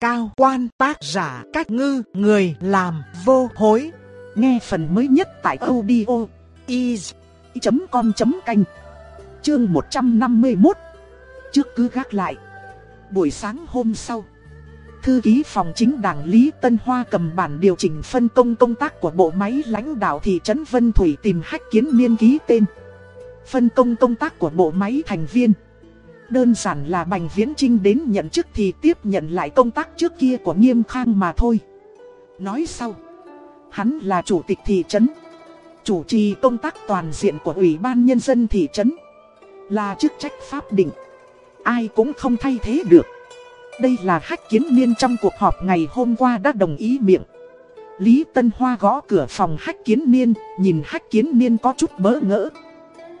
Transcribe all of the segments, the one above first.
cao quan tác giả cách ngư người làm vô hối. Nghe phần mới nhất tại audio is.com.canh Chương 151 Trước cứ gác lại. Buổi sáng hôm sau, Thư ký phòng chính đảng Lý Tân Hoa cầm bản điều chỉnh phân công công tác của bộ máy lãnh đạo thị trấn Vân Thủy tìm hách kiến niên ký tên. Phân công công tác của bộ máy thành viên. Đơn giản là Bành Viễn Trinh đến nhận chức thì tiếp nhận lại công tác trước kia của Nghiêm Khang mà thôi. Nói sau, hắn là chủ tịch thị trấn, chủ trì công tác toàn diện của Ủy ban Nhân dân thị trấn, là chức trách pháp định. Ai cũng không thay thế được. Đây là hách kiến niên trong cuộc họp ngày hôm qua đã đồng ý miệng. Lý Tân Hoa gõ cửa phòng hách kiến niên, nhìn hách kiến niên có chút bỡ ngỡ.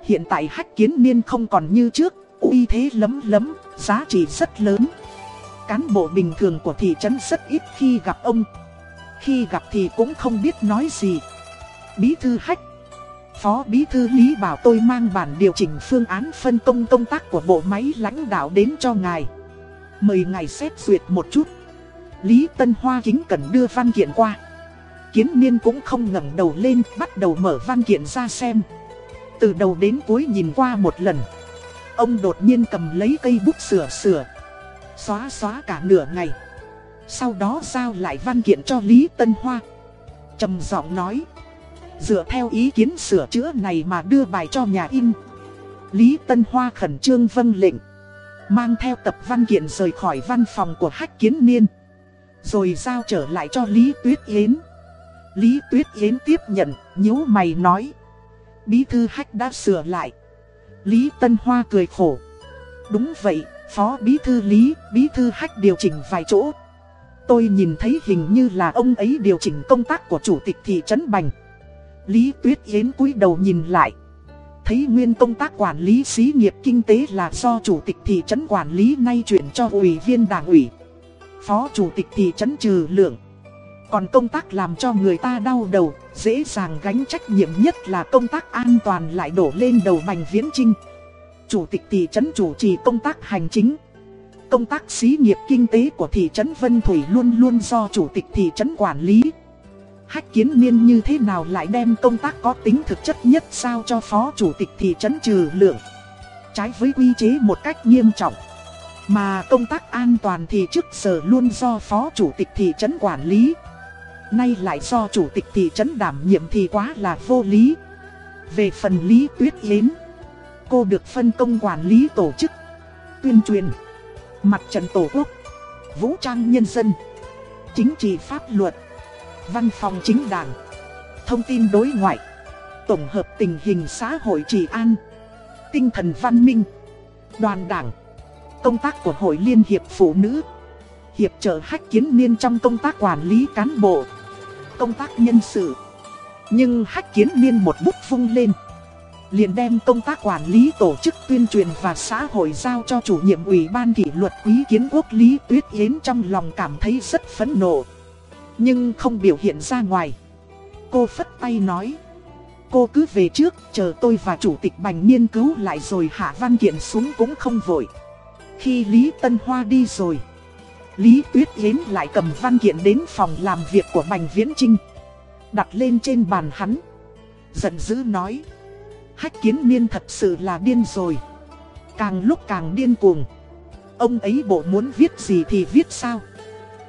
Hiện tại hách kiến niên không còn như trước, uy thế lấm lấm, giá trị rất lớn. Cán bộ bình thường của thị trấn rất ít khi gặp ông. Khi gặp thì cũng không biết nói gì. Bí thư hách. Phó bí thư Lý bảo tôi mang bản điều chỉnh phương án phân công công tác của bộ máy lãnh đạo đến cho ngài. Mời ngài xét duyệt một chút. Lý Tân Hoa kính cần đưa văn kiện qua. Kiến niên cũng không ngẩng đầu lên bắt đầu mở văn kiện ra xem. Từ đầu đến cuối nhìn qua một lần. Ông đột nhiên cầm lấy cây bút sửa sửa. Xóa xóa cả nửa ngày. Sau đó giao lại văn kiện cho Lý Tân Hoa. trầm giọng nói. Dựa theo ý kiến sửa chữa này mà đưa bài cho nhà in. Lý Tân Hoa khẩn trương vâng lệnh. Mang theo tập văn kiện rời khỏi văn phòng của Hách Kiến Niên. Rồi giao trở lại cho Lý Tuyết Yến. Lý Tuyết Yến tiếp nhận, nhíu mày nói. Bí thư Hách đã sửa lại. Lý Tân Hoa cười khổ. Đúng vậy, Phó Bí Thư Lý, Bí Thư Hách điều chỉnh vài chỗ. Tôi nhìn thấy hình như là ông ấy điều chỉnh công tác của Chủ tịch thị trấn Bành. Lý Tuyết Yến cúi đầu nhìn lại. Thấy nguyên công tác quản lý xí nghiệp kinh tế là do Chủ tịch thị trấn quản lý nay chuyển cho Ủy viên Đảng ủy. Phó Chủ tịch thị trấn trừ lượng. Còn công tác làm cho người ta đau đầu, dễ dàng gánh trách nhiệm nhất là công tác an toàn lại đổ lên đầu Bành Viễn Trinh. Chủ tịch thị trấn chủ trì công tác hành chính. Công tác xí nghiệp kinh tế của thị trấn Vân Thủy luôn luôn do chủ tịch thị trấn quản lý. Hách kiến niên như thế nào lại đem công tác có tính thực chất nhất sao cho phó chủ tịch thị trấn trừ lượng. Trái với quy chế một cách nghiêm trọng. Mà công tác an toàn thì trước giờ luôn do phó chủ tịch thị trấn quản lý. Nay lại do chủ tịch thị trấn đảm nhiệm thì quá là vô lý. Về phần Lý Tuyết Yến, cô được phân công quản lý tổ chức, tuyên truyền, mặt trận tổ quốc, vũ trang nhân dân, chính trị pháp luật, văn phòng chính đảng, thông tin đối ngoại, tổng hợp tình hình xã hội trị an, tinh thần văn minh, đoàn đảng, công tác của Hội Liên hiệp Phụ nữ, hiệp trợ hách kiến niên trong công tác quản lý cán bộ công tác nhân sự. Nhưng hách kiến niên một bút vung lên. Liền đem công tác quản lý tổ chức tuyên truyền và xã hội giao cho chủ nhiệm ủy ban kỷ luật quý kiến quốc Lý Tuyết Yến trong lòng cảm thấy rất phẫn nộ. Nhưng không biểu hiện ra ngoài. Cô phất tay nói. Cô cứ về trước, chờ tôi và chủ tịch bành nghiên cứu lại rồi hạ văn kiện xuống cũng không vội. Khi Lý Tân Hoa đi rồi. Lý Tuyết Yến lại cầm văn kiện đến phòng làm việc của Bành Viễn Trinh. Đặt lên trên bàn hắn. Giận dữ nói. Hách kiến niên thật sự là điên rồi. Càng lúc càng điên cuồng. Ông ấy bộ muốn viết gì thì viết sao.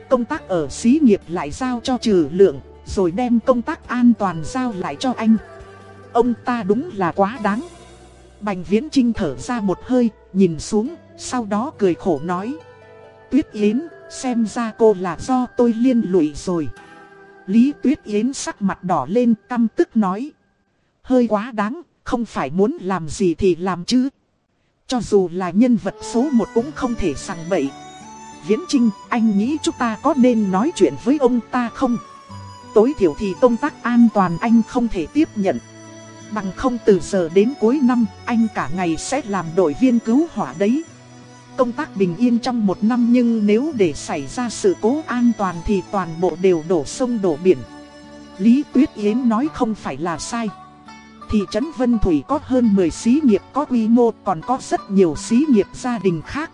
Công tác ở xí nghiệp lại giao cho trừ lượng. Rồi đem công tác an toàn giao lại cho anh. Ông ta đúng là quá đáng. Bành Viễn Trinh thở ra một hơi, nhìn xuống, sau đó cười khổ nói. Tuyết Yến, Xem ra cô là do tôi liên lụy rồi. Lý Tuyết Yến sắc mặt đỏ lên căm tức nói. Hơi quá đáng, không phải muốn làm gì thì làm chứ. Cho dù là nhân vật số một cũng không thể sằng bậy. Viễn Trinh, anh nghĩ chúng ta có nên nói chuyện với ông ta không? Tối thiểu thì công tác an toàn anh không thể tiếp nhận. Bằng không từ giờ đến cuối năm, anh cả ngày sẽ làm đội viên cứu hỏa đấy công tác bình yên trong một năm nhưng nếu để xảy ra sự cố an toàn thì toàn bộ đều đổ sông đổ biển. Lý Tuyết Yến nói không phải là sai. Thị trấn Vân Thủy có hơn 10 xí nghiệp, có quy mô, còn có rất nhiều xí nghiệp gia đình khác.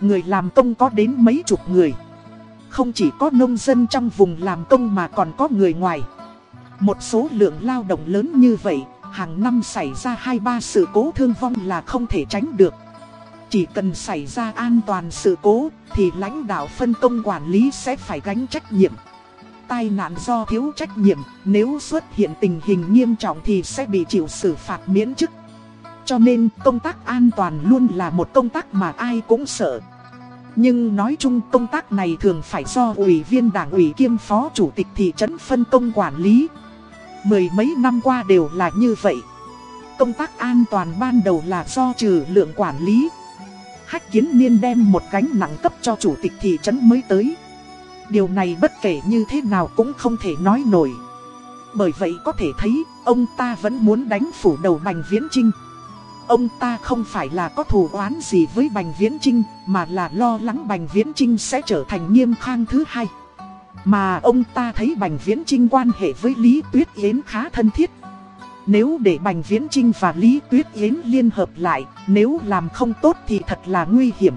Người làm công có đến mấy chục người. Không chỉ có nông dân trong vùng làm công mà còn có người ngoài Một số lượng lao động lớn như vậy, Hàng năm xảy ra 2-3 sự cố thương vong là không thể tránh được chỉ cần xảy ra an toàn sự cố, Thì lãnh đạo phân công quản lý sẽ phải gánh trách nhiệm Tai nạn do thiếu trách nhiệm, Nếu xuất hiện tình hình nghiêm trọng thì sẽ bị chịu xử phạt miễn chức Cho nên, công tác an toàn luôn là một công tác mà ai cũng sợ nhưng nói chung, công tác này thường phải do ủy viên đảng, ủy kiêm phó chủ tịch thị trấn phân công quản lý. Mười mấy năm qua đều là như vậy. Công tác an toàn ban đầu là do trừ lượng quản lý. Hách kiến niên đem một gánh nặng cấp cho chủ tịch thị trấn mới tới. Điều này bất kể như thế nào cũng không thể nói nổi. Bởi vậy có thể thấy, ông ta vẫn muốn đánh phủ đầu Bành Viễn Trinh. Ông ta không phải là có thù oán gì với Bành Viễn Trinh, mà là lo lắng Bành Viễn Trinh sẽ trở thành nghiêm khang thứ hai. Mà ông ta thấy Bành Viễn Trinh quan hệ với Lý Tuyết Yến khá thân thiết. Nếu để Bành Viễn Trinh và Lý Tuyết Yến liên hợp lại, nếu làm không tốt thì thật là nguy hiểm.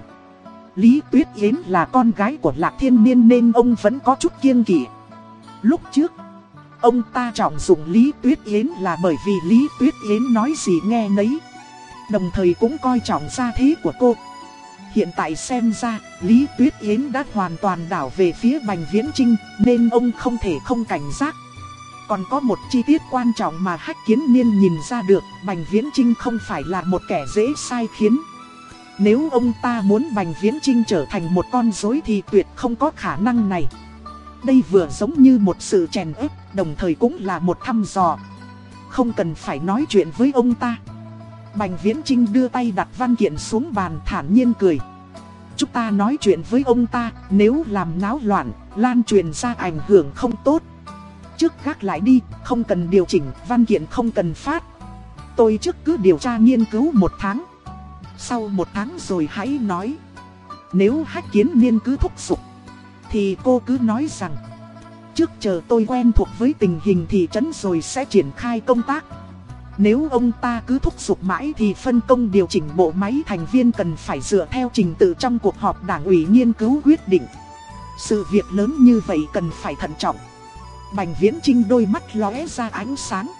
Lý Tuyết Yến là con gái của Lạc Thiên Niên nên ông vẫn có chút kiêng kỵ. Lúc trước, ông ta trọng dụng Lý Tuyết Yến là bởi vì Lý Tuyết Yến nói gì nghe nấy. Đồng thời cũng coi trọng gia thế của cô Hiện tại xem ra Lý Tuyết Yến đã hoàn toàn đảo về phía Bành Viễn Trinh Nên ông không thể không cảnh giác còn có một chi tiết quan trọng mà Hách Kiến Niên nhìn ra được Bành Viễn Trinh không phải là một kẻ dễ sai khiến Nếu ông ta muốn Bành Viễn Trinh trở thành một con dối thì tuyệt không có khả năng này Đây vừa giống như một sự chèn ép Đồng thời cũng là một thăm dò Không cần phải nói chuyện với ông ta Bành Viễn Trinh đưa tay đặt văn kiện xuống bàn thản nhiên cười. Chúng ta nói chuyện với ông ta, nếu làm náo loạn, lan truyền ra ảnh hưởng không tốt. Trước gác lại đi, không cần điều chỉnh, văn kiện không cần phát. Tôi trước cứ điều tra nghiên cứu một tháng. Sau một tháng rồi hãy nói. Nếu hách kiến niên cứ thúc giục, thì cô cứ nói rằng. Trước chờ tôi quen thuộc với tình hình thị trấn rồi sẽ triển khai công tác. Nếu ông ta cứ thúc giục mãi thì phân công điều chỉnh bộ máy thành viên cần phải dựa theo trình tự trong cuộc họp đảng ủy nghiên cứu quyết định. Sự việc lớn như vậy cần phải thận trọng. Bành viễn trinh đôi mắt lóe ra ánh sáng.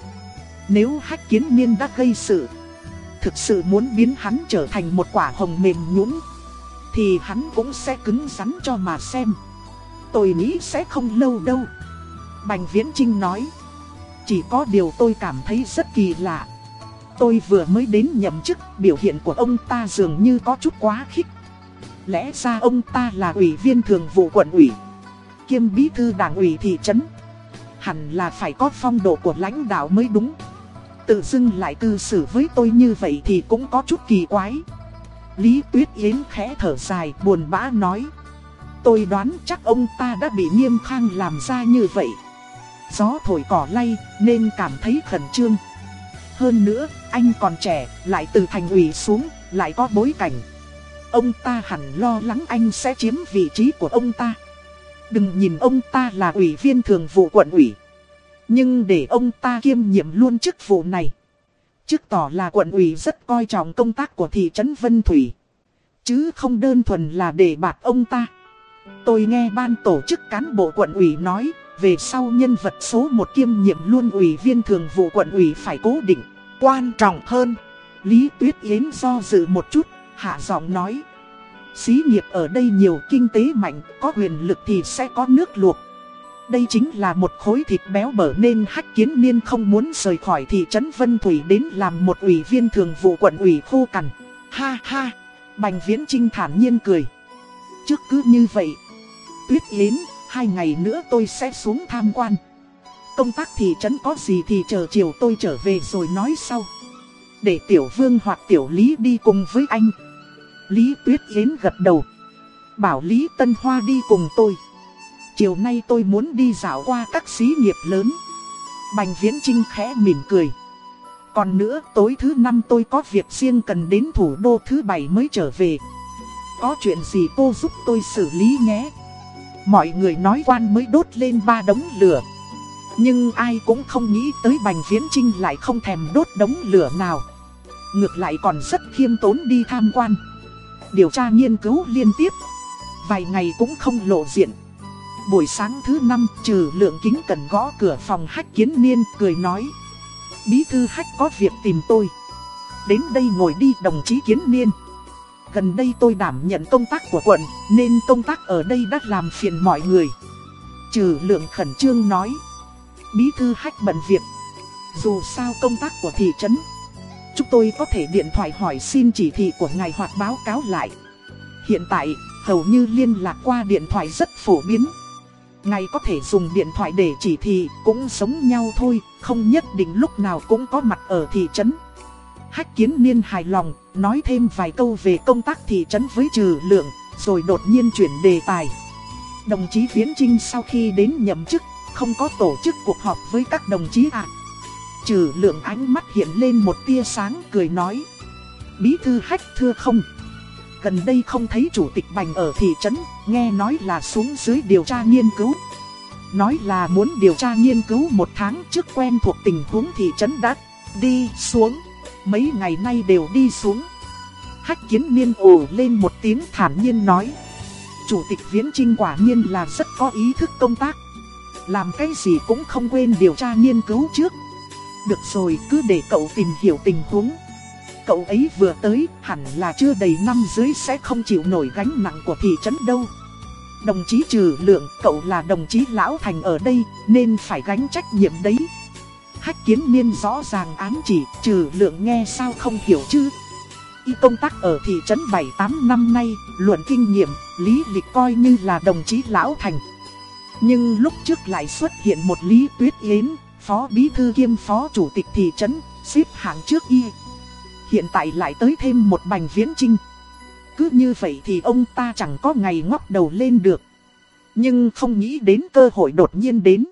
Nếu hách kiến niên đã gây sự, thực sự muốn biến hắn trở thành một quả hồng mềm nhũn thì hắn cũng sẽ cứng rắn cho mà xem. Tôi nghĩ sẽ không lâu đâu. Bành viễn trinh nói. Chỉ có điều tôi cảm thấy rất kỳ lạ. Tôi vừa mới đến nhậm chức, biểu hiện của ông ta dường như có chút quá khích. Lẽ ra ông ta là ủy viên thường vụ quận ủy, kiêm bí thư đảng ủy thị trấn. Hẳn là phải có phong độ của lãnh đạo mới đúng. Tự dưng lại cư xử với tôi như vậy thì cũng có chút kỳ quái. Lý Tuyết Yến khẽ thở dài buồn bã nói. Tôi đoán chắc ông ta đã bị nghiêm khang làm ra như vậy gió thổi cỏ lay nên cảm thấy khẩn trương. Hơn nữa, anh còn trẻ, lại từ thành ủy xuống, lại có bối cảnh. Ông ta hẳn lo lắng anh sẽ chiếm vị trí của ông ta. Đừng nhìn ông ta là ủy viên thường vụ quận ủy. Nhưng để ông ta kiêm nhiệm luôn chức vụ này. Chức tỏ là quận ủy rất coi trọng công tác của thị trấn Vân Thủy. Chứ không đơn thuần là để bạt ông ta. Tôi nghe ban tổ chức cán bộ quận ủy nói, về sau nhân vật số một kiêm nhiệm luôn ủy viên thường vụ quận ủy phải cố định. Quan trọng hơn, Lý Tuyết Yến do dự một chút, hạ giọng nói. Xí nghiệp ở đây nhiều kinh tế mạnh, có quyền lực thì sẽ có nước luộc. Đây chính là một khối thịt béo bở nên Hách Kiến Niên không muốn rời khỏi thị trấn Vân Thủy đến làm một ủy viên thường vụ quận ủy khô cằn. Ha ha, Bành Viễn Trinh thản nhiên cười. Trước cứ như vậy, Tuyết Yến hai ngày nữa tôi sẽ xuống tham quan. Công tác thị trấn có gì thì chờ chiều tôi trở về rồi nói sau. Để tiểu vương hoặc tiểu lý đi cùng với anh. Lý Tuyết Yến gật đầu. Bảo Lý Tân Hoa đi cùng tôi. Chiều nay tôi muốn đi dạo qua các xí nghiệp lớn. Bành Viễn Trinh khẽ mỉm cười. Còn nữa, tối thứ năm tôi có việc riêng cần đến thủ đô thứ bảy mới trở về. Có chuyện gì cô giúp tôi xử lý nhé. Mọi người nói quan mới đốt lên ba đống lửa Nhưng ai cũng không nghĩ tới Bành Viễn Trinh lại không thèm đốt đống lửa nào Ngược lại còn rất khiêm tốn đi tham quan Điều tra nghiên cứu liên tiếp Vài ngày cũng không lộ diện buổi sáng thứ năm, trừ lượng kính cần gõ cửa phòng hách kiến niên, cười nói. Bí thư hách có việc tìm tôi. Đến đây ngồi đi, đồng chí kiến niên. Gần đây tôi đảm nhận công tác của quận, nên công tác ở đây đã làm phiền mọi người. Trừ lượng khẩn trương nói. Bí thư hách bận việc. Dù sao công tác của thị trấn. Chúng tôi có thể điện thoại hỏi xin chỉ thị của ngài hoặc báo cáo lại. Hiện tại, hầu như liên lạc qua điện thoại rất phổ biến. Ngài có thể dùng điện thoại để chỉ thị, cũng sống nhau thôi, không nhất định lúc nào cũng có mặt ở thị trấn. Hách kiến niên hài lòng, nói thêm vài câu về công tác thị trấn với trừ lượng, rồi đột nhiên chuyển đề tài. Đồng chí Viễn Trinh sau khi đến nhậm chức, không có tổ chức cuộc họp với các đồng chí ạ. Trừ lượng ánh mắt hiện lên một tia sáng cười nói. Bí thư hách thưa không? Gần đây không thấy chủ tịch bành ở thị trấn, nghe nói là xuống dưới điều tra nghiên cứu. Nói là muốn điều tra nghiên cứu một tháng trước quen thuộc tình huống thị trấn đã đi xuống. Mấy ngày nay đều đi xuống. Hách kiến niên ồ lên một tiếng thản nhiên nói. Chủ tịch Viễn Trinh quả nhiên là rất có ý thức công tác. Làm cái gì cũng không quên điều tra nghiên cứu trước. Được rồi cứ để cậu tìm hiểu tình huống. Cậu ấy vừa tới hẳn là chưa đầy năm dưới sẽ không chịu nổi gánh nặng của thị trấn đâu. Đồng chí trừ lượng cậu là đồng chí lão thành ở đây nên phải gánh trách nhiệm đấy. Hách kiến niên rõ ràng ám chỉ trừ lượng nghe sao không hiểu chứ? Y công tác ở thị trấn 7-8 năm nay, luận kinh nghiệm, lý lịch coi như là đồng chí lão thành. Nhưng lúc trước lại xuất hiện một lý tuyết yến, phó bí thư kiêm phó chủ tịch thị trấn, xếp hạng trước y. Hiện tại lại tới thêm một bành viễn trinh. Cứ như vậy thì ông ta chẳng có ngày ngóc đầu lên được. Nhưng không nghĩ đến cơ hội đột nhiên đến.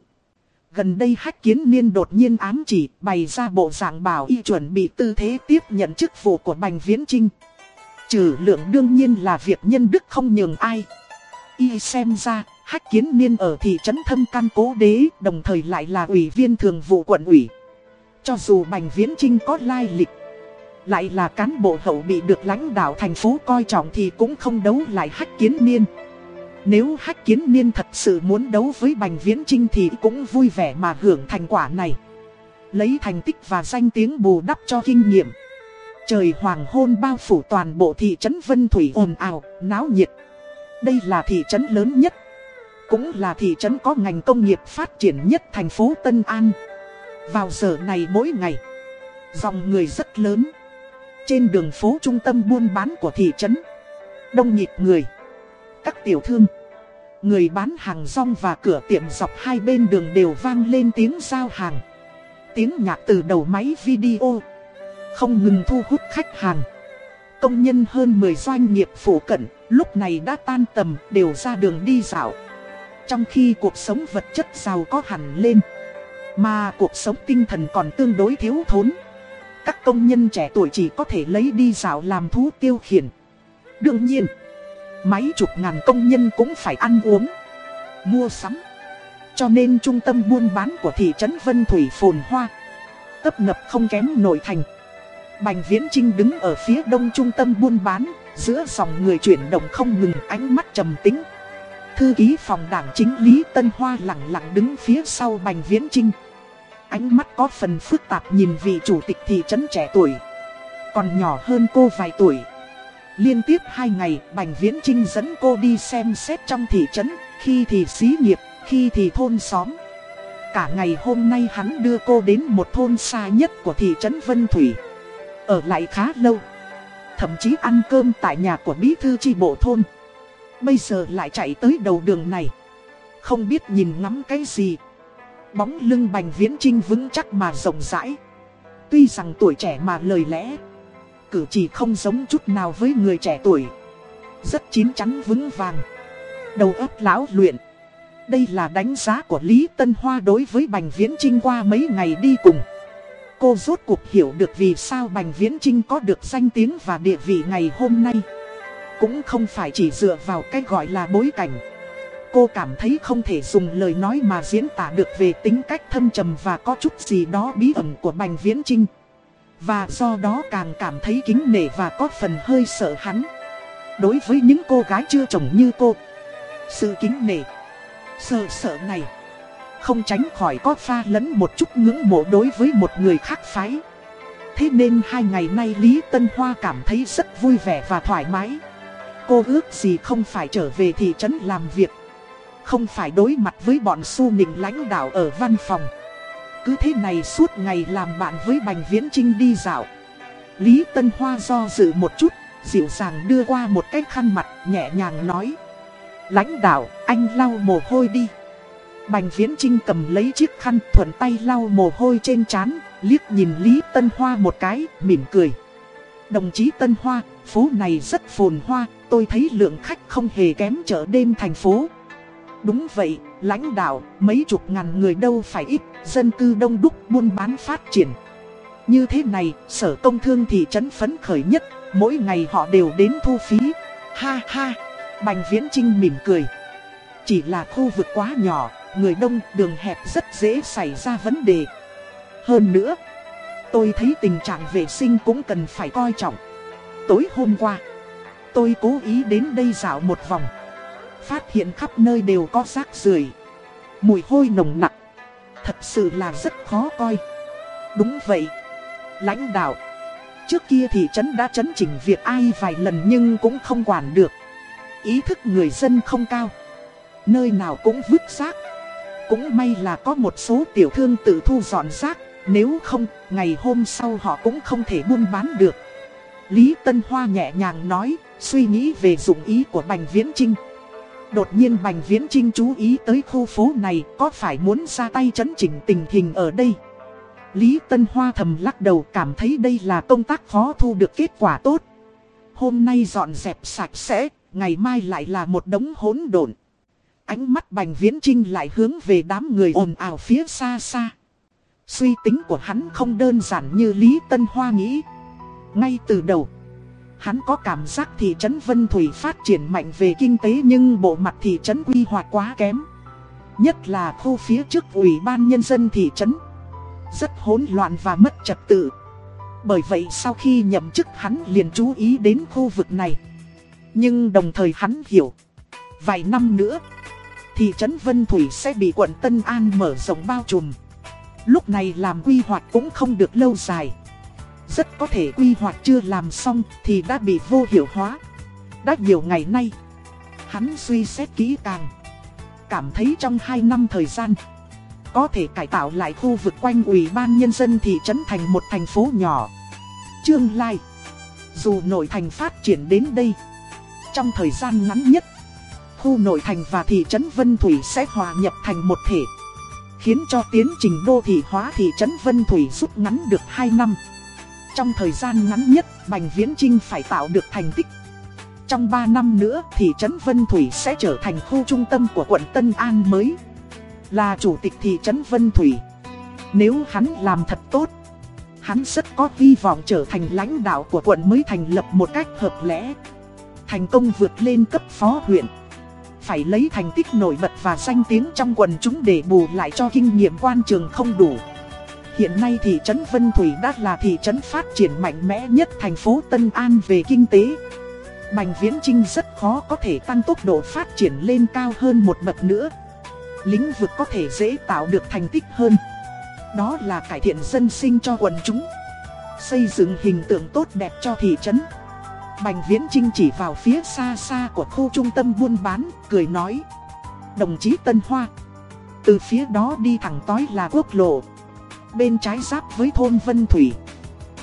Gần đây hách kiến niên đột nhiên ám chỉ bày ra bộ dạng bảo y chuẩn bị tư thế tiếp nhận chức vụ của bành viễn trinh. Trừ lượng đương nhiên là việc nhân đức không nhường ai. Y xem ra, hách kiến niên ở thị trấn thâm căn cố đế, đồng thời lại là ủy viên thường vụ quận ủy. Cho dù Bành Viễn Trinh có lai lịch, lại là cán bộ hậu bị được lãnh đạo thành phố coi trọng thì cũng không đấu lại hách kiến niên. Nếu hách kiến niên thật sự muốn đấu với Bành Viễn Trinh thì cũng vui vẻ mà hưởng thành quả này. Lấy thành tích và danh tiếng bù đắp cho kinh nghiệm. Trời hoàng hôn bao phủ toàn bộ thị trấn Vân Thủy ồn ào, náo nhiệt. Đây là thị trấn lớn nhất. Cũng là thị trấn có ngành công nghiệp phát triển nhất thành phố Tân An. Vào giờ này mỗi ngày, dòng người rất lớn. Trên đường phố trung tâm buôn bán của thị trấn, đông nhịp người. Các tiểu thương, người bán hàng rong và cửa tiệm dọc hai bên đường đều vang lên tiếng giao hàng. Tiếng nhạc từ đầu máy video, không ngừng thu hút khách hàng. Công nhân hơn 10 doanh nghiệp phủ cận, lúc này đã tan tầm đều ra đường đi dạo. Trong khi cuộc sống vật chất giàu có hẳn lên, mà cuộc sống tinh thần còn tương đối thiếu thốn. Các công nhân trẻ tuổi chỉ có thể lấy đi dạo làm thú tiêu khiển. Đương nhiên, mấy chục ngàn công nhân cũng phải ăn uống, mua sắm. Cho nên trung tâm buôn bán của thị trấn Vân Thủy phồn hoa, tấp nập không kém nội thành. Bành Viễn Trinh đứng ở phía đông trung tâm buôn bán, giữa dòng người chuyển động không ngừng ánh mắt trầm tính. Thư ký phòng đảng chính Lý Tân Hoa lặng lặng đứng phía sau Bành Viễn Trinh. Ánh mắt có phần phức tạp nhìn vị chủ tịch thị trấn trẻ tuổi. Còn nhỏ hơn cô vài tuổi. Liên tiếp hai ngày Bành Viễn Trinh dẫn cô đi xem xét trong thị trấn, khi thì xí nghiệp, khi thì thôn xóm. Cả ngày hôm nay hắn đưa cô đến một thôn xa nhất của thị trấn Vân Thủy. Ở lại khá lâu. Thậm chí ăn cơm tại nhà của bí thư tri bộ thôn. Bây giờ lại chạy tới đầu đường này. Không biết nhìn ngắm cái gì. Bóng lưng bành viễn trinh vững chắc mà rộng rãi. Tuy rằng tuổi trẻ mà lời lẽ. Cử chỉ không giống chút nào với người trẻ tuổi. Rất chín chắn vững vàng. Đầu óc lão luyện. Đây là đánh giá của Lý Tân Hoa đối với Bành Viễn Trinh qua mấy ngày đi cùng. Cô rốt cuộc hiểu được vì sao Bành Viễn Trinh có được danh tiếng và địa vị ngày hôm nay. Cũng không phải chỉ dựa vào cái gọi là bối cảnh. Cô cảm thấy không thể dùng lời nói mà diễn tả được về tính cách thâm trầm và có chút gì đó bí ẩn của Bành Viễn Trinh. Và do đó càng cảm thấy kính nể và có phần hơi sợ hắn. Đối với những cô gái chưa chồng như cô, sự kính nể, Sợ sợ này Không tránh khỏi có pha lẫn một chút ngưỡng mộ đối với một người khác phái Thế nên hai ngày nay Lý Tân Hoa cảm thấy rất vui vẻ và thoải mái Cô ước gì không phải trở về thị trấn làm việc. Không phải đối mặt với bọn su nịnh lãnh đạo ở văn phòng. Cứ thế này suốt ngày làm bạn với Bành Viễn Trinh đi dạo. Lý Tân Hoa do dự một chút Dịu dàng đưa qua một cái khăn mặt nhẹ nhàng nói. Lãnh đạo, anh lau mồ hôi đi. Bành Viễn Trinh cầm lấy chiếc khăn thuận tay lau mồ hôi trên trán Liếc nhìn Lý Tân Hoa một cái, mỉm cười. Đồng chí Tân Hoa, phố này rất phồn hoa Tôi thấy lượng khách không hề kém chợ đêm thành phố. Đúng vậy, lãnh đạo, mấy chục ngàn người đâu phải ít Dân cư đông đúc buôn bán phát triển. Như thế này, sở công thương thị trấn phấn khởi nhất Mỗi ngày họ đều đến thu phí. Ha ha, Bành Viễn Trinh mỉm cười. Chỉ là khu vực quá nhỏ, người đông, đường hẹp rất dễ xảy ra vấn đề. Hơn nữa, tôi thấy tình trạng vệ sinh cũng cần phải coi trọng. Tối hôm qua Tôi cố ý đến đây dạo một vòng. Phát hiện khắp nơi đều có rác rưởi. Mùi hôi nồng nặng Thật sự là rất khó coi. Đúng vậy. Lãnh đạo. Trước kia thì trấn đã chấn chỉnh việc ai vài lần nhưng cũng không quản được. Ý thức người dân không cao. Nơi nào cũng vứt rác. Cũng may là có một số tiểu thương tự thu dọn rác. Nếu không, ngày hôm sau họ cũng không thể buôn bán được. Lý Tân Hoa nhẹ nhàng nói, suy nghĩ về dụng ý của Bành Viễn Trinh. Đột nhiên Bành Viễn Trinh chú ý tới khu phố này có phải muốn ra tay chấn chỉnh tình hình ở đây. Lý Tân Hoa thầm lắc đầu cảm thấy đây là công tác khó thu được kết quả tốt. Hôm nay dọn dẹp sạch sẽ, ngày mai lại là một đống hỗn độn. Ánh mắt Bành Viễn Trinh lại hướng về đám người ồn ào phía xa xa. Suy tính của hắn không đơn giản như Lý Tân Hoa nghĩ. Ngay từ đầu, hắn có cảm giác thị trấn Vân Thủy phát triển mạnh về kinh tế nhưng bộ mặt thị trấn quy hoạch quá kém. Nhất là khu phía trước ủy ban nhân dân thị trấn. Rất hỗn loạn và mất trật tự. Bởi vậy sau khi nhậm chức hắn liền chú ý đến khu vực này. Nhưng đồng thời hắn hiểu, vài năm nữa, thị trấn Vân Thủy sẽ bị quận Tân An mở rộng bao trùm. Lúc này làm quy hoạch cũng không được lâu dài. Rất có thể quy hoạch chưa làm xong thì đã bị vô hiệu hóa. Đã nhiều ngày nay, hắn suy xét kỹ càng. Cảm thấy trong 2 năm thời gian, có thể cải tạo lại khu vực quanh ủy ban nhân dân thị trấn thành một thành phố nhỏ. Trương Lai, dù nội thành phát triển đến đây, trong thời gian ngắn nhất, khu nội thành và thị trấn Vân Thủy sẽ hòa nhập thành một thể. Khiến cho tiến trình đô thị hóa thị trấn Vân Thủy rút ngắn được 2 năm. Trong thời gian ngắn nhất, Bành Viễn Trinh phải tạo được thành tích. Trong 3 năm nữa, thị trấn Vân Thủy sẽ trở thành khu trung tâm của quận Tân An mới. Là chủ tịch thị trấn Vân Thủy. Nếu hắn làm thật tốt, hắn rất có hy vọng trở thành lãnh đạo của quận mới thành lập một cách hợp lẽ. Thành công vượt lên cấp phó huyện. Phải lấy thành tích nổi bật và danh tiếng trong quần chúng để bù lại cho kinh nghiệm quan trường không đủ. Hiện nay thị trấn Vân Thủy đã là thị trấn phát triển mạnh mẽ nhất thành phố Tân An về kinh tế. Bành Viễn Trinh rất khó có thể tăng tốc độ phát triển lên cao hơn một bậc nữa. Lĩnh vực có thể dễ tạo được thành tích hơn. Đó là cải thiện dân sinh cho quần chúng. Xây dựng hình tượng tốt đẹp cho thị trấn. Bành Viễn Trinh chỉ vào phía xa xa của khu trung tâm buôn bán, cười nói. Đồng chí Tân Hoa. Từ phía đó đi thẳng tối là quốc lộ, bên trái giáp với thôn Vân Thủy.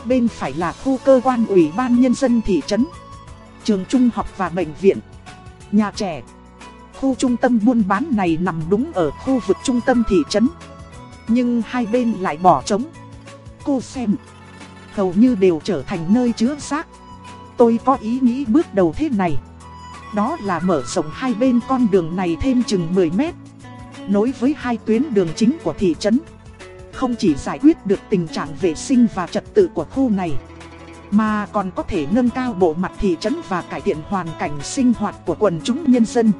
Bên phải là khu cơ quan ủy ban nhân dân thị trấn, trường trung học và bệnh viện, nhà trẻ. Khu trung tâm buôn bán này nằm đúng ở khu vực trung tâm thị trấn. Nhưng hai bên lại bỏ trống. Cô xem, hầu như đều trở thành nơi chứa xác. Tôi có ý nghĩ bước đầu thế này. Đó là mở rộng hai bên con đường này thêm chừng 10 mét. Nối với hai tuyến đường chính của thị trấn không chỉ giải quyết được tình trạng vệ sinh và trật tự của khu này Mà còn có thể nâng cao bộ mặt thị trấn và cải thiện hoàn cảnh sinh hoạt của quần chúng nhân dân.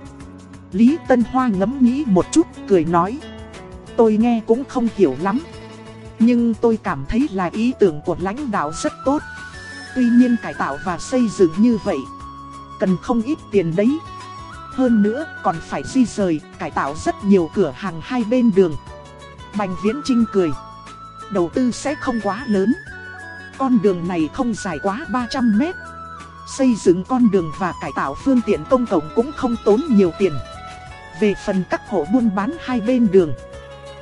Lý Tân Hoa ngẫm nghĩ một chút cười nói Tôi nghe cũng không hiểu lắm Nhưng tôi cảm thấy là ý tưởng của lãnh đạo rất tốt. Tuy nhiên cải tạo và xây dựng như vậy Cần không ít tiền đấy. Hơn nữa còn phải di rời, cải tạo rất nhiều cửa hàng hai bên đường. Bành Viễn Trinh cười. Đầu tư sẽ không quá lớn. Con đường này không dài quá 300 mét. Xây dựng con đường và cải tạo phương tiện công cộng cũng không tốn nhiều tiền. Về phần các hộ buôn bán hai bên đường.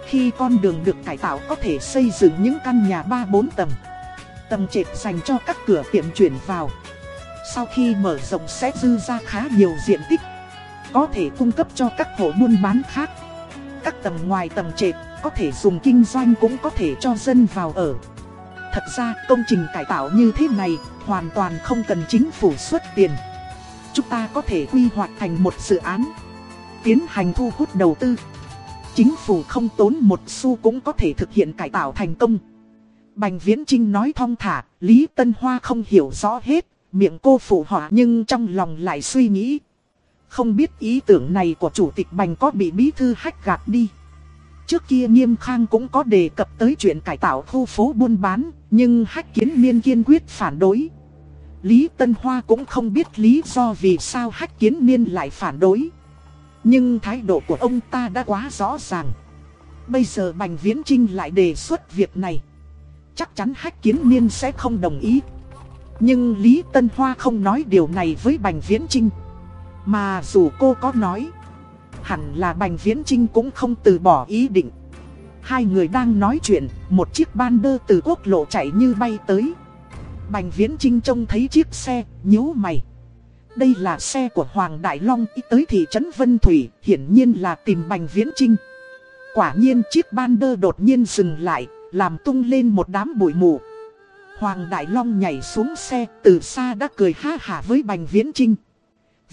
Khi con đường được cải tạo có thể xây dựng những căn nhà 3-4 tầng. Tầng trệt dành cho các cửa tiệm chuyển vào. Sau khi mở rộng sẽ dư ra khá nhiều diện tích. Có thể cung cấp cho các hộ buôn bán khác. Các tầng ngoài tầng trệt có thể dùng kinh doanh cũng có thể cho dân vào ở. Thật ra công trình cải tạo như thế này hoàn toàn không cần chính phủ xuất tiền. Chúng ta có thể quy hoạch thành một dự án, tiến hành thu hút đầu tư. Chính phủ không tốn một xu cũng có thể thực hiện cải tạo thành công. Bành Viễn Trinh nói thong thả, Lý Tân Hoa không hiểu rõ hết, miệng cô phụ họa nhưng trong lòng lại suy nghĩ. Không biết ý tưởng này của chủ tịch Bành có bị bí thư hách gạt đi. Trước kia Nghiêm Khang cũng có đề cập tới chuyện cải tạo khu phố buôn bán, nhưng hách kiến niên kiên quyết phản đối. Lý Tân Hoa cũng không biết lý do vì sao hách kiến niên lại phản đối. Nhưng thái độ của ông ta đã quá rõ ràng. Bây giờ Bành Viễn Trinh lại đề xuất việc này. Chắc chắn hách kiến niên sẽ không đồng ý. Nhưng Lý Tân Hoa không nói điều này với Bành Viễn Trinh. Mà dù cô có nói, hẳn là Bành Viễn Trinh cũng không từ bỏ ý định. Hai người đang nói chuyện, một chiếc ban đơ từ quốc lộ chạy như bay tới. Bành Viễn Trinh trông thấy chiếc xe, nhíu mày. Đây là xe của Hoàng Đại Long ý tới thị trấn Vân Thủy, hiển nhiên là tìm Bành Viễn Trinh. Quả nhiên chiếc ban đơ đột nhiên dừng lại, làm tung lên một đám bụi mù. Hoàng Đại Long nhảy xuống xe, từ xa đã cười ha hả với Bành Viễn Trinh.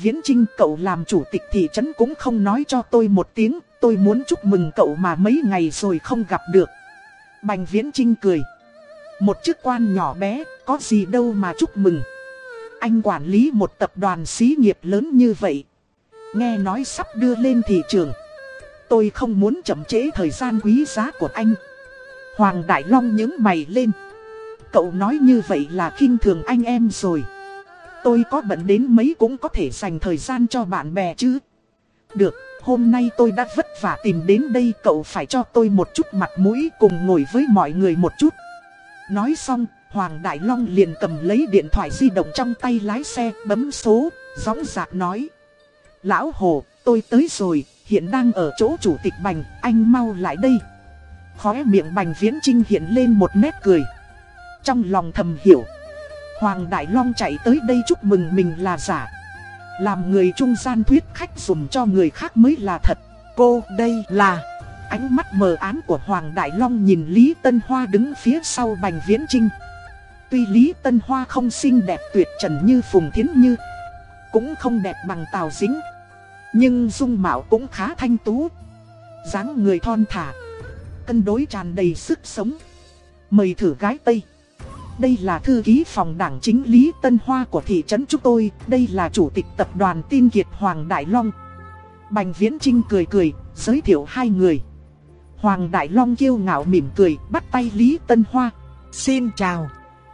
Viễn Trinh cậu làm chủ tịch thị trấn cũng không nói cho tôi một tiếng, tôi muốn chúc mừng cậu mà mấy ngày rồi không gặp được. Bành Viễn Trinh cười. Một chức quan nhỏ bé, có gì đâu mà chúc mừng. Anh quản lý một tập đoàn xí nghiệp lớn như vậy. Nghe nói sắp đưa lên thị trường. Tôi không muốn chậm trễ thời gian quý giá của anh. Hoàng Đại Long nhớ mày lên. Cậu nói như vậy là khinh thường anh em rồi. Tôi có bận đến mấy cũng có thể dành thời gian cho bạn bè chứ. Được, hôm nay tôi đã vất vả tìm đến đây cậu phải cho tôi một chút mặt mũi cùng ngồi với mọi người một chút. Nói xong, Hoàng Đại Long liền cầm lấy điện thoại di động trong tay lái xe bấm số, gióng giạc nói. Lão Hồ, tôi tới rồi, hiện đang ở chỗ chủ tịch Bành, anh mau lại đây. Khóe miệng Bành Viễn Trinh hiện lên một nét cười. Trong lòng thầm hiểu. Hoàng Đại Long chạy tới đây chúc mừng mình là giả. Làm người trung gian thuyết khách dùng cho người khác mới là thật. Cô đây là... Ánh mắt mờ ám của Hoàng Đại Long nhìn Lý Tân Hoa đứng phía sau Bành Viễn Trinh. Tuy Lý Tân Hoa không xinh đẹp tuyệt trần như Phùng Thiến Như, cũng không đẹp bằng Tào Dính, nhưng dung mạo cũng khá thanh tú. dáng người thon thả, cân đối tràn đầy sức sống. Mời thử gái Tây. Đây là thư ký phòng đảng chính Lý Tân Hoa của thị trấn chúng tôi, đây là chủ tịch tập đoàn tin kiệt Hoàng Đại Long. Bành Viễn Trinh cười cười, giới thiệu hai người. Hoàng Đại Long kiêu ngạo mỉm cười, bắt tay Lý Tân Hoa. Xin chào.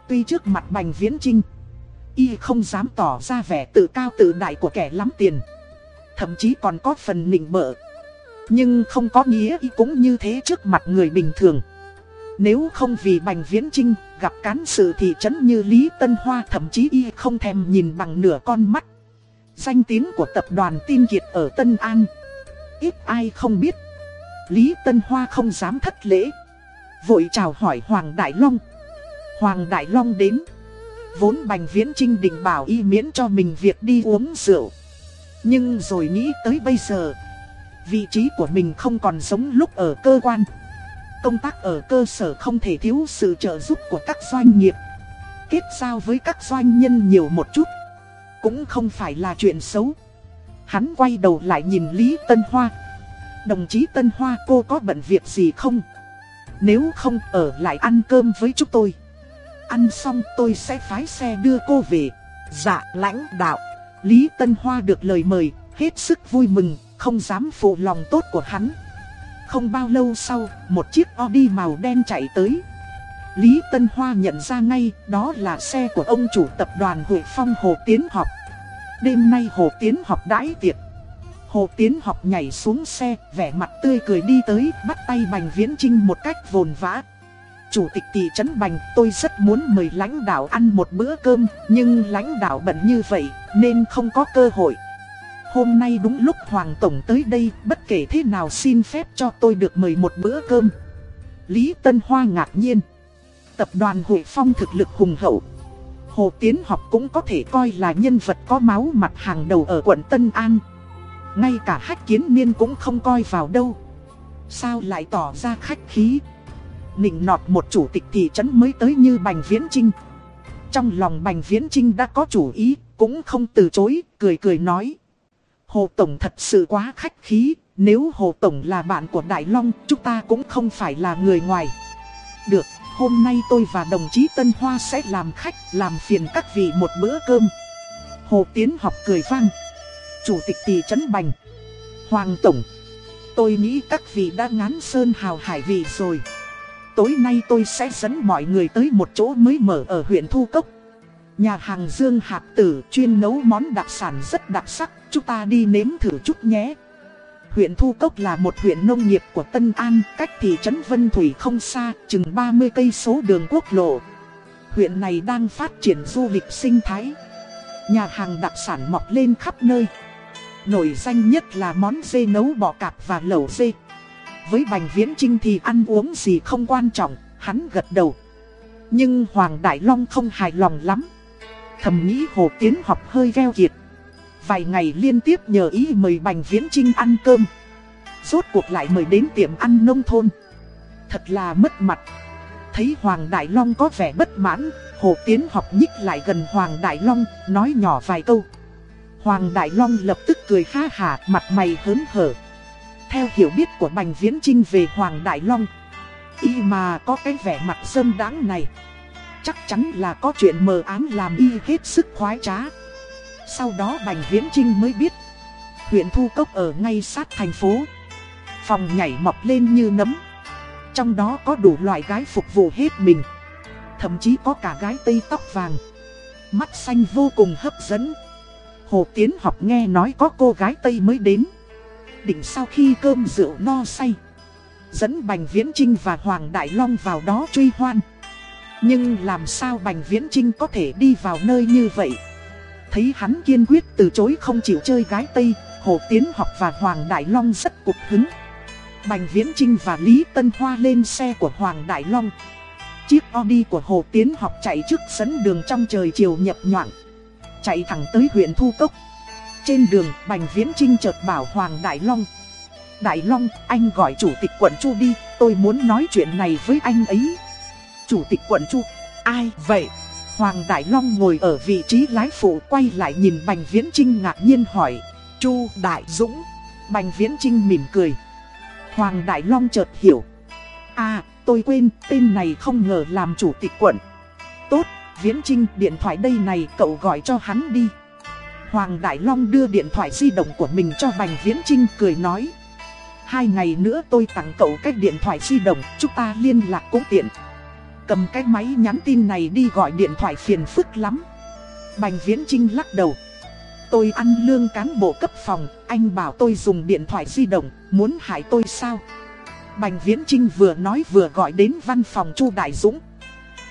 Tuy trước mặt Bành Viễn Trinh, y không dám tỏ ra vẻ tự cao tự đại của kẻ lắm tiền. Thậm chí còn có phần nịnh bợ. Nhưng không có nghĩa y cũng như thế trước mặt người bình thường. Nếu không vì Bành Viễn Trinh gặp cán sự thị trấn như Lý Tân Hoa thậm chí y không thèm nhìn bằng nửa con mắt. Danh tiếng của tập đoàn tin kiệt ở Tân An. Ít ai không biết. Lý Tân Hoa không dám thất lễ. Vội chào hỏi Hoàng Đại Long. Hoàng Đại Long đến. Vốn Bành Viễn Trinh định bảo y miễn cho mình việc đi uống rượu. Nhưng rồi nghĩ tới bây giờ. Vị trí của mình không còn giống lúc ở cơ quan. Công tác ở cơ sở không thể thiếu sự trợ giúp của các doanh nghiệp. Kết giao với các doanh nhân nhiều một chút. Cũng không phải là chuyện xấu. Hắn quay đầu lại nhìn Lý Tân Hoa. Đồng chí Tân Hoa cô có bận việc gì không? Nếu không ở lại ăn cơm với chúng tôi. Ăn xong tôi sẽ phái xe đưa cô về. Dạ lãnh đạo. Lý Tân Hoa được lời mời, hết sức vui mừng, không dám phụ lòng tốt của hắn. Không bao lâu sau, một chiếc Audi màu đen chạy tới. Lý Tân Hoa nhận ra ngay, đó là xe của ông chủ tập đoàn Hội Phong Hồ Tiến Học. Đêm nay Hồ Tiến Học đãi tiệc. Hồ Tiến học nhảy xuống xe, vẻ mặt tươi cười đi tới, bắt tay Bành Viễn Trinh một cách vồn vã. Chủ tịch thị trấn Bành, tôi rất muốn mời lãnh đạo ăn một bữa cơm, nhưng lãnh đạo bận như vậy, nên không có cơ hội. Hôm nay đúng lúc Hoàng Tổng tới đây, bất kể thế nào xin phép cho tôi được mời một bữa cơm. Lý Tân Hoa ngạc nhiên. Tập đoàn Hội Phong thực lực hùng hậu. Hồ Tiến học cũng có thể coi là nhân vật có máu mặt hàng đầu ở quận Tân An. Ngay cả hách kiến niên cũng không coi vào đâu. Sao lại tỏ ra khách khí? Nịnh nọt một chủ tịch thị trấn mới tới như Bành Viễn Trinh. Trong lòng Bành Viễn Trinh đã có chủ ý, cũng không từ chối, cười cười nói. Hồ Tổng thật sự quá khách khí, nếu Hồ Tổng là bạn của Đại Long, chúng ta cũng không phải là người ngoài. Được, hôm nay tôi và đồng chí Tân Hoa sẽ làm khách, làm phiền các vị một bữa cơm. Hồ Tiến học cười vang. Chủ tịch tỷ trấn Bành. Hoàng Tổng. Tôi nghĩ các vị đã ngán sơn hào hải vị rồi. Tối nay tôi sẽ dẫn mọi người tới một chỗ mới mở ở huyện Thu Cốc. Nhà hàng Dương Hạc Tử chuyên nấu món đặc sản rất đặc sắc, chúng ta đi nếm thử chút nhé. Huyện Thu Cốc là một huyện nông nghiệp của Tân An, cách thị trấn Vân Thủy không xa, chừng 30 cây số đường quốc lộ. Huyện này đang phát triển du lịch sinh thái. Nhà hàng đặc sản mọc lên khắp nơi. Nổi danh nhất là món dê nấu bò cạp và lẩu dê. Với Bành Viễn Trinh thì ăn uống gì không quan trọng, hắn gật đầu. Nhưng Hoàng Đại Long không hài lòng lắm. Thầm nghĩ Hồ Tiến học hơi gheo kiệt. Vài ngày liên tiếp nhờ ý mời Bành Viễn Trinh ăn cơm. Rốt cuộc lại mời đến tiệm ăn nông thôn. Thật là mất mặt. Thấy Hoàng Đại Long có vẻ bất mãn, Hồ Tiến học nhích lại gần Hoàng Đại Long, nói nhỏ vài câu. Hoàng Đại Long lập tức cười ha hả, mặt mày hớn hở. Theo hiểu biết của Bành Viễn Trinh về Hoàng Đại Long, y mà có cái vẻ mặt sâm đáng này. Chắc chắn là có chuyện mờ ám làm y hết sức khoái trá. Sau đó Bành Viễn Trinh mới biết, huyện Thu Cốc ở ngay sát thành phố. Phòng nhảy mọc lên như nấm. Trong đó có đủ loại gái phục vụ hết mình. Thậm chí có cả gái tây tóc vàng. Mắt xanh vô cùng hấp dẫn. Hồ Tiến học nghe nói có cô gái Tây mới đến. Định sau khi cơm rượu no say. Dẫn Bành Viễn Trinh và Hoàng Đại Long vào đó truy hoan. Nhưng làm sao Bành Viễn Trinh có thể đi vào nơi như vậy? Thấy hắn kiên quyết từ chối không chịu chơi gái Tây, Hồ Tiến học và Hoàng Đại Long rất cục hứng. Bành Viễn Trinh và Lý Tân Hoa lên xe của Hoàng Đại Long. Chiếc Audi của Hồ Tiến học chạy trước dẫn đường trong trời chiều nhập nhoạng chạy thẳng tới huyện Thu Cốc. Trên đường, Bành Viễn Trinh chợt bảo Hoàng Đại Long. Đại Long, anh gọi chủ tịch quận Chu đi, tôi muốn nói chuyện này với anh ấy. Chủ tịch quận Chu, ai vậy? Hoàng Đại Long ngồi ở vị trí lái phụ quay lại nhìn Bành Viễn Trinh ngạc nhiên hỏi. Chu Đại Dũng. Bành Viễn Trinh mỉm cười. Hoàng Đại Long chợt hiểu. À, tôi quên, tên này không ngờ làm chủ tịch quận. Tốt, Viễn Trinh điện thoại đây này cậu gọi cho hắn đi Hoàng Đại Long đưa điện thoại di động của mình cho Bành Viễn Trinh cười nói Hai ngày nữa tôi tặng cậu cái điện thoại di động Chúng ta liên lạc cũng tiện Cầm cái máy nhắn tin này đi gọi điện thoại phiền phức lắm Bành Viễn Trinh lắc đầu Tôi ăn lương cán bộ cấp phòng Anh bảo tôi dùng điện thoại di động Muốn hại tôi sao Bành Viễn Trinh vừa nói vừa gọi đến văn phòng Chu Đại Dũng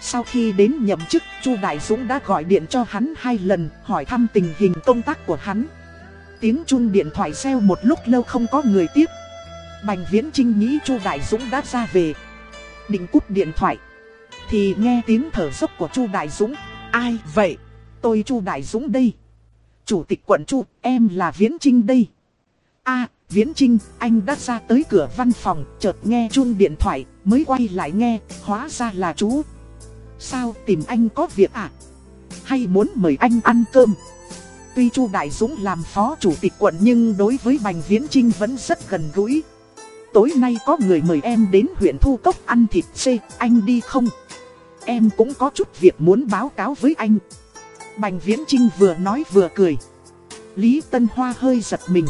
sau khi đến nhậm chức, Chu Đại Dũng đã gọi điện cho hắn hai lần, hỏi thăm tình hình công tác của hắn. Tiếng chuông điện thoại reo một lúc lâu không có người tiếp. Bành Viễn Trinh nghĩ Chu Đại Dũng đã ra về. Định cúp điện thoại. Thì nghe tiếng thở dốc của Chu Đại Dũng. Ai vậy? Tôi Chu Đại Dũng đây. Chủ tịch quận Chu, em là Viễn Trinh đây. a Viễn Trinh, anh đã ra tới cửa văn phòng, chợt nghe chuông điện thoại, mới quay lại nghe, hóa ra là chú. Sao tìm anh có việc à? Hay muốn mời anh ăn cơm? Tuy Chu Đại Dũng làm phó chủ tịch quận nhưng đối với Bành Viễn Trinh vẫn rất gần gũi. Tối nay có người mời em đến huyện Thu Cốc ăn thịt xê, anh đi không? Em cũng có chút việc muốn báo cáo với anh. Bành Viễn Trinh vừa nói vừa cười. Lý Tân Hoa hơi giật mình.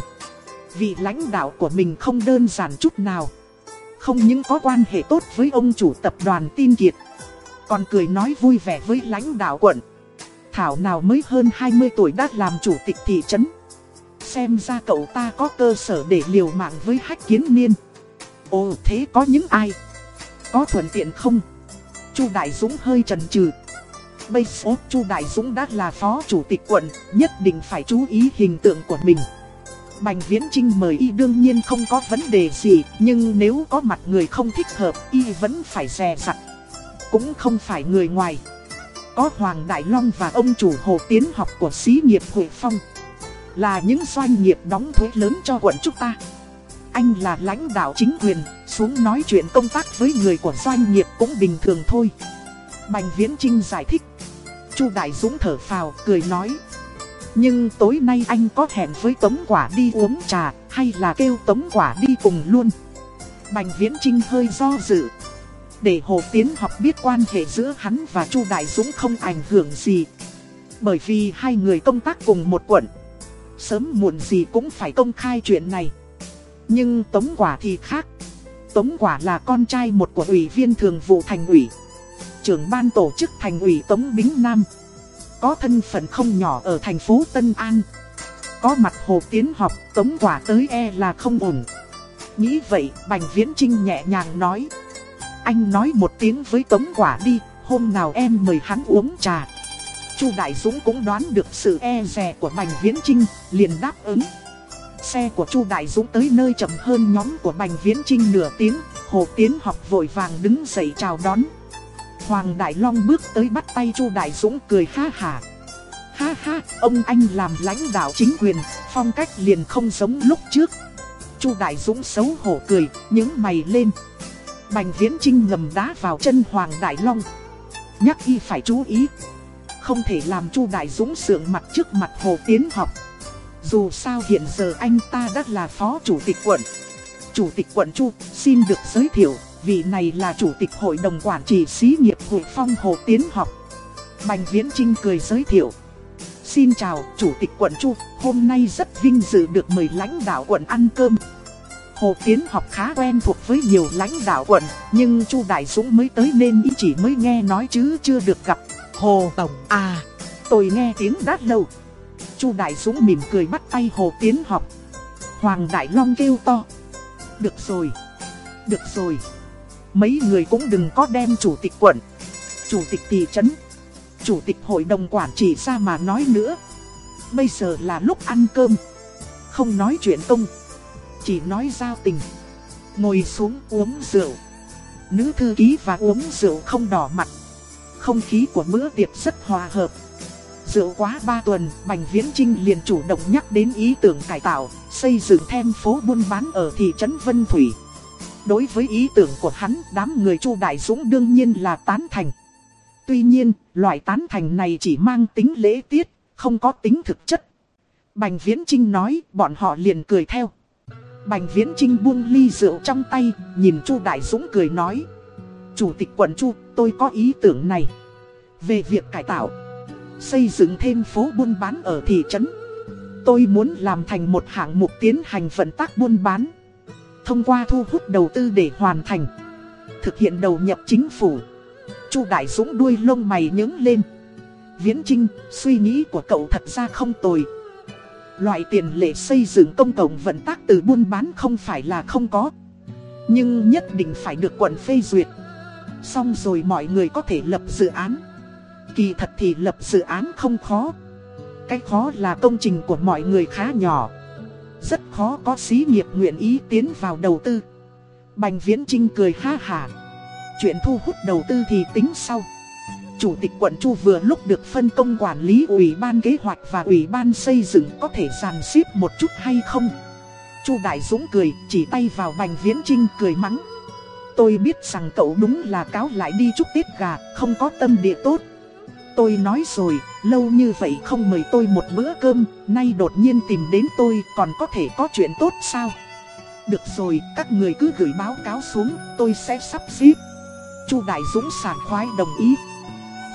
Vị lãnh đạo của mình không đơn giản chút nào. Không những có quan hệ tốt với ông chủ tập đoàn tin kiệt, còn cười nói vui vẻ với lãnh đạo quận Thảo nào mới hơn 20 tuổi đã làm chủ tịch thị trấn Xem ra cậu ta có cơ sở để liều mạng với hách kiến niên Ồ, thế có những ai Có thuận tiện không Chu Đại Dũng hơi chần chừ. Bây giờ Chu Đại Dũng đã là phó chủ tịch quận, Nhất định phải chú ý hình tượng của mình. Bành Viễn Trinh mời y đương nhiên không có vấn đề gì, Nhưng nếu có mặt người không thích hợp, y vẫn phải dè dặt. Cũng không phải người ngoài. Có Hoàng Đại Long và ông chủ Hồ Tiến học của xí nghiệp Hội Phong. Là những doanh nghiệp đóng thuế lớn cho quận chúng ta. Anh là lãnh đạo chính quyền, Xuống nói chuyện công tác với người của doanh nghiệp cũng bình thường thôi. Bành Viễn Trinh giải thích. Chu Đại Dũng thở phào, cười nói. Nhưng tối nay anh có hẹn với Tống Quả đi uống trà, hay là kêu Tống Quả đi cùng luôn? Bành Viễn Trinh hơi do dự. Để Hồ Tiến học biết quan hệ giữa hắn và Chu Đại Dũng không ảnh hưởng gì. Bởi vì hai người công tác cùng một quận. Sớm muộn gì cũng phải công khai chuyện này. Nhưng Tống Quả thì khác. Tống Quả là con trai một của ủy viên thường vụ thành ủy. Trưởng ban tổ chức thành ủy Tống Bính Nam. Có thân phận không nhỏ ở thành phố Tân An. Có mặt Hồ Tiến học, tống quả tới e là không ổn. Nghĩ vậy, Bành Viễn Trinh nhẹ nhàng nói. Anh nói một tiếng với tống quả đi, Hôm nào em mời hắn uống trà. Chu Đại Dũng cũng đoán được sự e rè của Bành Viễn Trinh liền đáp ứng. Xe của Chu Đại Dũng tới nơi chậm hơn nhóm của Bành Viễn Trinh nửa tiếng Hồ Tiến học vội vàng đứng dậy chào đón Hoàng Đại Long bước tới bắt tay Chu Đại Dũng cười ha hả. Ha ha, ông anh làm lãnh đạo chính quyền, phong cách liền không giống lúc trước. Chu Đại Dũng xấu hổ cười, những mày lên. Bành Viễn Trinh ngầm đá vào chân Hoàng Đại Long. Nhắc y phải chú ý. Không thể làm Chu Đại Dũng sượng mặt trước mặt Hồ Tiến học. Dù sao hiện giờ anh ta đã là phó chủ tịch quận. Chủ tịch quận Chu xin được giới thiệu vị này là chủ tịch hội đồng quản trị xí nghiệp Hội Phong Hồ Tiến học. Bành Viễn Trinh cười giới thiệu. Xin chào, chủ tịch quận Chu, hôm nay rất vinh dự được mời lãnh đạo quận ăn cơm. Hồ Tiến học khá quen thuộc với nhiều lãnh đạo quận, nhưng Chu Đại Dũng mới tới nên ý chỉ mới nghe nói chứ chưa được gặp. Hồ Tổng à, tôi nghe tiếng đắt lâu. Chu Đại Dũng mỉm cười bắt tay Hồ Tiến học. Hoàng Đại Long kêu to. Được rồi, được rồi. Mấy người cũng đừng có đem chủ tịch quận, chủ tịch thị trấn, chủ tịch hội đồng quản trị ra mà nói nữa. Bây giờ là lúc ăn cơm, không nói chuyện công, chỉ nói giao tình. Ngồi xuống uống rượu. Nữ thư ký và uống rượu không đỏ mặt. Không khí của bữa tiệc rất hòa hợp. Rượu quá 3 tuần, Bành Viễn Trinh liền chủ động nhắc đến ý tưởng cải tạo, xây dựng thêm phố buôn bán ở thị trấn Vân Thủy. Đối với ý tưởng của hắn, đám người Chu Đại Dũng đương nhiên là tán thành. Tuy nhiên, loại tán thành này chỉ mang tính lễ tiết, không có tính thực chất. Bành Viễn Trinh nói, bọn họ liền cười theo. Bành Viễn Trinh buông ly rượu trong tay, nhìn Chu Đại Dũng cười nói. Chủ tịch quận Chu, tôi có ý tưởng này. Về việc cải tạo, xây dựng thêm phố buôn bán ở thị trấn. Tôi muốn làm thành một hạng mục tiến hành vận tác buôn bán thông qua thu hút đầu tư để hoàn thành, thực hiện đầu nhập chính phủ. Chu Đại Dũng đuôi lông mày nhướng lên. Viễn Trinh, suy nghĩ của cậu thật ra không tồi. Loại tiền lệ xây dựng công cộng vận tác từ buôn bán không phải là không có. Nhưng nhất định phải được quận phê duyệt. Xong rồi mọi người có thể lập dự án. Kỳ thật thì lập dự án không khó. Cái khó là công trình của mọi người khá nhỏ. Rất khó có xí nghiệp nguyện ý tiến vào đầu tư. Bành Viễn Trinh cười ha hà. Chuyện thu hút đầu tư thì tính sau. Chủ tịch quận Chu vừa lúc được phân công quản lý ủy ban kế hoạch và ủy ban xây dựng có thể dàn xếp một chút hay không? Chu Đại Dũng cười, chỉ tay vào Bành Viễn Trinh cười mắng. Tôi biết rằng cậu đúng là cáo lại đi chúc tiết gà, không có tâm địa tốt. Tôi nói rồi, lâu như vậy không mời tôi một bữa cơm, nay đột nhiên tìm đến tôi còn có thể có chuyện tốt sao? Được rồi, các người cứ gửi báo cáo xuống, tôi sẽ sắp xếp. Chu Đại Dũng sảng khoái đồng ý.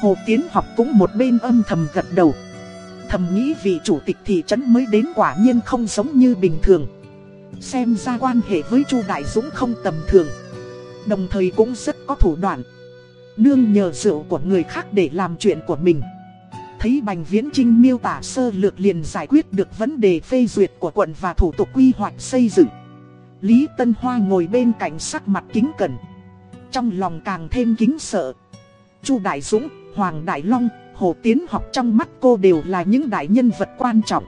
Hồ Tiến học cũng một bên âm thầm gật đầu. Thầm nghĩ vị chủ tịch thị trấn mới đến quả nhiên không giống như bình thường. Xem ra quan hệ với Chu Đại Dũng không tầm thường. Đồng thời cũng rất có thủ đoạn. Nương nhờ rượu của người khác để làm chuyện của mình thấy Bành Viễn Trinh miêu tả sơ lược liền giải quyết được vấn đề phê duyệt của quận và thủ tục quy hoạch xây dựng. Lý Tân Hoa ngồi bên cạnh sắc mặt kính cẩn. Trong lòng càng thêm kính sợ. Chu Đại Dũng, Hoàng Đại Long, Hồ Tiến học trong mắt cô đều là những đại nhân vật quan trọng.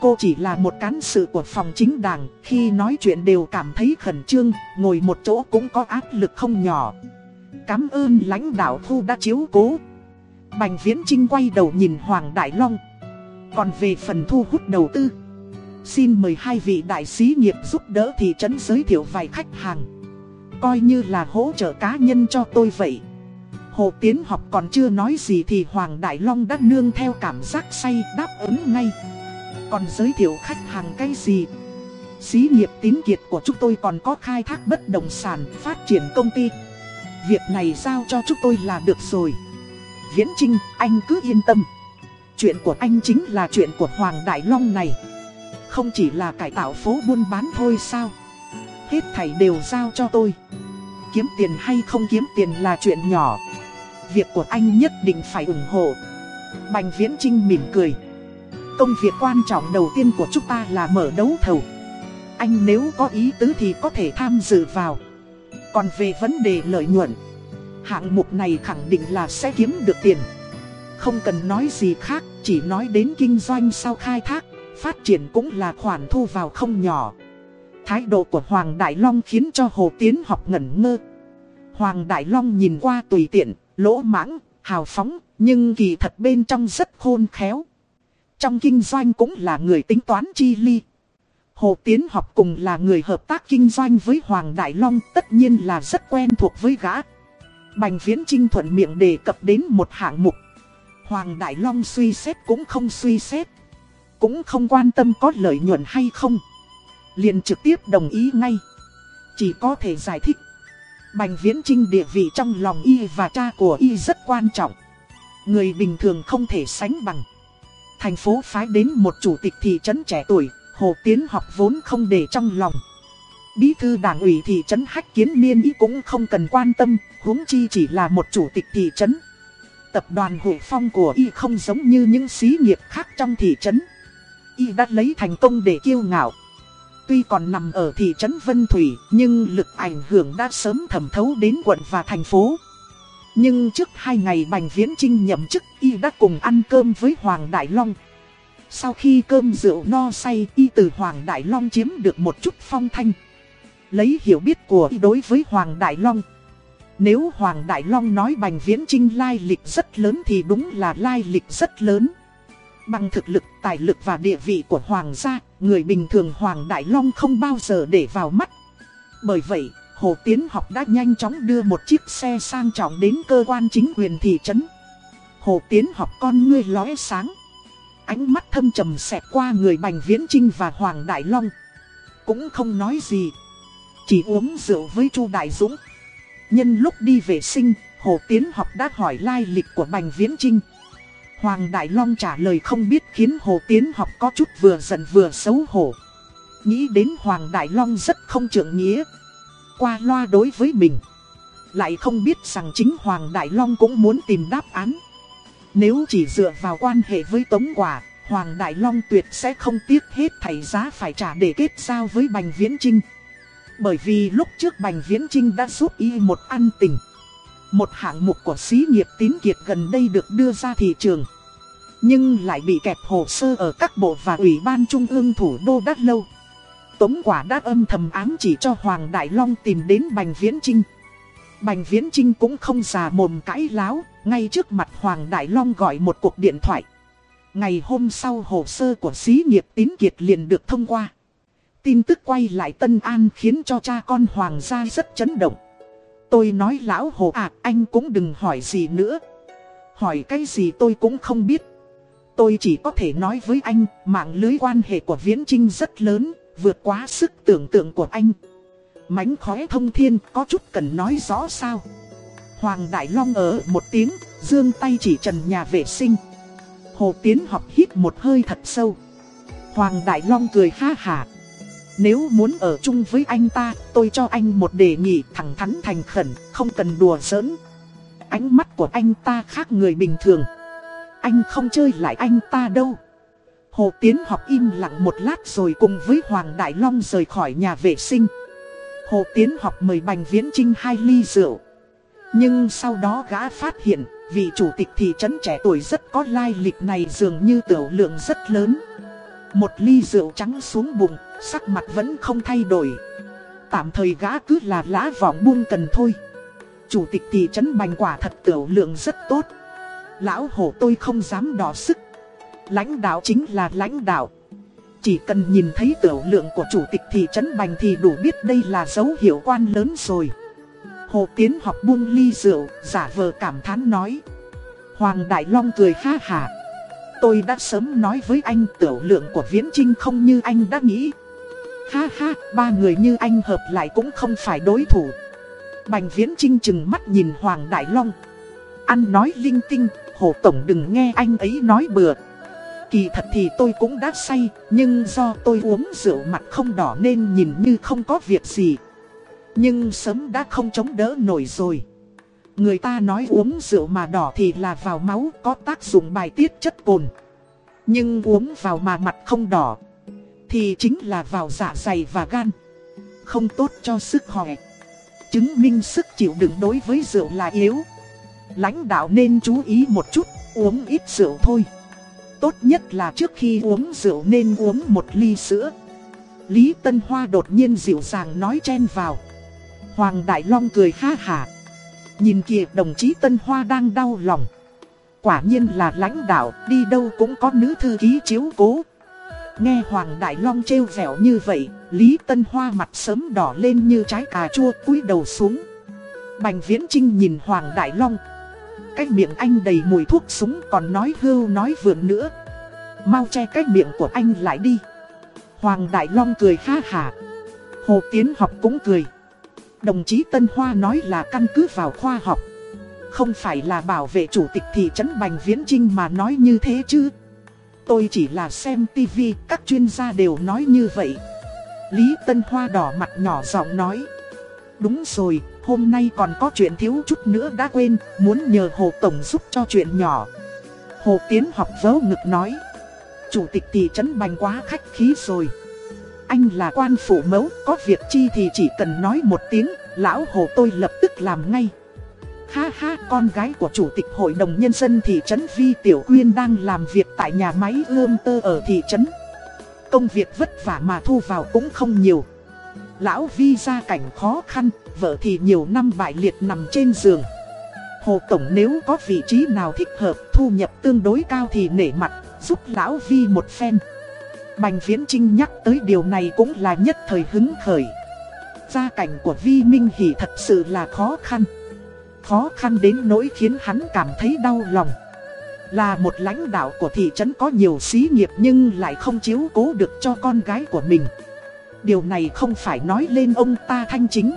Cô chỉ là một cán sự của phòng chính đảng, khi nói chuyện đều cảm thấy khẩn trương, ngồi một chỗ cũng có áp lực không nhỏ. Cảm ơn lãnh đạo thu đã chiếu cố. Bành Viễn Trinh quay đầu nhìn Hoàng Đại Long. Còn về phần thu hút đầu tư, xin mời hai vị đại sĩ nghiệp giúp đỡ thị trấn giới thiệu vài khách hàng. Coi như là hỗ trợ cá nhân cho tôi vậy. Hồ Tiến học còn chưa nói gì thì Hoàng Đại Long đã nương theo cảm giác say đáp ứng ngay. Còn giới thiệu khách hàng cái gì? Xí nghiệp tín kiệt của chúng tôi còn có khai thác bất động sản, phát triển công ty. Việc này giao cho chúng tôi là được rồi. Viễn Trinh, anh cứ yên tâm. Chuyện của anh chính là chuyện của Hoàng Đại Long này. Không chỉ là cải tạo phố buôn bán thôi sao? Hết thảy đều giao cho tôi. Kiếm tiền hay không kiếm tiền là chuyện nhỏ. Việc của anh nhất định phải ủng hộ. Bành Viễn Trinh mỉm cười. Công việc quan trọng đầu tiên của chúng ta là mở đấu thầu. Anh nếu có ý tứ thì có thể tham dự vào. Còn về vấn đề lợi nhuận, hạng mục này khẳng định là sẽ kiếm được tiền. Không cần nói gì khác, chỉ nói đến kinh doanh sau khai thác, phát triển cũng là khoản thu vào không nhỏ. Thái độ của Hoàng Đại Long khiến cho Hồ Tiến học ngẩn ngơ. Hoàng Đại Long nhìn qua tùy tiện, lỗ mãng, hào phóng, nhưng kỳ thật bên trong rất khôn khéo. Trong kinh doanh cũng là người tính toán chi ly. Hồ Tiến học cùng là người hợp tác kinh doanh với Hoàng Đại Long tất nhiên là rất quen thuộc với gã. Bành Viễn Trinh thuận miệng đề cập đến một hạng mục. Hoàng Đại Long suy xét cũng không suy xét. Cũng không quan tâm có lợi nhuận hay không. liền trực tiếp đồng ý ngay. Chỉ có thể giải thích. Bành Viễn Trinh địa vị trong lòng y và cha của y rất quan trọng. Người bình thường không thể sánh bằng. Thành phố phái đến một chủ tịch thị trấn trẻ tuổi, Hồ Tiến học vốn không để trong lòng. Bí thư đảng ủy thị trấn Hách Kiến Niên ý cũng không cần quan tâm, huống chi chỉ là một chủ tịch thị trấn. Tập đoàn Hội Phong của y không giống như những xí nghiệp khác trong thị trấn. Y đã lấy thành công để kiêu ngạo. Tuy còn nằm ở thị trấn Vân Thủy, nhưng lực ảnh hưởng đã sớm thẩm thấu đến quận và thành phố. Nhưng trước hai ngày Bành Viễn Trinh nhậm chức y đã cùng ăn cơm với Hoàng Đại Long. Sau khi cơm rượu no say y từ Hoàng Đại Long chiếm được một chút phong thanh. Lấy hiểu biết của y đối với Hoàng Đại Long. Nếu Hoàng Đại Long nói Bành Viễn Trinh lai lịch rất lớn thì đúng là lai lịch rất lớn. Bằng thực lực, tài lực và địa vị của Hoàng gia, người bình thường Hoàng Đại Long không bao giờ để vào mắt. Bởi vậy, Hồ Tiến học đã nhanh chóng đưa một chiếc xe sang trọng đến cơ quan chính quyền thị trấn. Hồ Tiến học con ngươi lóe sáng. Ánh mắt thâm trầm xẹt qua người Bành Viễn Trinh và Hoàng Đại Long. Cũng không nói gì. Chỉ uống rượu với Chu Đại Dũng. Nhân lúc đi vệ sinh, Hồ Tiến học đã hỏi lai lịch của Bành Viễn Trinh. Hoàng Đại Long trả lời không biết khiến Hồ Tiến học có chút vừa giận vừa xấu hổ. Nghĩ đến Hoàng Đại Long rất không trưởng nghĩa. Qua loa đối với mình. Lại không biết rằng chính Hoàng Đại Long cũng muốn tìm đáp án. Nếu chỉ dựa vào quan hệ với Tống Quả, Hoàng Đại Long tuyệt sẽ không tiếc hết thảy giá phải trả để kết giao với Bành Viễn Trinh. Bởi vì lúc trước Bành Viễn Trinh đã giúp y một ăn tình. Một hạng mục của xí nghiệp tín kiệt gần đây được đưa ra thị trường. Nhưng lại bị kẹp hồ sơ ở các bộ và ủy ban trung ương thủ đô đắt lâu. Tống quả đã âm thầm ám chỉ cho Hoàng Đại Long tìm đến Bành Viễn Trinh. Bành Viễn Trinh cũng không già mồm cãi láo, ngay trước mặt Hoàng Đại Long gọi một cuộc điện thoại. Ngày hôm sau hồ sơ của xí nghiệp tín kiệt liền được thông qua. Tin tức quay lại Tân An khiến cho cha con Hoàng gia rất chấn động. Tôi nói lão hồ à anh cũng đừng hỏi gì nữa. Hỏi cái gì tôi cũng không biết. Tôi chỉ có thể nói với anh, mạng lưới quan hệ của Viễn Trinh rất lớn, vượt quá sức tưởng tượng của anh. Mánh khóe thông thiên có chút cần nói rõ sao. Hoàng Đại Long ở một tiếng, dương tay chỉ trần nhà vệ sinh. Hồ Tiến học hít một hơi thật sâu. Hoàng Đại Long cười ha hà. Nếu muốn ở chung với anh ta, tôi cho anh một đề nghị thẳng thắn thành khẩn, không cần đùa giỡn. Ánh mắt của anh ta khác người bình thường. anh không chơi lại anh ta đâu. Hồ Tiến học im lặng một lát rồi cùng với Hoàng Đại Long rời khỏi nhà vệ sinh. Hồ Tiến học mời Bành Viễn Trinh hai ly rượu. Nhưng sau đó gã phát hiện, vị chủ tịch thị trấn trẻ tuổi rất có lai lịch này dường như tiểu lượng rất lớn. Một ly rượu trắng xuống bụng, sắc mặt vẫn không thay đổi. Tạm thời gã cứ là lá vọng buông cần thôi. Chủ tịch thị trấn Bành quả thật tiểu lượng rất tốt. Lão hổ tôi không dám đỏ sức. Lãnh đạo chính là lãnh đạo. Chỉ cần nhìn thấy tiểu lượng của chủ tịch thị trấn Bành thì đủ biết đây là dấu hiệu quan lớn rồi. Hồ Tiến học buông ly rượu, giả vờ cảm thán nói. Hoàng Đại Long cười ha hà. Tôi đã sớm nói với anh tiểu lượng của Viễn Trinh không như anh đã nghĩ. Ha ha, ba người như anh hợp lại cũng không phải đối thủ. Bành Viễn Trinh chừng mắt nhìn Hoàng Đại Long. Ăn nói linh tinh, Hồ Tổng đừng nghe anh ấy nói bừa. Kỳ thật thì tôi cũng đã say, nhưng do tôi uống rượu mặt không đỏ nên nhìn như không có việc gì. Nhưng sớm đã không chống đỡ nổi rồi. Người ta nói uống rượu mà đỏ thì là vào máu có tác dụng bài tiết chất cồn. Nhưng uống vào mà mặt không đỏ thì chính là vào dạ dày và gan. Không tốt cho sức khỏe. Chứng minh sức chịu đựng đối với rượu là yếu. Lãnh đạo nên chú ý một chút, uống ít rượu thôi. Tốt nhất là trước khi uống rượu nên uống một ly sữa. Lý Tân Hoa đột nhiên dịu dàng nói chen vào. Hoàng Đại Long cười ha hả. Nhìn kìa đồng chí Tân Hoa đang đau lòng. Quả nhiên là lãnh đạo, đi đâu cũng có nữ thư ký chiếu cố. Nghe Hoàng Đại Long trêu vẻo như vậy, Lý Tân Hoa mặt sớm đỏ lên như trái cà chua cúi đầu xuống. Bành Viễn Trinh nhìn Hoàng Đại Long. Cái miệng anh đầy mùi thuốc súng còn nói hưu nói vượn nữa. Mau che cái miệng của anh lại đi. Hoàng Đại Long cười ha hả. Hồ Tiến học cũng cười. Đồng chí Tân Hoa nói là căn cứ vào khoa học. Không phải là bảo vệ chủ tịch thị trấn Bành Viễn Trinh mà nói như thế chứ. Tôi chỉ là xem tivi, các chuyên gia đều nói như vậy. Lý Tân Hoa đỏ mặt nhỏ giọng nói. Đúng rồi, hôm nay còn có chuyện thiếu chút nữa đã quên, muốn nhờ Hồ Tổng giúp cho chuyện nhỏ. Hồ Tiến học vớ ngực nói. Chủ tịch thị trấn Bành quá khách khí rồi. Anh là quan phủ mẫu, có việc chi thì chỉ cần nói một tiếng, lão Hồ tôi lập tức làm ngay. Ha ha, con gái của Chủ tịch Hội đồng Nhân dân thị trấn Vi Tiểu Quyên đang làm việc tại nhà máy ươm tơ ở thị trấn. Công việc vất vả mà thu vào cũng không nhiều. Lão Vi gia cảnh khó khăn, vợ thì nhiều năm bại liệt nằm trên giường. Hồ Tổng nếu có vị trí nào thích hợp, thu nhập tương đối cao thì nể mặt, giúp Lão Vi một phen. Bành Viễn Trinh nhắc tới điều này cũng là nhất thời hứng khởi. Gia cảnh của Vi Minh Hỷ thật sự là khó khăn. Khó khăn đến nỗi khiến hắn cảm thấy đau lòng. Là một lãnh đạo của thị trấn có nhiều xí nghiệp nhưng lại không chiếu cố được cho con gái của mình. Điều này không phải nói lên ông ta thanh chính.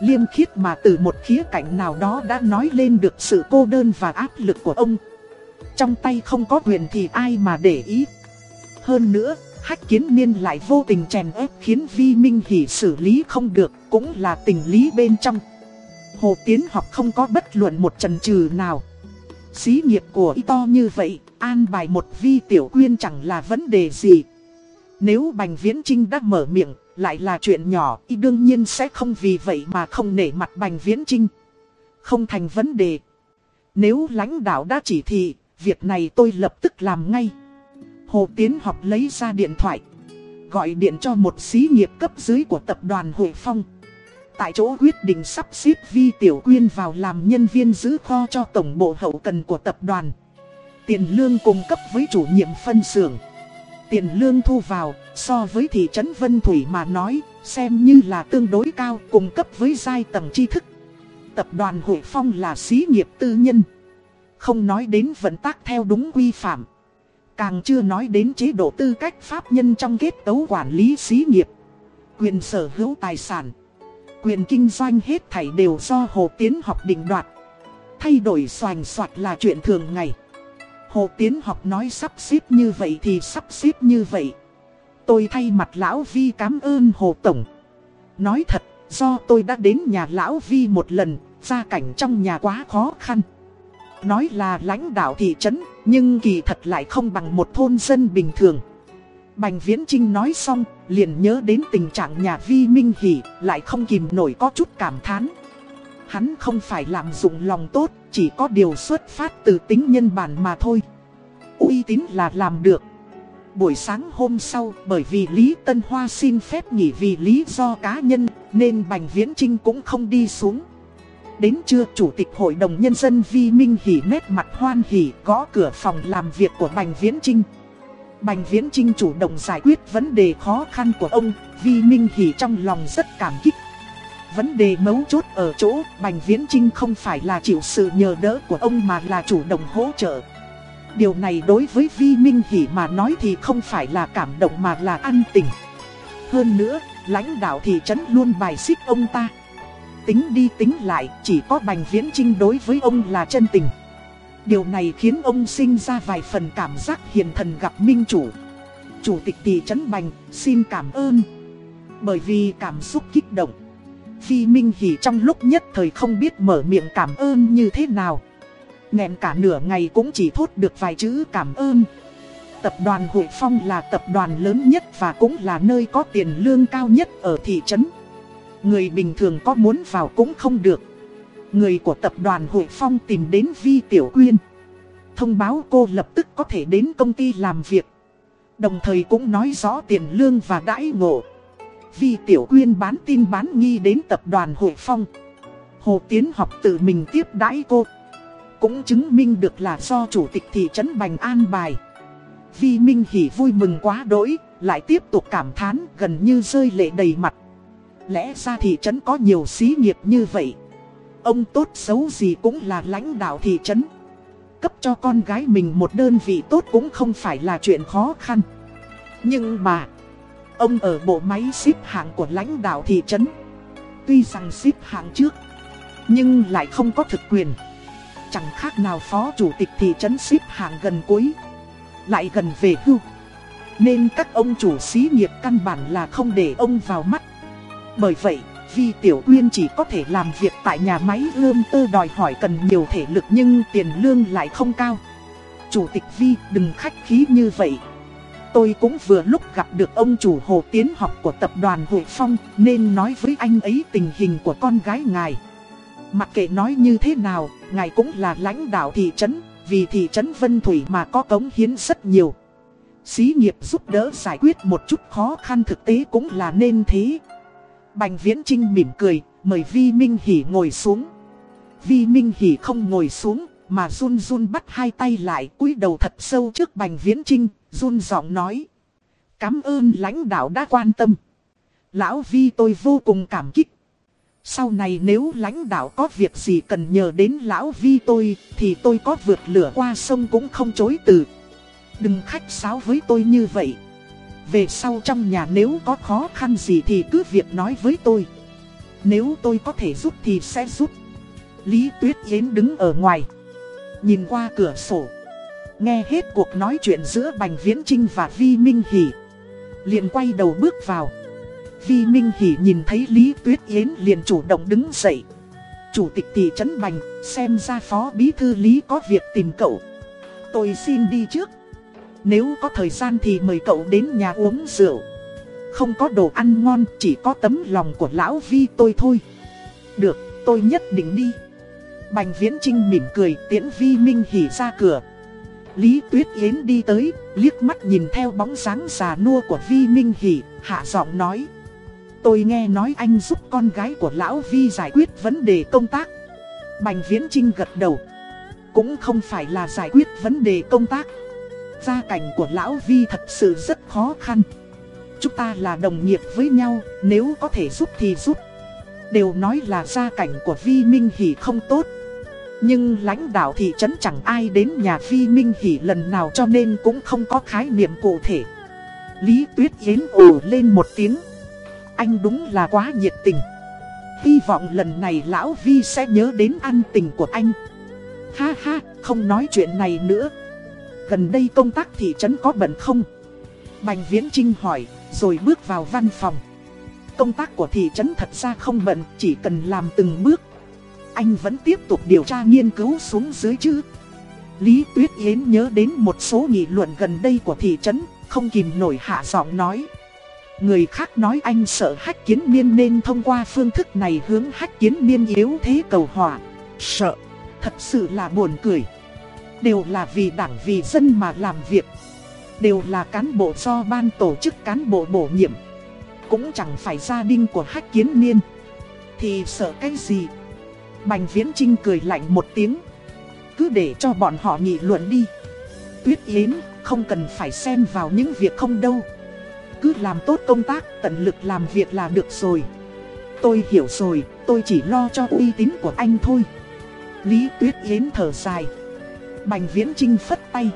Liêm khiết mà từ một khía cạnh nào đó đã nói lên được sự cô đơn và áp lực của ông. Trong tay không có quyền thì ai mà để ý. Hơn nữa, Hách Kiến Niên lại vô tình chèn ép khiến Vi Minh Hỷ xử lý không được, cũng là tình lý bên trong. Hồ Tiến học không có bất luận một trần trừ nào. Xí nghiệp của y to như vậy, an bài một vi tiểu quyên chẳng là vấn đề gì. Nếu Bành Viễn Trinh đã mở miệng, lại là chuyện nhỏ, y đương nhiên sẽ không vì vậy mà không nể mặt Bành Viễn Trinh. Không thành vấn đề. Nếu lãnh đạo đã chỉ thị, việc này tôi lập tức làm ngay. Hồ Tiến học lấy ra điện thoại. Gọi điện cho một xí nghiệp cấp dưới của tập đoàn Hội Phong. Tại chỗ quyết định sắp xếp Vi Tiểu Quyên vào làm nhân viên giữ kho cho tổng bộ hậu cần của tập đoàn. Tiền lương cung cấp với chủ nhiệm phân xưởng. Tiền lương thu vào so với thị trấn Vân Thủy mà nói, xem như là tương đối cao cùng cấp với giai tầng tri thức. Tập đoàn Hội Phong là xí nghiệp tư nhân. Không nói đến vận tác theo đúng quy phạm. Càng chưa nói đến chế độ tư cách pháp nhân trong kết cấu quản lý xí nghiệp. Quyền sở hữu tài sản quyền kinh doanh hết thảy đều do Hồ Tiến học định đoạt. Thay đổi xoành soạt là chuyện thường ngày. Hồ Tiến học nói sắp xếp như vậy thì sắp xếp như vậy. Tôi thay mặt Lão Vi cảm ơn Hồ Tổng. Nói thật, do tôi đã đến nhà Lão Vi một lần, gia cảnh trong nhà quá khó khăn. Nói là lãnh đạo thị trấn, Nhưng kỳ thật lại không bằng một thôn dân bình thường. Bành Viễn Trinh nói xong, liền nhớ đến tình trạng nhà Vi Minh Hỷ, lại không kìm nổi có chút cảm thán. Hắn không phải làm dụng lòng tốt, chỉ có điều xuất phát từ tính nhân bản mà thôi. uy tín là làm được. Buổi sáng hôm sau, bởi vì Lý Tân Hoa xin phép nghỉ vì lý do cá nhân, nên Bành Viễn Trinh cũng không đi xuống. Đến trưa, Chủ tịch Hội đồng Nhân dân Vi Minh Hỷ nét mặt hoan hỉ gõ cửa phòng làm việc của Bành Viễn Trinh. Bành Viễn Trinh chủ động giải quyết vấn đề khó khăn của ông, Vi Minh Hỷ trong lòng rất cảm kích. Vấn đề mấu chốt ở chỗ Bành Viễn Trinh không phải là chịu sự nhờ đỡ của ông mà là chủ động hỗ trợ. Điều này đối với Vi Minh Hỷ mà nói thì không phải là cảm động mà là an tình. Hơn nữa, lãnh đạo thị trấn luôn bài xích ông ta. Tính đi tính lại, chỉ có Bành Viễn Trinh đối với ông là chân tình. Điều này khiến ông sinh ra vài phần cảm giác hiền thần gặp minh chủ. Chủ tịch thị trấn Bành, xin cảm ơn. Bởi vì cảm xúc kích động. Phi Minh Hỷ trong lúc nhất thời không biết mở miệng cảm ơn như thế nào. Nghẹn cả nửa ngày cũng chỉ thốt được vài chữ cảm ơn. Tập đoàn Hội Phong là tập đoàn lớn nhất và cũng là nơi có tiền lương cao nhất ở thị trấn. Người bình thường có muốn vào cũng không được. Người của tập đoàn Hội Phong tìm đến Vi Tiểu Quyên. Thông báo cô lập tức có thể đến công ty làm việc. Đồng thời cũng nói rõ tiền lương và đãi ngộ. Vi Tiểu Quyên bán tin bán nghi đến tập đoàn Hội Phong. Hồ Tiến học tự mình tiếp đãi cô. Cũng chứng minh được là do chủ tịch thị trấn Bành an bài. Vi Minh Hỷ vui mừng quá đỗi, lại tiếp tục cảm thán gần như rơi lệ đầy mặt. Lẽ ra thị trấn có nhiều xí nghiệp như vậy. Ông tốt xấu gì cũng là lãnh đạo thị trấn. Cấp cho con gái mình một đơn vị tốt cũng không phải là chuyện khó khăn. Nhưng mà, ông ở bộ máy xếp hạng của lãnh đạo thị trấn. Tuy rằng xếp hạng trước, nhưng lại không có thực quyền. Chẳng khác nào phó chủ tịch thị trấn xếp hạng gần cuối Lại gần về hưu. Nên các ông chủ xí nghiệp căn bản là không để ông vào mắt. Bởi vậy, Vi Tiểu Uyên chỉ có thể làm việc tại nhà máy ươm tơ đòi hỏi cần nhiều thể lực nhưng tiền lương lại không cao. Chủ tịch Vi đừng khách khí như vậy. Tôi cũng vừa lúc gặp được ông chủ Hồ Tiến học của tập đoàn Hội Phong Nên nói với anh ấy tình hình của con gái ngài. Mặc kệ nói như thế nào, ngài cũng là lãnh đạo thị trấn, vì thị trấn Vân Thủy mà có cống hiến rất nhiều. Xí nghiệp giúp đỡ giải quyết một chút khó khăn thực tế cũng là nên thế. Bành Viễn Trinh mỉm cười, mời Vi Minh Hỷ ngồi xuống. Vi Minh Hỷ không ngồi xuống, mà run run bắt hai tay lại cúi đầu thật sâu trước Bành Viễn Trinh, run giọng nói. Cảm ơn lãnh đạo đã quan tâm. Lão Vi tôi vô cùng cảm kích. Sau này nếu lãnh đạo có việc gì cần nhờ đến lão vi tôi, thì tôi có vượt lửa qua sông cũng không chối từ. Đừng khách sáo với tôi như vậy. Về sau trong nhà nếu có khó khăn gì thì cứ việc nói với tôi. Nếu tôi có thể giúp thì sẽ giúp. Lý Tuyết Yến đứng ở ngoài. Nhìn qua cửa sổ. Nghe hết cuộc nói chuyện giữa Bành Viễn Trinh và Vi Minh Hỷ. liền quay đầu bước vào. Vi Minh Hỷ nhìn thấy Lý Tuyết Yến liền chủ động đứng dậy. Chủ tịch thị trấn Bành, xem ra phó bí thư Lý có việc tìm cậu. Tôi xin đi trước. Nếu có thời gian thì mời cậu đến nhà uống rượu. Không có đồ ăn ngon, chỉ có tấm lòng của lão Vi tôi thôi. Được, tôi nhất định đi. Bành Viễn Trinh mỉm cười tiễn Vi Minh Hỷ ra cửa. Lý Tuyết Yến đi tới, liếc mắt nhìn theo bóng dáng già nua của Vi Minh Hỷ, hạ giọng nói. Tôi nghe nói anh giúp con gái của Lão Vi giải quyết vấn đề công tác. Bành Viễn Trinh gật đầu. Cũng không phải là giải quyết vấn đề công tác. Gia cảnh của Lão Vi thật sự rất khó khăn. Chúng ta là đồng nghiệp với nhau, nếu có thể giúp thì giúp. Đều nói là gia cảnh của Vi Minh Hỷ không tốt. Nhưng lãnh đạo thị trấn chẳng ai đến nhà Vi Minh Hỷ lần nào cho nên cũng không có khái niệm cụ thể. Lý Tuyết Yến ồ lên một tiếng. Anh đúng là quá nhiệt tình. Hy vọng lần này lão Vi sẽ nhớ đến ăn tình của anh. Ha ha, không nói chuyện này nữa. Gần đây công tác thị trấn có bận không? Bành Viễn Trinh hỏi, rồi bước vào văn phòng. Công tác của thị trấn thật ra không bận, chỉ cần làm từng bước. Anh vẫn tiếp tục điều tra nghiên cứu xuống dưới chứ. Lý Tuyết Yến nhớ đến một số nghị luận gần đây của thị trấn, không kìm nổi hạ giọng nói. Người khác nói anh sợ hách kiến niên nên thông qua phương thức này hướng hách kiến niên yếu thế cầu hòa. Sợ, thật sự là buồn cười. Đều là vì đảng vì dân mà làm việc. Đều là cán bộ do ban tổ chức cán bộ bổ nhiệm. Cũng chẳng phải gia đình của hách kiến niên. Thì sợ cái gì? Bành Viễn Trinh cười lạnh một tiếng. Cứ để cho bọn họ nghị luận đi. Tuyết Yến không cần phải xen vào những việc không đâu. Cứ làm tốt công tác, tận lực làm việc là được rồi. Tôi hiểu rồi, tôi chỉ lo cho uy tín của anh thôi. Lý Tuyết Yến thở dài. Bành Viễn Trinh phất tay.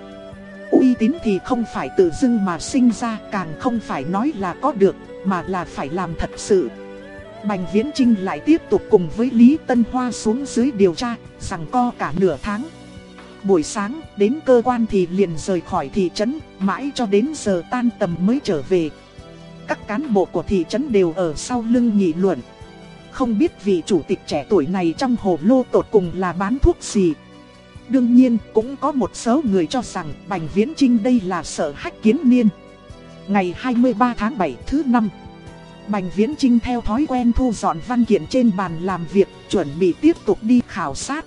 Uy tín thì không phải tự dưng mà sinh ra, càng không phải nói là có được, mà là phải làm thật sự. Bành Viễn Trinh lại tiếp tục cùng với Lý Tân Hoa xuống dưới điều tra, rằng co cả nửa tháng. Buổi sáng, đến cơ quan thì liền rời khỏi thị trấn, mãi cho đến giờ tan tầm mới trở về. Các cán bộ của thị trấn đều ở sau lưng nghị luận. Không biết vị chủ tịch trẻ tuổi này trong hồ lô tột cùng là bán thuốc gì. Đương nhiên, cũng có một số người cho rằng Bành Viễn Trinh đây là sợ hách kiến niên. Ngày 23 tháng 7 thứ năm Bành Viễn Trinh theo thói quen thu dọn văn kiện trên bàn làm việc, chuẩn bị tiếp tục đi khảo sát.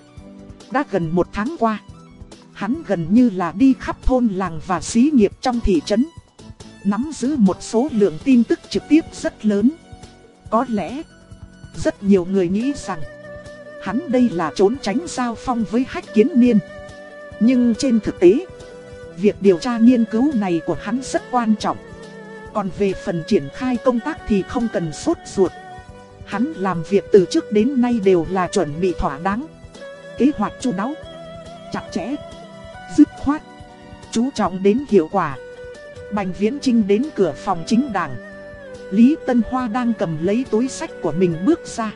Đã gần một tháng qua, hắn gần như là đi khắp thôn làng và xí nghiệp trong thị trấn. Nắm giữ một số lượng tin tức trực tiếp rất lớn. Có lẽ, rất nhiều người nghĩ rằng, hắn đây là trốn tránh giao phong với hách kiến niên. Nhưng trên thực tế, việc điều tra nghiên cứu này của hắn rất quan trọng. Còn về phần triển khai công tác thì không cần sốt ruột. Hắn làm việc từ trước đến nay đều là chuẩn bị thỏa đáng. Kế hoạch chu đáo, chặt chẽ, chú trọng đến hiệu quả. Bành Viễn Trinh đến cửa phòng chính đảng. Lý Tân Hoa đang cầm lấy túi sách của mình bước ra.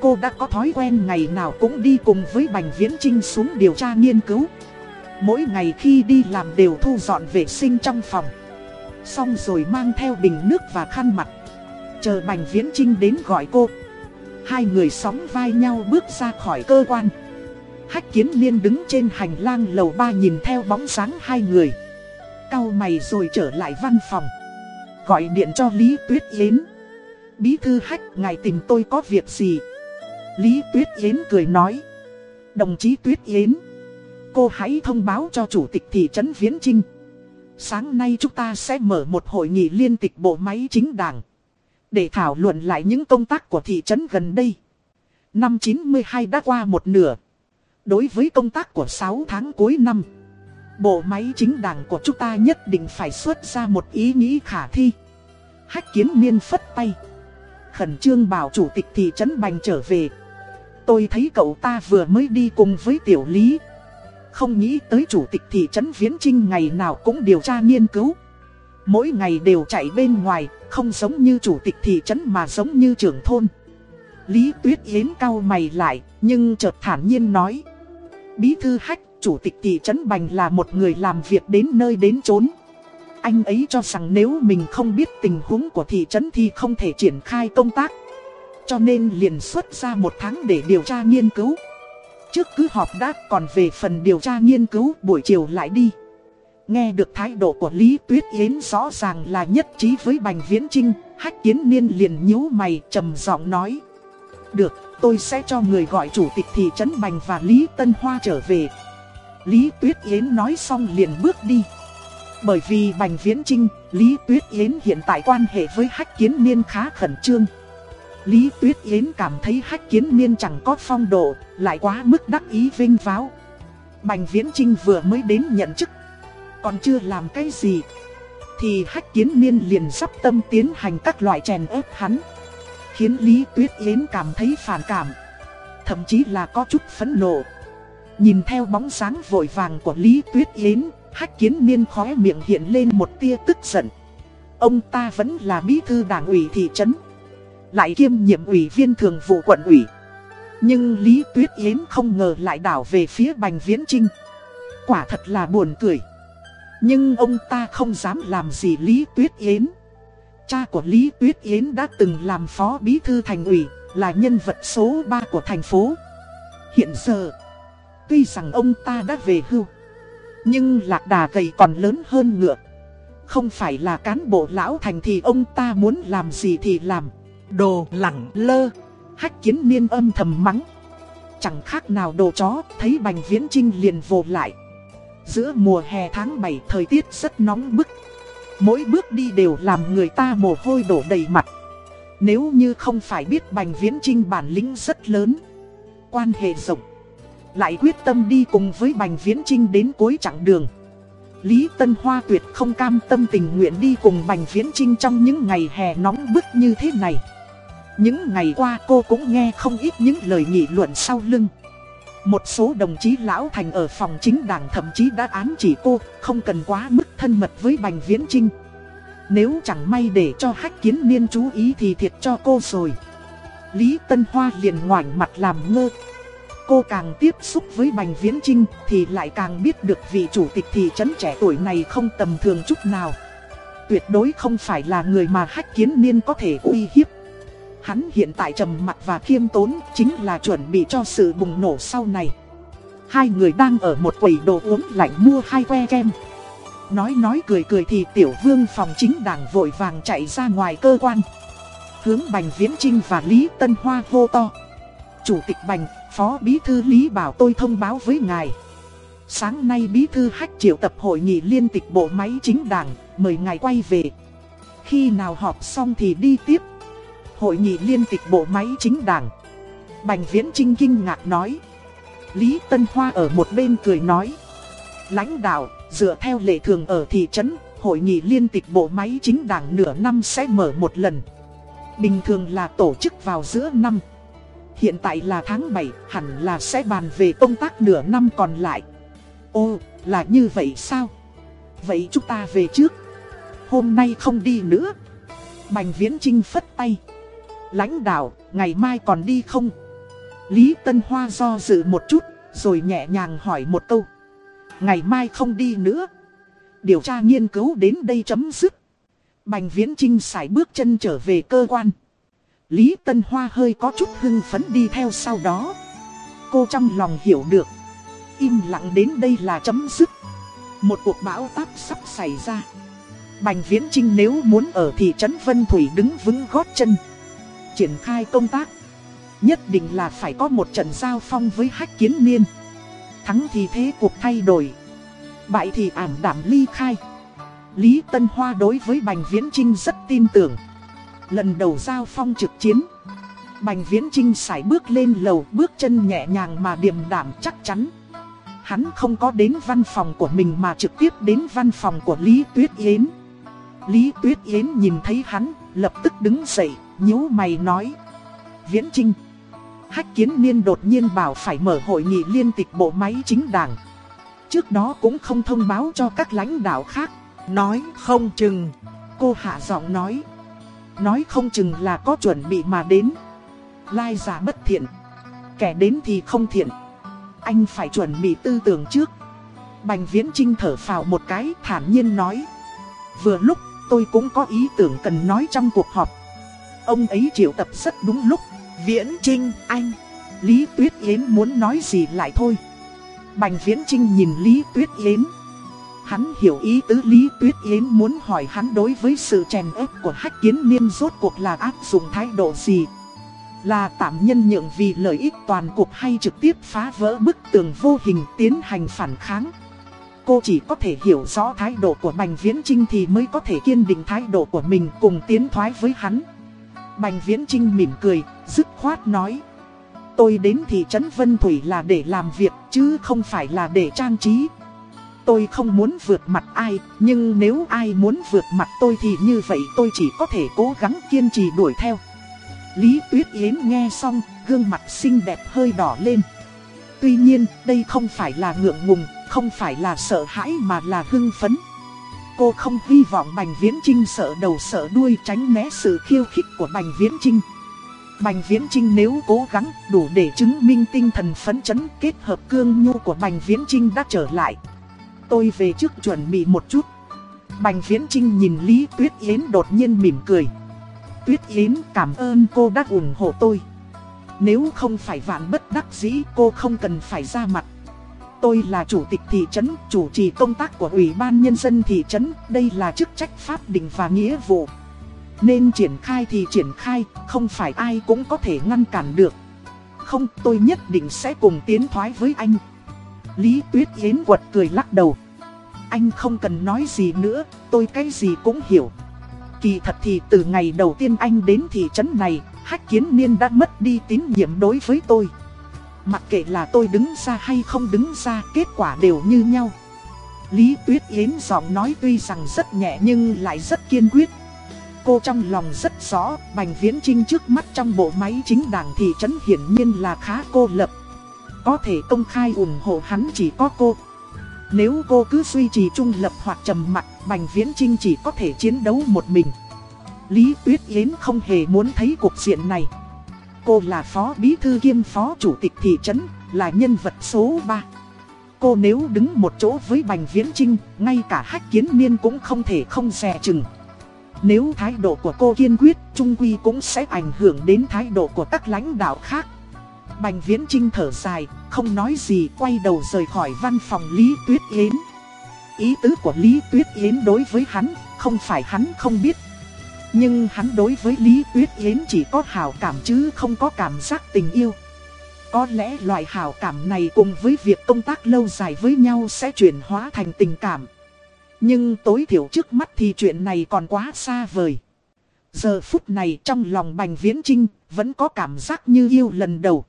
Cô đã có thói quen ngày nào cũng đi cùng với Bành Viễn Trinh xuống điều tra nghiên cứu. Mỗi ngày khi đi làm đều thu dọn vệ sinh trong phòng. Xong rồi mang theo bình nước và khăn mặt Chờ Bành Viễn Trinh đến gọi cô Hai người sóng vai nhau bước ra khỏi cơ quan Hách kiến liên đứng trên hành lang lầu ba nhìn theo bóng sáng hai người Cao mày rồi trở lại văn phòng Gọi điện cho Lý Tuyết Yến Bí thư hách, ngài tìm tôi có việc gì Lý Tuyết Yến cười nói Đồng chí Tuyết Yến, Cô hãy thông báo cho chủ tịch thị trấn Viễn Trinh Sáng nay chúng ta sẽ mở một hội nghị liên tịch bộ máy chính đảng. Để thảo luận lại những công tác của thị trấn gần đây. Năm 92 đã qua một nửa. Đối với công tác của 6 tháng cuối năm. Bộ máy chính đảng của chúng ta nhất định phải xuất ra một ý nghĩ khả thi. Hách kiến niên phất tay. Khẩn trương bảo chủ tịch thị trấn Bành trở về. Tôi thấy cậu ta vừa mới đi cùng với tiểu lý. Không nghĩ tới chủ tịch thị trấn Viễn Trinh ngày nào cũng điều tra nghiên cứu. Mỗi ngày đều chạy bên ngoài, không giống như chủ tịch thị trấn mà giống như trưởng thôn. Lý Tuyết Yến cau mày lại, nhưng chợt thản nhiên nói. Bí thư hách, chủ tịch thị trấn Bành là một người làm việc đến nơi đến chốn. Anh ấy cho rằng nếu mình không biết tình huống của thị trấn thì không thể triển khai công tác. Cho nên liền xuất ra một tháng để điều tra nghiên cứu. Trước cứ họp đã còn về phần điều tra nghiên cứu buổi chiều lại đi. Nghe được thái độ của Lý Tuyết Yến rõ ràng là nhất trí với Bành Viễn Trinh, Hách Kiến Niên liền nhíu mày trầm giọng nói. Được, tôi sẽ cho người gọi chủ tịch thị trấn Bành và Lý Tân Hoa trở về. Lý Tuyết Yến nói xong liền bước đi. Bởi vì Bành Viễn Trinh, Lý Tuyết Yến hiện tại quan hệ với Hách Kiến Niên khá khẩn trương. Lý Tuyết Yến cảm thấy hách kiến niên chẳng có phong độ, lại quá mức đắc ý vinh váo. Bành Viễn Trinh vừa mới đến nhận chức, còn chưa làm cái gì. Thì hách kiến niên liền sắp tâm tiến hành các loại chèn ép hắn. Khiến Lý Tuyết Yến cảm thấy phản cảm. Thậm chí là có chút phẫn nộ. Nhìn theo bóng sáng vội vàng của Lý Tuyết Yến, hách kiến niên khóe miệng hiện lên một tia tức giận. Ông ta vẫn là bí thư đảng ủy thị trấn lại kiêm nhiệm ủy viên thường vụ quận ủy. Nhưng Lý Tuyết Yến không ngờ lại đảo về phía Bành Viễn Trinh. Quả thật là buồn cười. Nhưng ông ta không dám làm gì Lý Tuyết Yến. Cha của Lý Tuyết Yến đã từng làm phó bí thư thành ủy, là nhân vật số 3 của thành phố. Hiện giờ, tuy rằng ông ta đã về hưu, Nhưng lạc đà gầy còn lớn hơn ngựa. Không phải là cán bộ lão thành thì ông ta muốn làm gì thì làm. Đồ lẳng lơ. Hách kiến niên âm thầm mắng. Chẳng khác nào đồ chó, thấy bành viễn trinh liền vồ lại. Giữa mùa hè tháng 7 thời tiết rất nóng bức. Mỗi bước đi đều làm người ta mồ hôi đổ đầy mặt. Nếu như không phải biết bành viễn trinh bản lĩnh rất lớn, quan hệ rộng, lại quyết tâm đi cùng với bành viễn trinh đến cuối chặng đường. Lý Tân Hoa tuyệt không cam tâm tình nguyện đi cùng Bành Viễn Trinh trong những ngày hè nóng bức như thế này. Những ngày qua cô cũng nghe không ít những lời nghị luận sau lưng. Một số đồng chí lão thành ở phòng chính đảng thậm chí đã ám chỉ cô, không cần quá mức thân mật với Bành Viễn Trinh. Nếu chẳng may để cho hách kiến niên chú ý thì thiệt cho cô rồi. Lý Tân Hoa liền ngoảnh mặt làm ngơ. Cô càng tiếp xúc với Bành Viễn Trinh thì lại càng biết được vị chủ tịch thị trấn trẻ tuổi này không tầm thường chút nào. Tuyệt đối không phải là người mà hách kiến niên có thể uy hiếp. Hắn hiện tại trầm mặt và khiêm tốn chính là chuẩn bị cho sự bùng nổ sau này. Hai người đang ở một quầy đồ uống lạnh mua hai que kem. Nói nói cười cười thì tiểu vương phòng chính đảng vội vàng chạy ra ngoài cơ quan. Hướng Bành Viễn Trinh và Lý Tân Hoa hô to. Chủ tịch Bành, Phó Bí Thư Lý bảo tôi thông báo với ngài. Sáng nay Bí Thư Hách triệu tập hội nghị liên tịch bộ máy chính đảng, mời ngài quay về. Khi nào họp xong thì đi tiếp. Hội nghị liên tịch bộ máy chính đảng. Bành Viễn Trinh kinh ngạc nói. Lý Tân Hoa ở một bên cười nói. Lãnh đạo, dựa theo lệ thường ở thị trấn, hội nghị liên tịch bộ máy chính đảng nửa năm sẽ mở một lần. Bình thường là tổ chức vào giữa năm. Hiện tại là tháng 7, hẳn là sẽ bàn về công tác nửa năm còn lại. Ô, là như vậy sao? Vậy chúng ta về trước. Hôm nay không đi nữa. Bành Viễn Trinh phất tay. Lãnh đạo, ngày mai còn đi không? Lý Tân Hoa do dự một chút, rồi nhẹ nhàng hỏi một câu. Ngày mai không đi nữa. Điều tra nghiên cứu đến đây chấm dứt. Bành Viễn Trinh sải bước chân trở về cơ quan. Lý Tân Hoa hơi có chút hưng phấn đi theo sau đó. Cô trong lòng hiểu được. Im lặng đến đây là chấm dứt. Một cuộc bão táp sắp xảy ra. Bành Viễn Trinh nếu muốn ở thị trấn Vân Thủy đứng vững gót chân. Triển khai công tác. Nhất định là phải có một trận giao phong với hách kiến niên. Thắng thì thế cuộc thay đổi. Bại thì ảm đảm ly khai. Lý Tân Hoa đối với Bành Viễn Trinh rất tin tưởng. Lần đầu giao phong trực chiến, Bành Viễn Trinh sải bước lên lầu, bước chân nhẹ nhàng mà điềm đảm chắc chắn Hắn không có đến văn phòng của mình mà trực tiếp đến văn phòng của Lý Tuyết Yến Lý Tuyết Yến nhìn thấy hắn, lập tức đứng dậy nhíu mày nói. Viễn Trinh. Hách kiến niên đột nhiên bảo phải mở hội nghị liên tịch bộ máy chính đảng. Trước đó cũng không thông báo cho các lãnh đạo khác. Nói không chừng. Cô hạ giọng nói. Nói không chừng là có chuẩn bị mà đến. Lai giả bất thiện. Kẻ đến thì không thiện. Anh phải chuẩn bị tư tưởng trước. Bành viễn trinh thở phào một cái thản nhiên nói. Vừa lúc, tôi cũng có ý tưởng cần nói trong cuộc họp. Ông ấy triệu tập rất đúng lúc Viễn trinh anh Lý Tuyết Yến muốn nói gì lại thôi Bành viễn trinh nhìn Lý Tuyết Yến Hắn hiểu ý tứ Lý Tuyết Yến muốn hỏi hắn đối với sự chèn ép của hách kiến niên rốt cuộc là áp dụng thái độ gì. Là tạm nhân nhượng vì lợi ích toàn cục hay trực tiếp phá vỡ bức tường vô hình tiến hành phản kháng. Cô chỉ có thể hiểu rõ thái độ của Bành Viễn Trinh thì mới có thể kiên định thái độ của mình cùng tiến thoái với hắn. Bành Viễn Trinh mỉm cười, dứt khoát nói. Tôi đến thị trấn Vân Thủy là để làm việc chứ không phải là để trang trí. Tôi không muốn vượt mặt ai, nhưng nếu ai muốn vượt mặt tôi thì như vậy tôi chỉ có thể cố gắng kiên trì đuổi theo. Lý Tuyết Yến nghe xong, gương mặt xinh đẹp hơi đỏ lên. Tuy nhiên, đây không phải là ngượng ngùng, không phải là sợ hãi mà là hưng phấn. Cô không hy vọng Bành Viễn Trinh sợ đầu sợ đuôi tránh né sự khiêu khích của Bành Viễn Trinh. Bành Viễn Trinh nếu cố gắng đủ để chứng minh tinh thần phấn chấn kết hợp cương nhu của Bành Viễn Trinh đã trở lại tôi về trước chuẩn bị một chút. Bành Viễn Trinh nhìn Lý Tuyết Yến đột nhiên mỉm cười. Tuyết Yến cảm ơn cô đã ủng hộ tôi. Nếu không phải vạn bất đắc dĩ, cô không cần phải ra mặt. Tôi là chủ tịch thị trấn, chủ trì công tác của Ủy ban Nhân dân thị trấn, đây là chức trách pháp định và nghĩa vụ. Nên triển khai thì triển khai, không phải ai cũng có thể ngăn cản được. Không, tôi nhất định sẽ cùng tiến thoái với anh. Lý Tuyết Yến quật cười lắc đầu. Anh không cần nói gì nữa, tôi cái gì cũng hiểu. Kỳ thật thì từ ngày đầu tiên anh đến thị trấn này, Hách Kiến Niên đã mất đi tín nhiệm đối với tôi. Mặc kệ là tôi đứng ra hay không đứng ra, kết quả đều như nhau. Lý Tuyết Yến giọng nói tuy rằng rất nhẹ nhưng lại rất kiên quyết. Cô trong lòng rất rõ, Bành Viễn Trinh trước mắt trong bộ máy chính đảng thị trấn hiển nhiên là khá cô lập. Có thể công khai ủng hộ hắn chỉ có cô. Nếu cô cứ duy trì trung lập hoặc trầm mặc, Bành Viễn Trinh chỉ có thể chiến đấu một mình. Lý Tuyết Yến không hề muốn thấy cuộc diện này. Cô là phó bí thư kiêm phó chủ tịch thị trấn, là nhân vật số 3. Cô nếu đứng một chỗ với Bành Viễn Trinh, ngay cả hách kiến niên cũng không thể không xè chừng. Nếu thái độ của cô kiên quyết, Trung Quy cũng sẽ ảnh hưởng đến thái độ của các lãnh đạo khác. Bành Viễn Trinh thở dài, không nói gì, quay đầu rời khỏi văn phòng Lý Tuyết Yến. Ý tứ của Lý Tuyết Yến đối với hắn, không phải hắn không biết. Nhưng hắn đối với Lý Tuyết Yến chỉ có hảo cảm chứ không có cảm giác tình yêu. Có lẽ loại hảo cảm này cùng với việc công tác lâu dài với nhau sẽ chuyển hóa thành tình cảm. Nhưng tối thiểu trước mắt thì chuyện này còn quá xa vời. Giờ phút này trong lòng Bành Viễn Trinh vẫn có cảm giác như yêu lần đầu.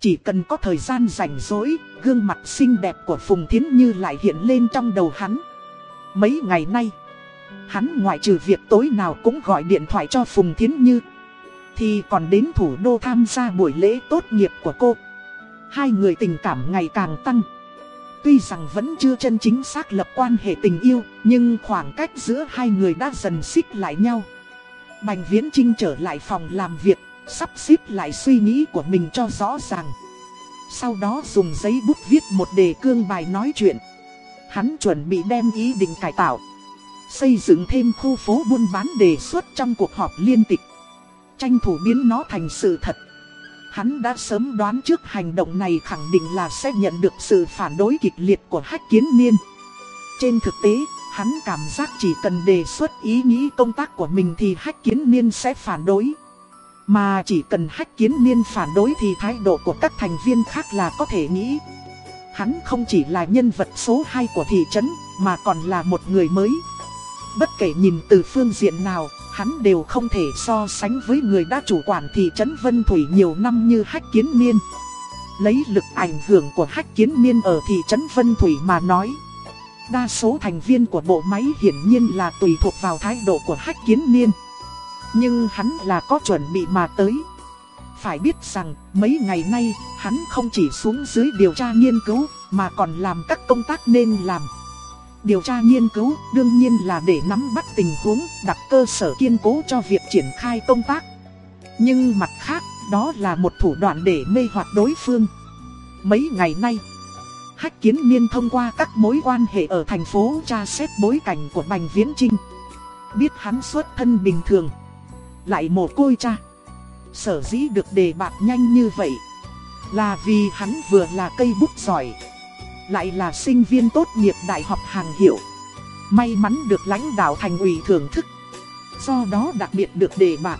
Chỉ cần có thời gian rảnh rỗi, gương mặt xinh đẹp của Phùng Thiến Như lại hiện lên trong đầu hắn. Mấy ngày nay, hắn ngoại trừ việc tối nào cũng gọi điện thoại cho Phùng Thiến Như. Thì còn đến thủ đô tham gia buổi lễ tốt nghiệp của cô. Hai người tình cảm ngày càng tăng. Tuy rằng vẫn chưa chân chính xác lập quan hệ tình yêu, nhưng khoảng cách giữa hai người đã dần xích lại nhau. Bành Viễn Trinh trở lại phòng làm việc, sắp xếp lại suy nghĩ của mình cho rõ ràng. Sau đó dùng giấy bút viết một đề cương bài nói chuyện. Hắn chuẩn bị đem ý định cải tạo. Xây dựng thêm khu phố buôn bán đề xuất trong cuộc họp liên tịch. Tranh thủ biến nó thành sự thật. Hắn đã sớm đoán trước hành động này khẳng định là sẽ nhận được sự phản đối kịch liệt của hách kiến niên. Trên thực tế, hắn cảm giác chỉ cần đề xuất ý nghĩ công tác của mình thì hách kiến niên sẽ phản đối. Mà chỉ cần hách kiến niên phản đối thì thái độ của các thành viên khác là có thể nghĩ. Hắn không chỉ là nhân vật số 2 của thị trấn, mà còn là một người mới. Bất kể nhìn từ phương diện nào, hắn đều không thể so sánh với người đã chủ quản thị trấn Vân Thủy nhiều năm như Hách Kiến Niên. Lấy lực ảnh hưởng của Hách Kiến Niên ở thị trấn Vân Thủy mà nói. Đa số thành viên của bộ máy hiển nhiên là tùy thuộc vào thái độ của Hách Kiến Niên. Nhưng hắn là có chuẩn bị mà tới. Phải biết rằng, mấy ngày nay, hắn không chỉ xuống dưới điều tra nghiên cứu, mà còn làm các công tác nên làm. Điều tra nghiên cứu đương nhiên là để nắm bắt tình huống, đặt cơ sở kiên cố cho việc triển khai công tác. Nhưng mặt khác, đó là một thủ đoạn để mê hoặc đối phương. Mấy ngày nay, Hách Kiến Niên thông qua các mối quan hệ ở thành phố tra xét bối cảnh của Bành Viễn Trinh. Biết hắn xuất thân bình thường, lại một côi cha. Sở dĩ được đề bạt nhanh như vậy, là vì hắn vừa là cây bút giỏi lại là sinh viên tốt nghiệp đại học hàng hiệu. May mắn được lãnh đạo thành ủy thưởng thức. Do đó đặc biệt được đề bạc.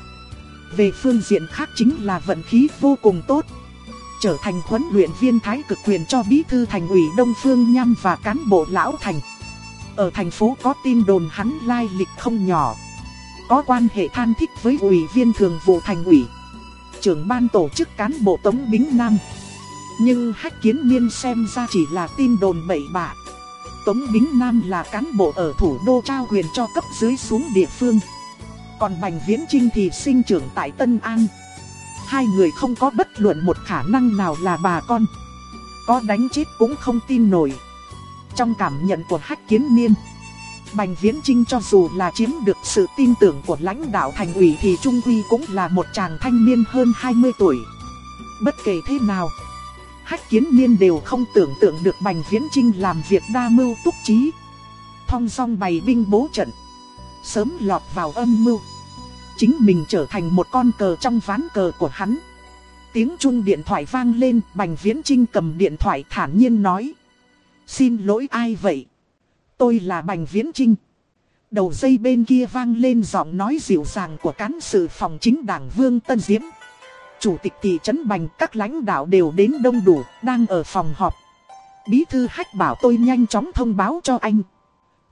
Về phương diện khác chính là vận khí vô cùng tốt. Trở thành huấn luyện viên thái cực quyền cho bí thư thành ủy Đông Phương Nham và cán bộ lão thành. Ở thành phố có tin đồn hắn lai lịch không nhỏ. Có quan hệ than thích với ủy viên thường vụ thành ủy. Trưởng ban tổ chức cán bộ Tống Bính Nam. Nhưng hách kiến niên xem ra chỉ là tin đồn bậy bạ. Tống Bính Nam là cán bộ ở thủ đô trao quyền cho cấp dưới xuống địa phương. Còn Bành Viễn Trinh thì sinh trưởng tại Tân An. Hai người không có bất luận một khả năng nào là bà con. Có đánh chết cũng không tin nổi. Trong cảm nhận của hách kiến niên. Bành Viễn Trinh cho dù là chiếm được sự tin tưởng của lãnh đạo thành ủy thì Trung Quy cũng là một chàng thanh niên hơn 20 tuổi. Bất kể thế nào, Hách kiến niên đều không tưởng tượng được Bành Viễn Trinh làm việc đa mưu túc trí. Thong song bày binh bố trận. Sớm lọt vào âm mưu. Chính mình trở thành một con cờ trong ván cờ của hắn. Tiếng chuông điện thoại vang lên, Bành Viễn Trinh cầm điện thoại thản nhiên nói. Xin lỗi ai vậy? Tôi là Bành Viễn Trinh. Đầu dây bên kia vang lên giọng nói dịu dàng của cán sự phòng chính đảng Vương Tân Diễm. Chủ tịch thị trấn Bành các lãnh đạo đều đến đông đủ, đang ở phòng họp. Bí thư hách bảo tôi nhanh chóng thông báo cho anh.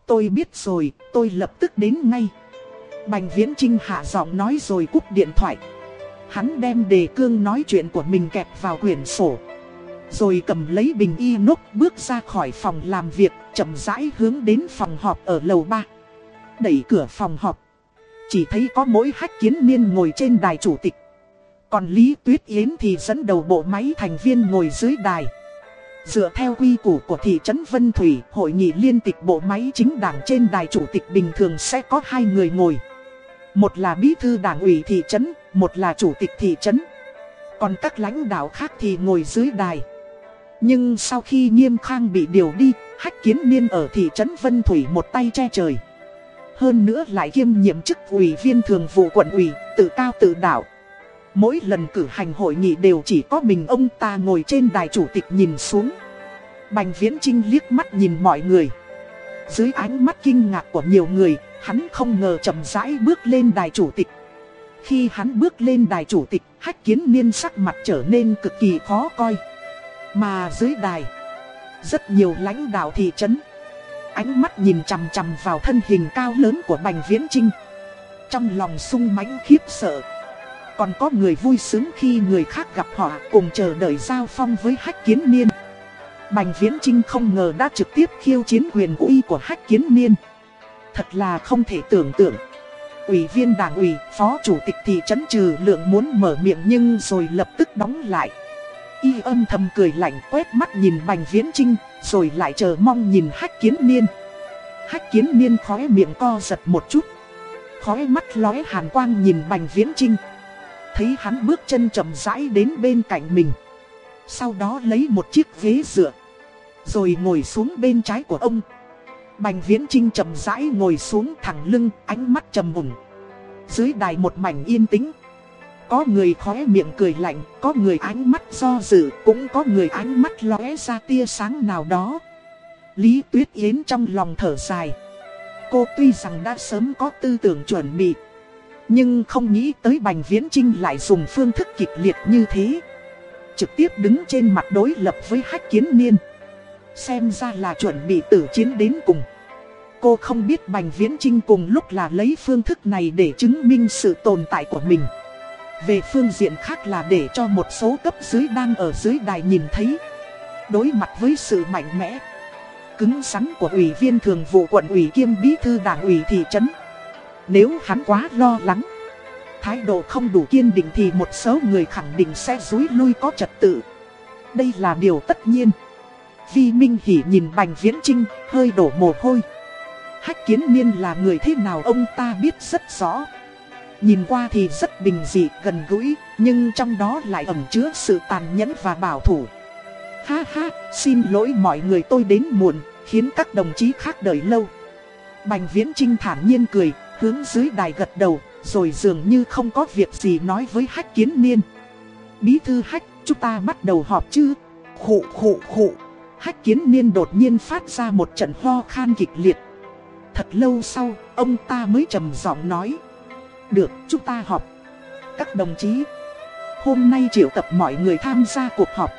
Tôi biết rồi, tôi lập tức đến ngay. Bành Viễn Trinh hạ giọng nói rồi cúp điện thoại. Hắn đem đề cương nói chuyện của mình kẹp vào quyển sổ. Rồi cầm lấy bình y nốt bước ra khỏi phòng làm việc, chậm rãi hướng đến phòng họp ở lầu 3. Đẩy cửa phòng họp. Chỉ thấy có mỗi hách kiến niên ngồi trên đài chủ tịch. Còn Lý Tuyết Yến thì dẫn đầu bộ máy thành viên ngồi dưới đài. Dựa theo quy củ của thị trấn Vân Thủy, hội nghị liên tịch bộ máy chính đảng trên đài chủ tịch bình thường sẽ có hai người ngồi. Một là bí thư đảng ủy thị trấn, một là chủ tịch thị trấn. Còn các lãnh đạo khác thì ngồi dưới đài. Nhưng sau khi Nghiêm Khang bị điều đi, Hách Kiến Niên ở thị trấn Vân Thủy một tay che trời. Hơn nữa lại kiêm nhiệm chức ủy viên thường vụ quận ủy, tự cao tự đạo. Mỗi lần cử hành hội nghị đều chỉ có mình ông ta ngồi trên đài chủ tịch nhìn xuống. Bành Viễn Trinh liếc mắt nhìn mọi người. Dưới ánh mắt kinh ngạc của nhiều người, hắn không ngờ chậm rãi bước lên đài chủ tịch. Khi hắn bước lên đài chủ tịch, hách kiến niên sắc mặt trở nên cực kỳ khó coi. Mà dưới đài, rất nhiều lãnh đạo thị trấn. Ánh mắt nhìn chằm chằm vào thân hình cao lớn của Bành Viễn Trinh. Trong lòng sung mãnh khiếp sợ. Còn có người vui sướng khi người khác gặp họ cùng chờ đợi giao phong với hách kiến niên. Bành Viễn Trinh không ngờ đã trực tiếp khiêu chiến quyền uy của hách kiến niên. Thật là không thể tưởng tượng. Ủy viên đảng ủy, phó chủ tịch thị trấn trừ lượng muốn mở miệng nhưng rồi lập tức đóng lại. Y âm thầm cười lạnh quét mắt nhìn Bành Viễn Trinh, rồi lại chờ mong nhìn hách kiến niên. Hách kiến niên khóe miệng co giật một chút. Khóe mắt lóe hàn quang nhìn Bành Viễn Trinh. Thấy hắn bước chân chậm rãi đến bên cạnh mình. Sau đó lấy một chiếc ghế dựa. Rồi ngồi xuống bên trái của ông. Bành Viễn Trinh chậm rãi ngồi xuống thẳng lưng, ánh mắt trầm mùng. Dưới đài một mảnh yên tĩnh. Có người khóe miệng cười lạnh, có người ánh mắt do dự, cũng có người ánh mắt lóe ra tia sáng nào đó. Lý Tuyết Yến trong lòng thở dài. Cô tuy rằng đã sớm có tư tưởng chuẩn bị, nhưng không nghĩ tới Bành Viễn Trinh lại dùng phương thức kịch liệt như thế. Trực tiếp đứng trên mặt đối lập với Hách Kiến Niên. Xem ra là chuẩn bị tử chiến đến cùng. Cô không biết Bành Viễn Trinh cùng lúc là lấy phương thức này để chứng minh sự tồn tại của mình. Về phương diện khác là để cho một số cấp dưới đang ở dưới đài nhìn thấy. Đối mặt với sự mạnh mẽ, cứng rắn của ủy viên thường vụ quận ủy kiêm bí thư đảng ủy thị trấn. Nếu hắn quá lo lắng, thái độ không đủ kiên định thì một số người khẳng định sẽ rúi lui có trật tự. Đây là điều tất nhiên. Vi Minh Hỷ nhìn Bành Viễn Trinh, hơi đổ mồ hôi. Hách Kiến Niên là người thế nào ông ta biết rất rõ. Nhìn qua thì rất bình dị, gần gũi, nhưng trong đó lại ẩn chứa sự tàn nhẫn và bảo thủ. Ha ha, xin lỗi mọi người tôi đến muộn, khiến các đồng chí khác đợi lâu. Bành Viễn Trinh thản nhiên cười, hướng dưới đài gật đầu, rồi dường như không có việc gì nói với Hách Kiến Niên. Bí thư Hách, chúng ta bắt đầu họp chứ? Khụ khụ khụ. Hách Kiến Niên đột nhiên phát ra một trận ho khan kịch liệt. Thật lâu sau, ông ta mới trầm giọng nói. Được, chúng ta họp. Các đồng chí, hôm nay triệu tập mọi người tham gia cuộc họp.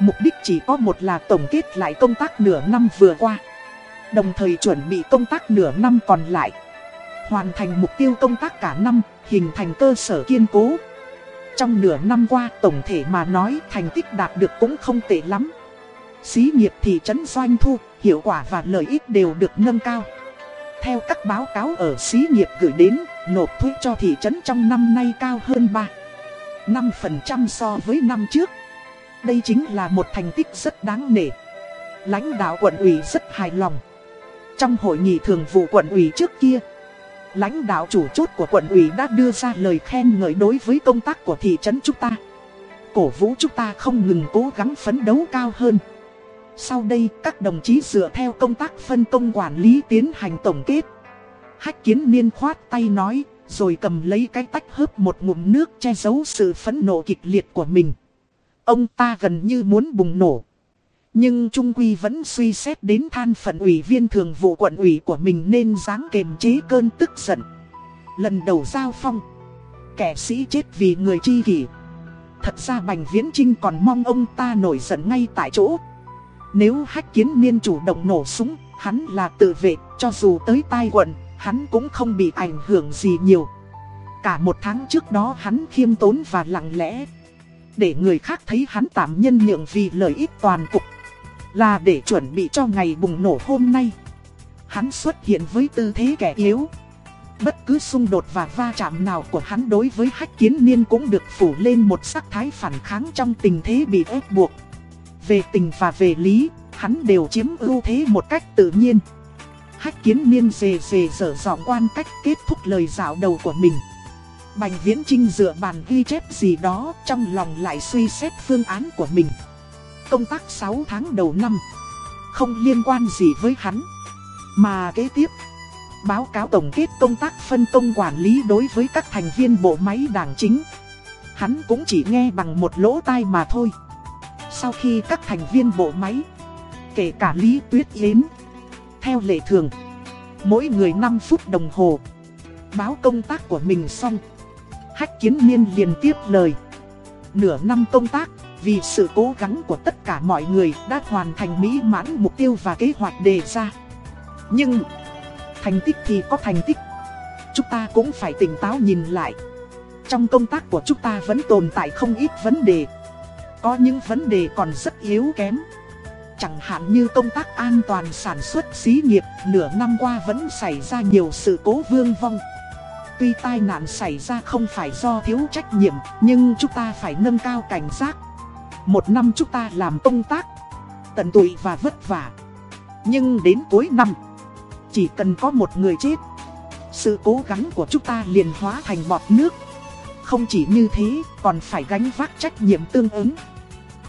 Mục đích chỉ có một là tổng kết lại công tác nửa năm vừa qua. Đồng thời chuẩn bị công tác nửa năm còn lại. Hoàn thành mục tiêu công tác cả năm, hình thành cơ sở kiên cố. Trong nửa năm qua tổng thể mà nói thành tích đạt được cũng không tệ lắm. Xí nghiệp thị trấn doanh thu, hiệu quả và lợi ích đều được nâng cao. Theo các báo cáo ở xí nghiệp gửi đến, nộp thuế cho thị trấn trong năm nay cao hơn 3. 5% so với năm trước. Đây chính là một thành tích rất đáng nể. Lãnh đạo quận ủy rất hài lòng. Trong hội nghị thường vụ quận ủy trước kia, lãnh đạo chủ chốt của quận ủy đã đưa ra lời khen ngợi đối với công tác của thị trấn chúng ta. Cổ vũ chúng ta không ngừng cố gắng phấn đấu cao hơn. Sau đây các đồng chí dựa theo công tác phân công quản lý tiến hành tổng kết. Hách kiến niên khoát tay nói, rồi cầm lấy cái tách hớp một ngụm nước che giấu sự phẫn nộ kịch liệt của mình. Ông ta gần như muốn bùng nổ. Nhưng Trung Quy vẫn suy xét đến than phận ủy viên thường vụ quận ủy của mình nên dáng kềm chế cơn tức giận. Lần đầu giao phong, kẻ sĩ chết vì người chi kỷ. Thật ra Bành Viễn Trinh còn mong ông ta nổi giận ngay tại chỗ. Nếu hách kiến niên chủ động nổ súng, hắn là tự vệ, cho dù tới tai quận, hắn cũng không bị ảnh hưởng gì nhiều. Cả một tháng trước đó hắn khiêm tốn và lặng lẽ. Để người khác thấy hắn tạm nhân nhượng vì lợi ích toàn cục. Là để chuẩn bị cho ngày bùng nổ hôm nay. Hắn xuất hiện với tư thế kẻ yếu. Bất cứ xung đột và va chạm nào của hắn đối với hách kiến niên cũng được phủ lên một sắc thái phản kháng trong tình thế bị ép buộc. Về tình và về lý, hắn đều chiếm ưu thế một cách tự nhiên. Hách kiến niên dề dề dở dọn quan cách kết thúc lời dạo đầu của mình. Bành Viễn Trinh dựa bàn ghi chép gì đó trong lòng lại suy xét phương án của mình. Công tác 6 tháng đầu năm, không liên quan gì với hắn. Mà kế tiếp, báo cáo tổng kết công tác phân công quản lý đối với các thành viên bộ máy đảng chính. Hắn cũng chỉ nghe bằng một lỗ tai mà thôi. Sau khi các thành viên bộ máy, kể cả Lý Tuyết Yến, theo lệ thường, mỗi người 5 phút đồng hồ, báo công tác của mình xong. Hách kiến niên liền tiếp lời. Nửa năm công tác, vì sự cố gắng của tất cả mọi người đã hoàn thành mỹ mãn mục tiêu và kế hoạch đề ra. Nhưng, thành tích thì có thành tích. Chúng ta cũng phải tỉnh táo nhìn lại. Trong công tác của chúng ta vẫn tồn tại không ít vấn đề. Có những vấn đề còn rất yếu kém. Chẳng hạn như công tác an toàn sản xuất xí nghiệp nửa năm qua vẫn xảy ra nhiều sự cố vương vong. Tuy tai nạn xảy ra không phải do thiếu trách nhiệm, nhưng chúng ta phải nâng cao cảnh giác. Một năm chúng ta làm công tác, tận tụy và vất vả. Nhưng đến cuối năm, chỉ cần có một người chết, sự cố gắng của chúng ta liền hóa thành bọt nước. Không chỉ như thế, còn phải gánh vác trách nhiệm tương ứng.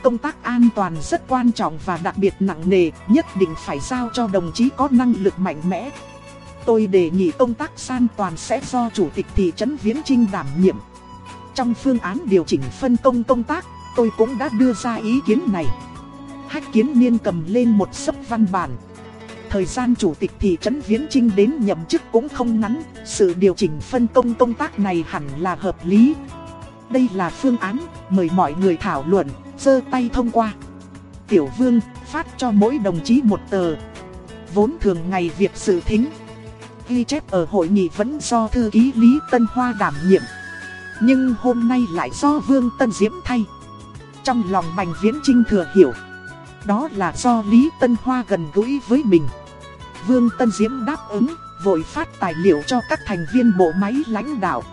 Công tác an toàn rất quan trọng và đặc biệt nặng nề, nhất định phải giao cho đồng chí có năng lực mạnh mẽ. Tôi đề nghị công tác san toàn sẽ do Chủ tịch thị trấn Viễn Trinh đảm nhiệm. Trong phương án điều chỉnh phân công công tác, tôi cũng đã đưa ra ý kiến này. Hách kiến niên cầm lên một sấp văn bản. Thời gian Chủ tịch thị trấn Viễn Trinh đến nhậm chức cũng không ngắn, sự điều chỉnh phân công công tác này hẳn là hợp lý. Đây là phương án, mời mọi người thảo luận, giơ tay thông qua. Tiểu Vương phát cho mỗi đồng chí một tờ. Vốn thường ngày việc sự thính ghi chép ở hội nghị vẫn do thư ký Lý Tân Hoa đảm nhiệm. Nhưng hôm nay lại do Vương Tân Diễm thay. Trong lòng Bành Viễn Trinh thừa hiểu. Đó là do Lý Tân Hoa gần gũi với mình. Vương Tân Diễm đáp ứng, vội phát tài liệu cho các thành viên bộ máy lãnh đạo.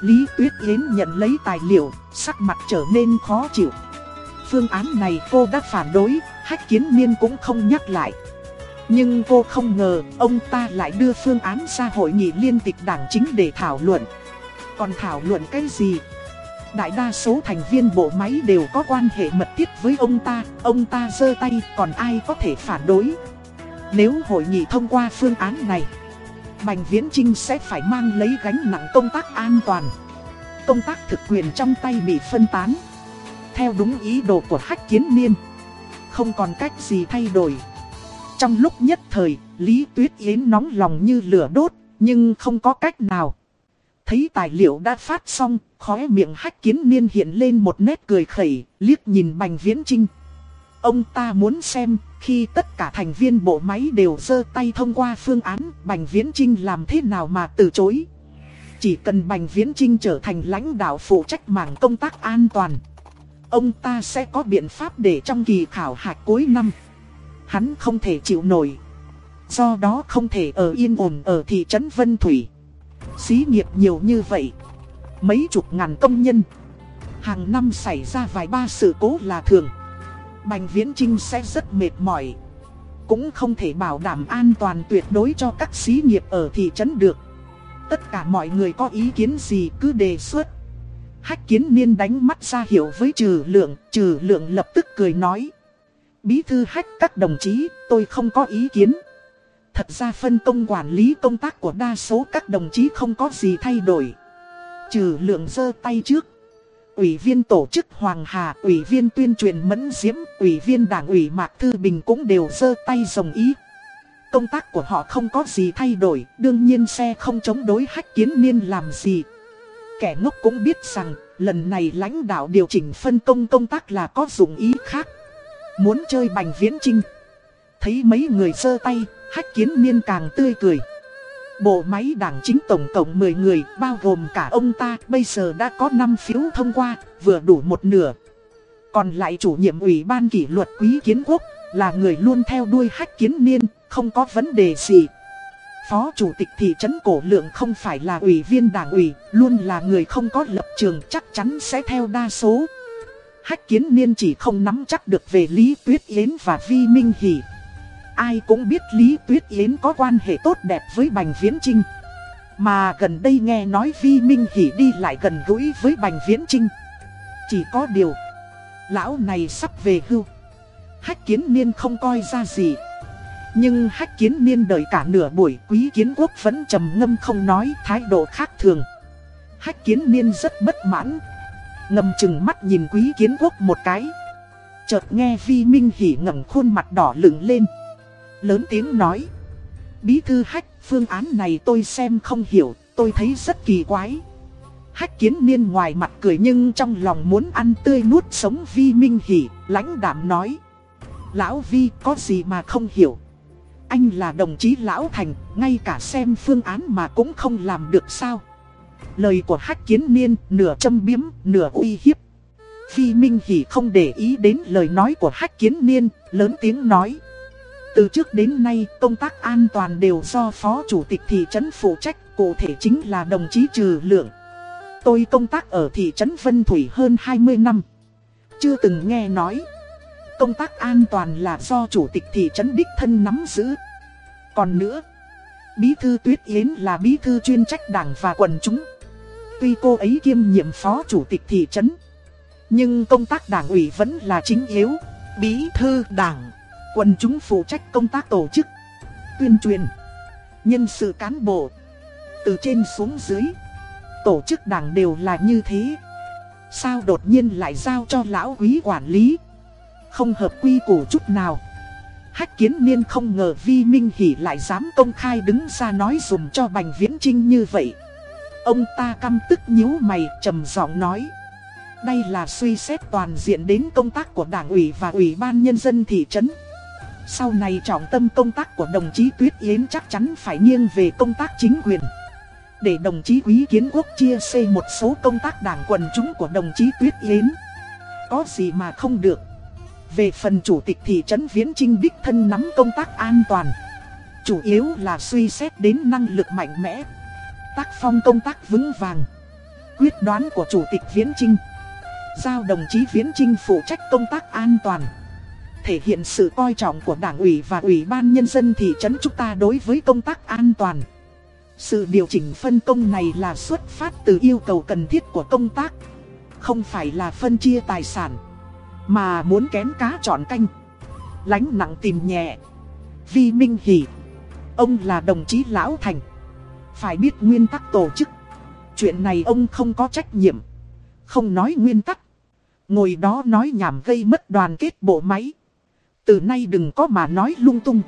Lý Tuyết Yến nhận lấy tài liệu, sắc mặt trở nên khó chịu. Phương án này cô đã phản đối, hách kiến niên cũng không nhắc lại. Nhưng cô không ngờ ông ta lại đưa phương án ra hội nghị liên tịch đảng chính để thảo luận. Còn thảo luận cái gì? Đại đa số thành viên bộ máy đều có quan hệ mật thiết với ông ta, ông ta giơ tay còn ai có thể phản đối. Nếu hội nghị thông qua phương án này, Bành Viễn Trinh sẽ phải mang lấy gánh nặng công tác an toàn. Công tác thực quyền trong tay bị phân tán. Theo đúng ý đồ của hách kiến niên. Không còn cách gì thay đổi. Trong lúc nhất thời, Lý Tuyết Yến nóng lòng như lửa đốt, nhưng không có cách nào. Thấy tài liệu đã phát xong, khóe miệng hách kiến niên hiện lên một nét cười khẩy, liếc nhìn Bành Viễn Trinh. Ông ta muốn xem, khi tất cả thành viên bộ máy đều giơ tay thông qua phương án, Bành Viễn Trinh làm thế nào mà từ chối. Chỉ cần Bành Viễn Trinh trở thành lãnh đạo phụ trách mảng công tác an toàn. Ông ta sẽ có biện pháp để trong kỳ khảo hạch cuối năm hắn không thể chịu nổi. Do đó không thể ở yên ổn ở thị trấn Vân Thủy. Xí nghiệp nhiều như vậy. Mấy chục ngàn công nhân. Hàng năm xảy ra vài ba sự cố là thường. Bành Viễn Trinh sẽ rất mệt mỏi. Cũng không thể bảo đảm an toàn tuyệt đối cho các xí nghiệp ở thị trấn được. Tất cả mọi người có ý kiến gì cứ đề xuất. Hách kiến niên đánh mắt ra hiểu với trừ lượng, trừ lượng lập tức cười nói. Bí thư hách các đồng chí, tôi không có ý kiến. Thật ra phân công quản lý công tác của đa số các đồng chí không có gì thay đổi. Trừ lượng giơ tay trước. ủy viên tổ chức Hoàng Hà, ủy viên tuyên truyền Mẫn Diễm, ủy viên đảng ủy Mạc Thư Bình cũng đều giơ tay rồng ý. Công tác của họ không có gì thay đổi, đương nhiên xe không chống đối hách kiến niên làm gì. Kẻ ngốc cũng biết rằng, lần này lãnh đạo điều chỉnh phân công công tác là có dụng ý khác. Muốn chơi bành viễn trinh. Thấy mấy người sơ tay, hách kiến niên càng tươi cười. Bộ máy đảng chính tổng cộng 10 người, bao gồm cả ông ta, bây giờ đã có 5 phiếu thông qua, vừa đủ một nửa. Còn lại chủ nhiệm ủy ban kỷ luật quý kiến quốc, là người luôn theo đuôi hách kiến niên, không có vấn đề gì. Phó chủ tịch thị trấn Cổ Lượng không phải là ủy viên đảng ủy, luôn là người không có lập trường chắc chắn sẽ theo đa số. Hách kiến niên chỉ không nắm chắc được về Lý Tuyết Yến và Vi Minh Hỷ. Ai cũng biết Lý Tuyết Yến có quan hệ tốt đẹp với Bành Viễn Trinh. Mà gần đây nghe nói Vi Minh Hỷ đi lại gần gũi với Bành Viễn Trinh. Chỉ có điều, lão này sắp về hưu. Hách kiến niên không coi ra gì. Nhưng hách kiến niên đợi cả nửa buổi quý kiến quốc vẫn trầm ngâm không nói thái độ khác thường. Hách kiến niên rất bất mãn. Ngầm chừng mắt nhìn quý kiến quốc một cái. Chợt nghe Vi Minh Hỷ ngẩng khuôn mặt đỏ lửng lên. Lớn tiếng nói. Bí thư hách phương án này tôi xem không hiểu, tôi thấy rất kỳ quái. Hách kiến niên ngoài mặt cười nhưng trong lòng muốn ăn tươi nuốt sống Vi Minh Hỷ, lãnh đạm nói. Lão Vi có gì mà không hiểu. Anh là đồng chí Lão Thành, ngay cả xem phương án mà cũng không làm được sao. Lời của Hách Kiến Niên nửa châm biếm, nửa uy hiếp. Phi Minh Hỷ không để ý đến lời nói của Hách Kiến Niên, lớn tiếng nói. Từ trước đến nay, công tác an toàn đều do Phó Chủ tịch thị trấn phụ trách, cụ thể chính là đồng chí Trừ Lượng. Tôi công tác ở thị trấn Vân Thủy hơn 20 năm. Chưa từng nghe nói. Công tác an toàn là do Chủ tịch thị trấn đích thân nắm giữ. Còn nữa, Bí thư Tuyết Yến là bí thư chuyên trách đảng và quần chúng. Tuy cô ấy kiêm nhiệm phó chủ tịch thị trấn, nhưng công tác đảng ủy vẫn là chính yếu. Bí thư đảng, quần chúng phụ trách công tác tổ chức, tuyên truyền, nhân sự cán bộ, từ trên xuống dưới. Tổ chức đảng đều là như thế. Sao đột nhiên lại giao cho lão quý quản lý? Không hợp quy củ chút nào. Hách kiến niên không ngờ Vi Minh Hỷ lại dám công khai đứng ra nói dùm cho Bành Viễn Trinh như vậy. Ông ta căm tức nhíu mày trầm giọng nói. Đây là suy xét toàn diện đến công tác của đảng ủy và ủy ban nhân dân thị trấn. Sau này trọng tâm công tác của đồng chí Tuyết Yến chắc chắn phải nghiêng về công tác chính quyền. Để đồng chí Quý Kiến Quốc chia sẻ một số công tác đảng quần chúng của đồng chí Tuyết Yến. Có gì mà không được. Về phần chủ tịch thị trấn Viễn Trinh đích thân nắm công tác an toàn. Chủ yếu là suy xét đến năng lực mạnh mẽ. Tác phong công tác vững vàng. Quyết đoán của chủ tịch Viễn Trinh. Giao đồng chí Viễn Trinh phụ trách công tác an toàn. Thể hiện sự coi trọng của đảng ủy và ủy ban nhân dân thị trấn chúng ta đối với công tác an toàn. Sự điều chỉnh phân công này là xuất phát từ yêu cầu cần thiết của công tác. Không phải là phân chia tài sản. Mà muốn kén cá chọn canh, Lánh nặng tìm nhẹ Vi Minh Hỷ, Ông là đồng chí Lão Thành, Phải biết nguyên tắc tổ chức Chuyện này ông không có trách nhiệm, Không nói nguyên tắc Ngồi đó nói nhảm gây mất đoàn kết bộ máy từ nay đừng có mà nói lung tung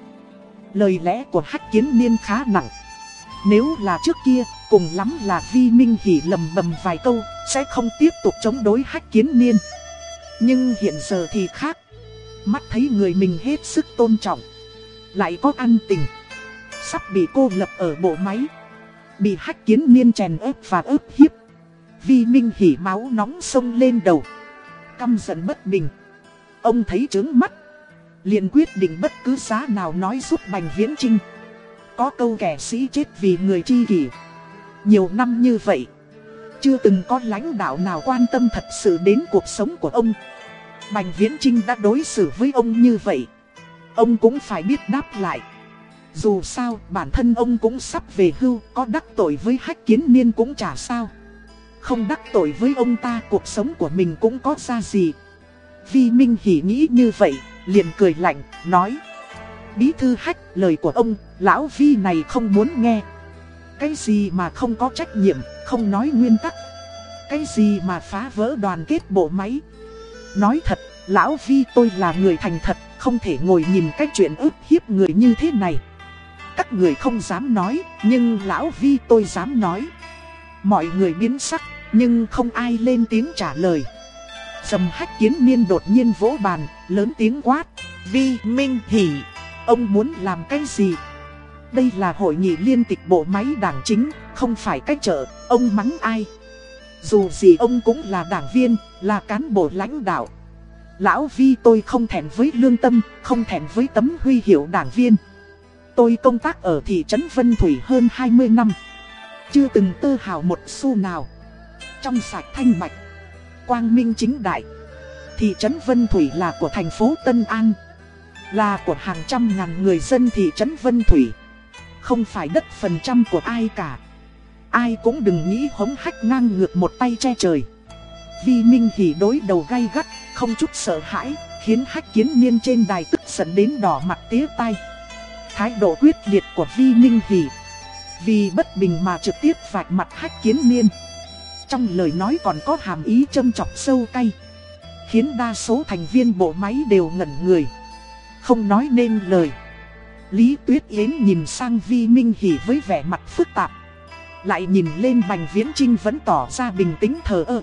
Lời lẽ của Hách Kiến Niên khá nặng Nếu là trước kia, Cùng lắm là Vi Minh Hỉ lầm bầm vài câu, Sẽ không tiếp tục chống đối Hách Kiến Niên nhưng hiện giờ thì khác. Mắt thấy người mình hết sức tôn trọng. Lại có ăn tình. Sắp bị cô lập ở bộ máy. Bị hách kiến niên chèn ép và ướp hiếp. Vi Minh hỉ máu nóng sông lên đầu. Căm giận bất bình. Ông thấy trướng mắt liền quyết định bất cứ giá nào nói giúp Bành Viễn Trinh. Có câu kẻ sĩ chết vì người chi kỷ. Nhiều năm như vậy, chưa từng có lãnh đạo nào quan tâm thật sự đến cuộc sống của ông. Bành Viễn Trinh đã đối xử với ông như vậy. Ông cũng phải biết đáp lại. Dù sao, bản thân ông cũng sắp về hưu, Có đắc tội với hách kiến niên cũng chả sao. Không đắc tội với ông ta, cuộc sống của mình cũng có ra gì. Vi Minh Hỷ nghĩ như vậy liền cười lạnh nói Bí thư hách lời của ông Lão Vi này không muốn nghe cái gì mà không có trách nhiệm, không nói nguyên tắc. Cái gì mà phá vỡ đoàn kết bộ máy? Nói thật, Lão Vi tôi là người thành thật, không thể ngồi nhìn cái chuyện ức hiếp người như thế này. Các người không dám nói, nhưng Lão Vi tôi dám nói. Mọi người biến sắc, nhưng không ai lên tiếng trả lời. Dầm hách kiến niên đột nhiên vỗ bàn, lớn tiếng quát. Vi Minh Hỷ, ông muốn làm cái gì? Đây là hội nghị liên tịch bộ máy đảng chính, không phải cách chợ, ông mắng ai? Dù gì ông cũng là đảng viên, là cán bộ lãnh đạo. Lão Vi tôi không thèm với lương tâm, không thèm với tấm huy hiệu đảng viên. Tôi công tác ở thị trấn Vân Thủy hơn 20 năm. Chưa từng tơ hào một xu nào. Trong sạch thanh bạch. Quang minh chính đại. Thị trấn Vân Thủy là của thành phố Tân An. Là của hàng trăm ngàn người dân thị trấn Vân Thủy. Không phải đất phần trăm của ai cả. Ai cũng đừng nghĩ hống hách ngang ngược một tay che trời. Vi Minh Hỷ đối đầu gay gắt, không chút sợ hãi, khiến hách kiến niên trên đài tức giận đến đỏ mặt tía tay. Thái độ quyết liệt của Vi Minh Hỷ Vì bất bình mà trực tiếp vạch mặt hách kiến niên trong lời nói còn có hàm ý châm chọc sâu cay. Khiến đa số thành viên bộ máy đều ngẩn người. Không nói nên lời. Lý Tuyết Yến nhìn sang Vi Minh Hỷ với vẻ mặt phức tạp. Lại nhìn lên Bành Viễn Trinh vẫn tỏ ra bình tĩnh thờ ơ.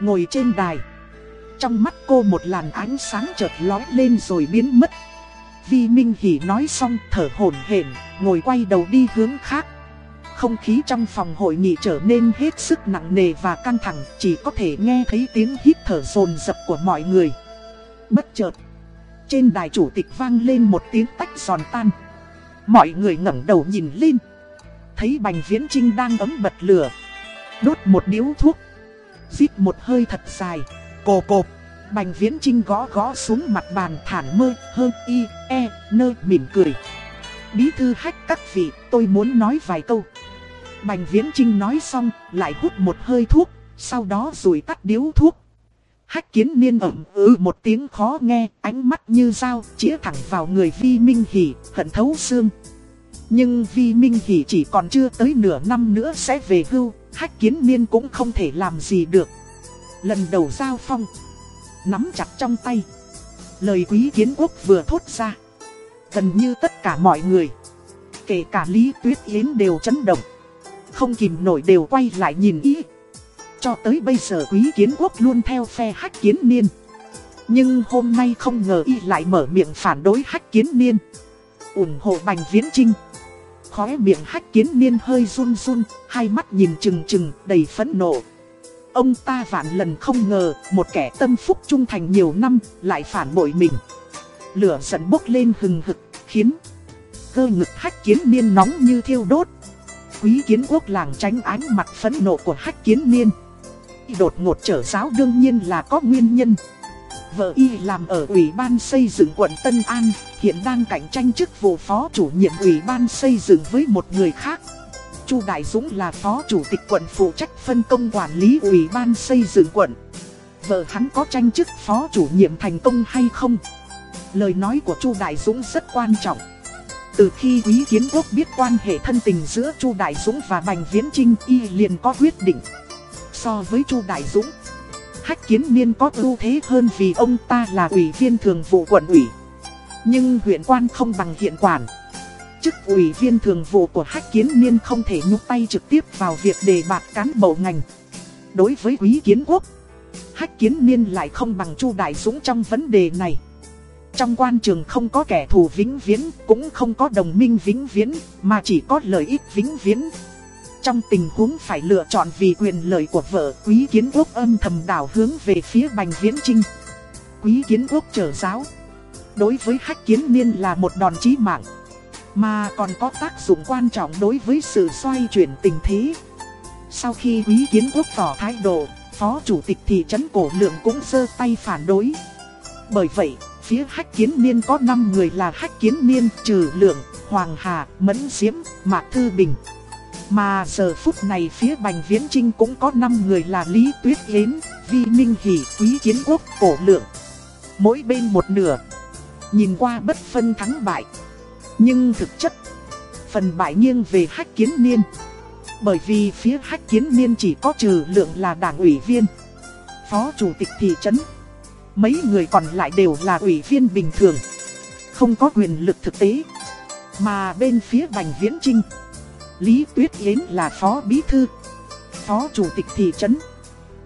Ngồi trên đài. Trong mắt cô một làn ánh sáng chợt lói lên rồi biến mất. Vi Minh Hỷ nói xong thở hổn hển, ngồi quay đầu đi hướng khác. Không khí trong phòng hội nghị trở nên hết sức nặng nề và căng thẳng, chỉ có thể nghe thấy tiếng hít thở rồn rập của mọi người. Bất chợt, trên đài chủ tịch vang lên một tiếng tách giòn tan. Mọi người ngẩng đầu nhìn lên, thấy Bành Viễn Trinh đang ấm bật lửa, đốt một điếu thuốc, rít một hơi thật dài, cồ cộp. Bành Viễn Trinh gõ gõ xuống mặt bàn thản mơ, hơn y, e, nơ, mỉm cười. Bí thư hách các vị, tôi muốn nói vài câu. Bành Viễn Trinh nói xong, lại hút một hơi thuốc, sau đó rồi tắt điếu thuốc. Hách kiến niên ẩm ư một tiếng khó nghe, ánh mắt như dao, chĩa thẳng vào người Vi Minh Hỷ, hận thấu xương. Nhưng Vi Minh Hỷ chỉ còn chưa tới nửa năm nữa sẽ về hưu, hách kiến niên cũng không thể làm gì được. Lần đầu giao phong nắm chặt trong tay. Lời quý kiến quốc vừa thốt ra. Gần như tất cả mọi người, kể cả Lý Tuyết Yến đều chấn động. Không kìm nổi đều quay lại nhìn ý. Cho tới bây giờ quý kiến quốc luôn theo phe hách kiến niên. Nhưng hôm nay không ngờ y lại mở miệng phản đối hách kiến niên. ủng hộ bành viễn trinh. Khóe miệng hách kiến niên hơi run run, hai mắt nhìn chừng chừng đầy phẫn nộ. Ông ta vạn lần không ngờ một kẻ tâm phúc trung thành nhiều năm lại phản bội mình. Lửa giận bốc lên hừng hực, khiến cơ ngực hách kiến niên nóng như thiêu đốt. Quý kiến quốc làng tránh ánh mặt phẫn nộ của hách kiến niên. Đột ngột trở giáo đương nhiên là có nguyên nhân. Vợ y làm ở Ủy ban xây dựng quận Tân An, hiện đang cạnh tranh chức vụ phó chủ nhiệm Ủy ban xây dựng với một người khác. Chu Đại Dũng là phó chủ tịch quận phụ trách phân công quản lý ủy ban xây dựng quận. Vợ hắn có tranh chức phó chủ nhiệm thành công hay không? Lời nói của Chu Đại Dũng rất quan trọng. Từ khi Quý Kiến Quốc biết quan hệ thân tình giữa Chu Đại Dũng và Bành Viễn Trinh y liền có quyết định. So với Chu Đại Dũng, Hách Kiến Niên có ưu thế hơn vì ông ta là ủy viên thường vụ quận ủy. Nhưng huyện quan không bằng hiện quản chức ủy viên thường vụ của Hách Kiến Niên không thể nhúc tay trực tiếp vào việc đề bạt cán bộ ngành. Đối với Quý Kiến Quốc, Hách Kiến Niên lại không bằng Chu Đại Dũng trong vấn đề này. Trong quan trường không có kẻ thù vĩnh viễn, cũng không có đồng minh vĩnh viễn, mà chỉ có lợi ích vĩnh viễn. Trong tình huống phải lựa chọn vì quyền lợi của vợ, Quý Kiến Quốc âm thầm đảo hướng về phía Bành Viễn Trinh. Quý Kiến Quốc trở giáo. Đối với Hách Kiến Niên là một đòn chí mạng. Mà còn có tác dụng quan trọng đối với sự xoay chuyển tình thế Sau khi quý kiến quốc tỏ thái độ Phó chủ tịch thị trấn cổ lượng cũng sơ tay phản đối Bởi vậy, phía hách kiến niên có 5 người là hách kiến niên trừ lượng, hoàng hà, mẫn diễm, mạc thư bình Mà giờ phút này phía bành viễn trinh cũng có 5 người là Lý Tuyết Yến, Vi Minh Hỷ, Quý Kiến Quốc, Cổ Lượng Mỗi bên một nửa Nhìn qua bất phân thắng bại nhưng thực chất, phần bại nghiêng về hách kiến niên. Bởi vì phía hách kiến niên chỉ có trừ lượng là đảng ủy viên, phó chủ tịch thị trấn. Mấy người còn lại đều là ủy viên bình thường, không có quyền lực thực tế. Mà bên phía Bành Viễn Trinh, Lý Tuyết Yến là phó bí thư, phó chủ tịch thị trấn.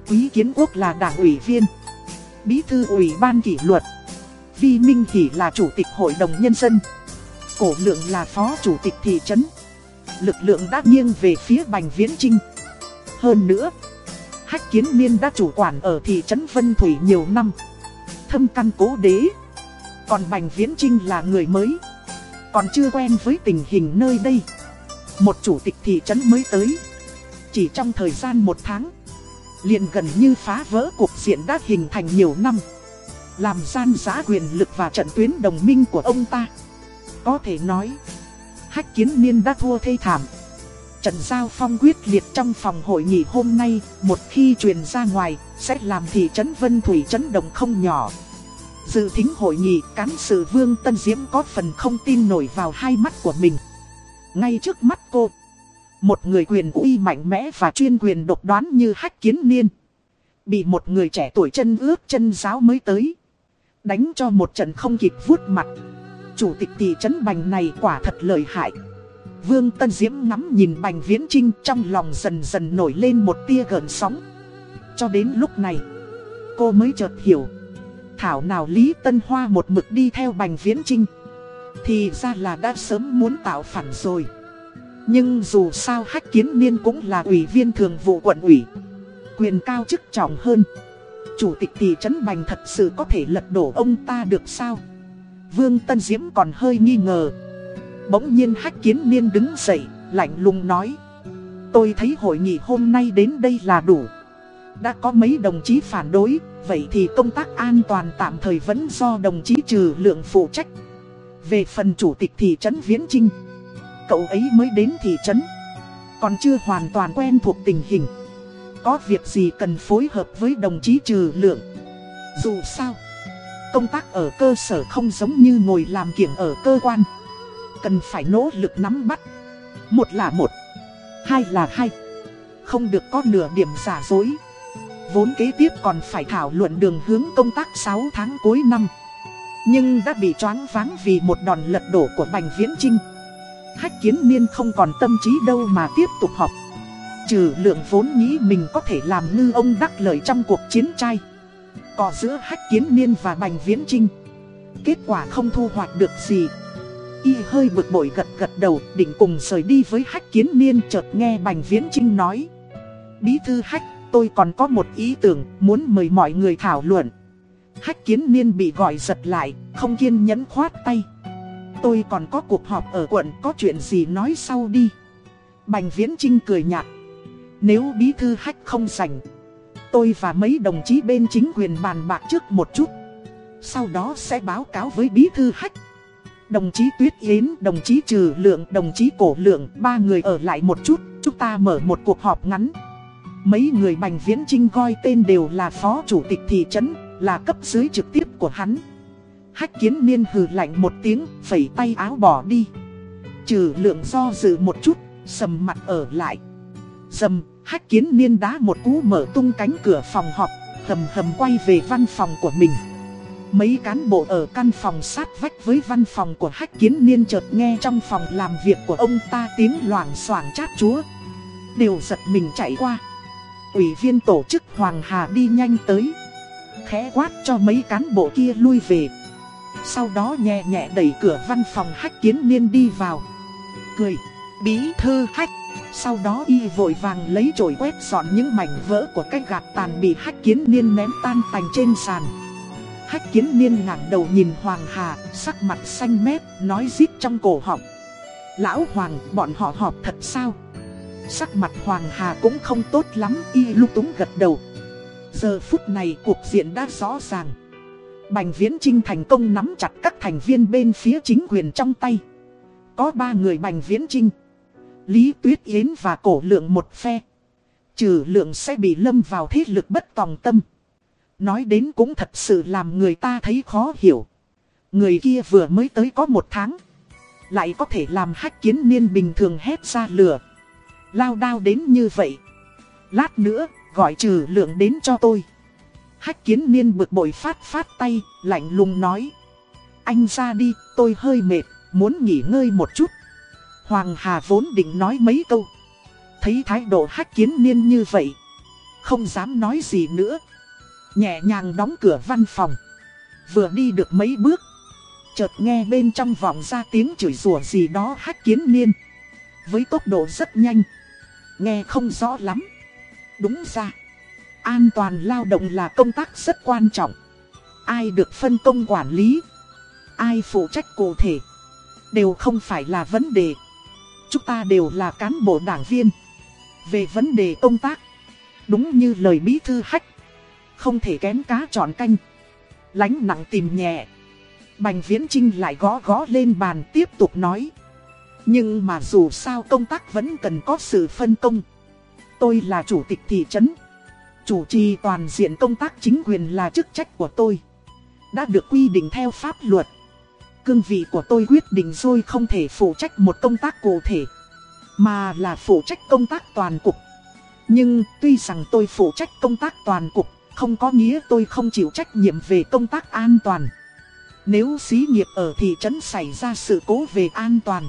Quý Kiến Quốc là đảng ủy viên, bí thư ủy ban kỷ luật. Vi Minh Hỷ là chủ tịch hội đồng nhân dân. Cổ lượng là phó chủ tịch thị trấn. Lực lượng đã nghiêng về phía Bành Viễn Trinh. Hơn nữa, Hách Kiến Miên đã chủ quản ở thị trấn Vân Thủy nhiều năm. Thâm căn cố đế. Còn Bành Viễn Trinh là người mới. Còn chưa quen với tình hình nơi đây. Một chủ tịch thị trấn mới tới. Chỉ trong thời gian một tháng, liền gần như phá vỡ cuộc diện đã hình thành nhiều năm Làm gian giá quyền lực và trận tuyến đồng minh của ông ta Có thể nói, Hách kiến niên đã thua thê thảm Trận giao phong quyết liệt trong phòng hội nghị hôm nay, Một khi truyền ra ngoài sẽ làm thị trấn Vân Thủy chấn động không nhỏ Dự thính hội nghị, cán sự Vương Tân Diễm có phần không tin nổi vào hai mắt của mình Ngay trước mắt cô, một người quyền uy mạnh mẽ và chuyên quyền độc đoán như hách kiến niên. Bị một người trẻ tuổi chân ướp chân giáo mới tới. Đánh cho một trận không kịp vuốt mặt. Chủ tịch thị trấn Bành này quả thật lợi hại. Vương Tân Diễm ngắm nhìn Bành Viễn Trinh trong lòng dần dần nổi lên một tia gợn sóng. Cho đến lúc này, cô mới chợt hiểu. Thảo nào Lý Tân Hoa một mực đi theo Bành Viễn Trinh. Thì ra là đã sớm muốn tạo phản rồi. Nhưng dù sao Hách Kiến Niên cũng là ủy viên thường vụ quận ủy. Quyền cao chức trọng hơn. Chủ tịch thị trấn Bành thật sự có thể lật đổ ông ta được sao? Vương Tân Diễm còn hơi nghi ngờ. Bỗng nhiên Hách Kiến Niên đứng dậy, lạnh lùng nói. Tôi thấy hội nghị hôm nay đến đây là đủ. Đã có mấy đồng chí phản đối, vậy thì công tác an toàn tạm thời vẫn do đồng chí trừ lượng phụ trách. Về phần chủ tịch thị trấn Viễn Trinh cậu ấy mới đến thị trấn Còn chưa hoàn toàn quen thuộc tình hình. Có việc gì cần phối hợp với đồng chí trừ lượng? Dù sao Công tác ở cơ sở không giống như ngồi làm kiểm ở cơ quan. Cần phải nỗ lực nắm bắt. Một là một Hai là hai. Không được có nửa điểm giả dối. Vốn kế tiếp còn phải thảo luận đường hướng công tác 6 tháng cuối năm. Nhưng đã bị choáng váng vì một đòn lật đổ của Bành Viễn Trinh Hách kiến niên không còn tâm trí đâu mà tiếp tục học. Trừ lượng vốn nghĩ mình có thể làm ngư ông đắc lợi trong cuộc chiến trai. Cò giữa hách kiến niên và bành viễn trinh Kết quả không thu hoạch được gì. Y hơi bực bội gật gật đầu, định cùng rời đi với hách kiến niên chợt nghe bành viễn trinh nói. Bí thư hách tôi còn có một ý tưởng muốn mời mọi người thảo luận. Hách kiến niên bị gọi giật lại không kiên nhẫn khoát tay. Tôi còn có cuộc họp ở quận có chuyện gì nói sau đi. Bành Viễn Trinh cười nhạt. Nếu bí thư hách không sành, Tôi và mấy đồng chí bên chính quyền bàn bạc trước một chút. Sau đó sẽ báo cáo với bí thư hách. Đồng chí Tuyết Yến, đồng chí Trừ Lượng, đồng chí Cổ Lượng Ba người ở lại một chút Chúng ta mở một cuộc họp ngắn. Mấy người Bành Viễn Trinh coi tên đều là phó chủ tịch thị trấn Là cấp dưới trực tiếp của hắn Hách kiến niên hừ lạnh một tiếng, phẩy tay áo bỏ đi. Trừ lượng do dự một chút, sầm mặt ở lại. Dầm, hách kiến niên đá một cú mở tung cánh cửa phòng họp, hầm hầm quay về văn phòng của mình. Mấy cán bộ ở căn phòng sát vách với văn phòng của hách kiến niên chợt nghe trong phòng làm việc của ông ta tiếng loảng xoảng chát chúa. Đều giật mình chạy qua. Ủy viên tổ chức Hoàng Hà đi nhanh tới. Khẽ quát cho mấy cán bộ kia lui về. Sau đó nhẹ nhẹ đẩy cửa văn phòng hách kiến niên đi vào Cười, bí thư hách Sau đó y vội vàng lấy chổi quét dọn những mảnh vỡ của cái gạt tàn bị hách kiến niên ném tan tành trên sàn Hách kiến niên ngẩng đầu nhìn Hoàng Hà, sắc mặt xanh mét, nói rít trong cổ họng Lão Hoàng, bọn họ họp thật sao? Sắc mặt Hoàng Hà cũng không tốt lắm, y lúc túng gật đầu Giờ phút này cuộc diện đã rõ ràng Bành Viễn Trinh thành công nắm chặt các thành viên bên phía chính quyền trong tay. Có ba người Bành Viễn Trinh. Lý Tuyết Yến và Cổ Lượng một phe. Trừ lượng sẽ bị lâm vào thế lực bất tòng tâm. Nói đến cũng thật sự làm người ta thấy khó hiểu. Người kia vừa mới tới có một tháng. Lại có thể làm hách kiến niên bình thường hét ra lửa. Lao đao đến như vậy. Lát nữa, gọi trừ lượng đến cho tôi. Hách kiến niên bực bội phát phát tay, lạnh lùng nói. Anh ra đi, tôi hơi mệt, muốn nghỉ ngơi một chút. Hoàng Hà vốn định nói mấy câu. Thấy thái độ hách kiến niên như vậy. Không dám nói gì nữa. Nhẹ nhàng đóng cửa văn phòng. Vừa đi được mấy bước. Chợt nghe bên trong vọng ra tiếng chửi rủa gì đó hách kiến niên. Với tốc độ rất nhanh. Nghe không rõ lắm. Đúng ra. An toàn lao động là công tác rất quan trọng. Ai được phân công quản lý. Ai phụ trách cụ thể. Đều không phải là vấn đề. Chúng ta đều là cán bộ đảng viên. Về vấn đề công tác. Đúng như lời bí thư hách. Không thể kén cá chọn canh. Lánh nặng tìm nhẹ. Bành Viễn Trinh lại gõ gõ lên bàn tiếp tục nói. Nhưng mà dù sao công tác vẫn cần có sự phân công. Tôi là chủ tịch thị trấn. Chủ trì toàn diện công tác chính quyền là chức trách của tôi. Đã được quy định theo pháp luật. Cương vị của tôi quyết định rồi không thể phụ trách một công tác cụ thể. Mà là phụ trách công tác toàn cục. Nhưng tuy rằng tôi phụ trách công tác toàn cục, không có nghĩa tôi không chịu trách nhiệm về công tác an toàn. Nếu xí nghiệp ở thị trấn xảy ra sự cố về an toàn,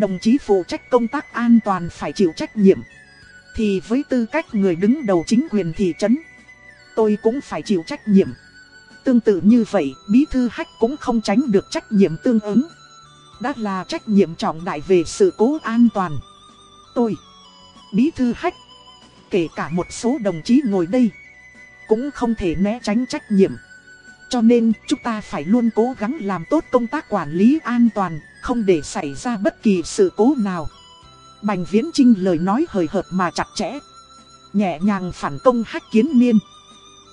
đồng chí phụ trách công tác an toàn phải chịu trách nhiệm. Thì với tư cách người đứng đầu chính quyền thị trấn, tôi cũng phải chịu trách nhiệm. Tương tự như vậy, bí thư hách cũng không tránh được trách nhiệm tương ứng. Đã là trách nhiệm trọng đại về sự cố an toàn. Tôi, bí thư hách, kể cả một số đồng chí ngồi đây, cũng không thể né tránh trách nhiệm. Cho nên chúng ta phải luôn cố gắng làm tốt công tác quản lý an toàn, không để xảy ra bất kỳ sự cố nào. Bành Viễn Trinh lời nói hời hợt mà chặt chẽ. Nhẹ nhàng phản công hách kiến niên.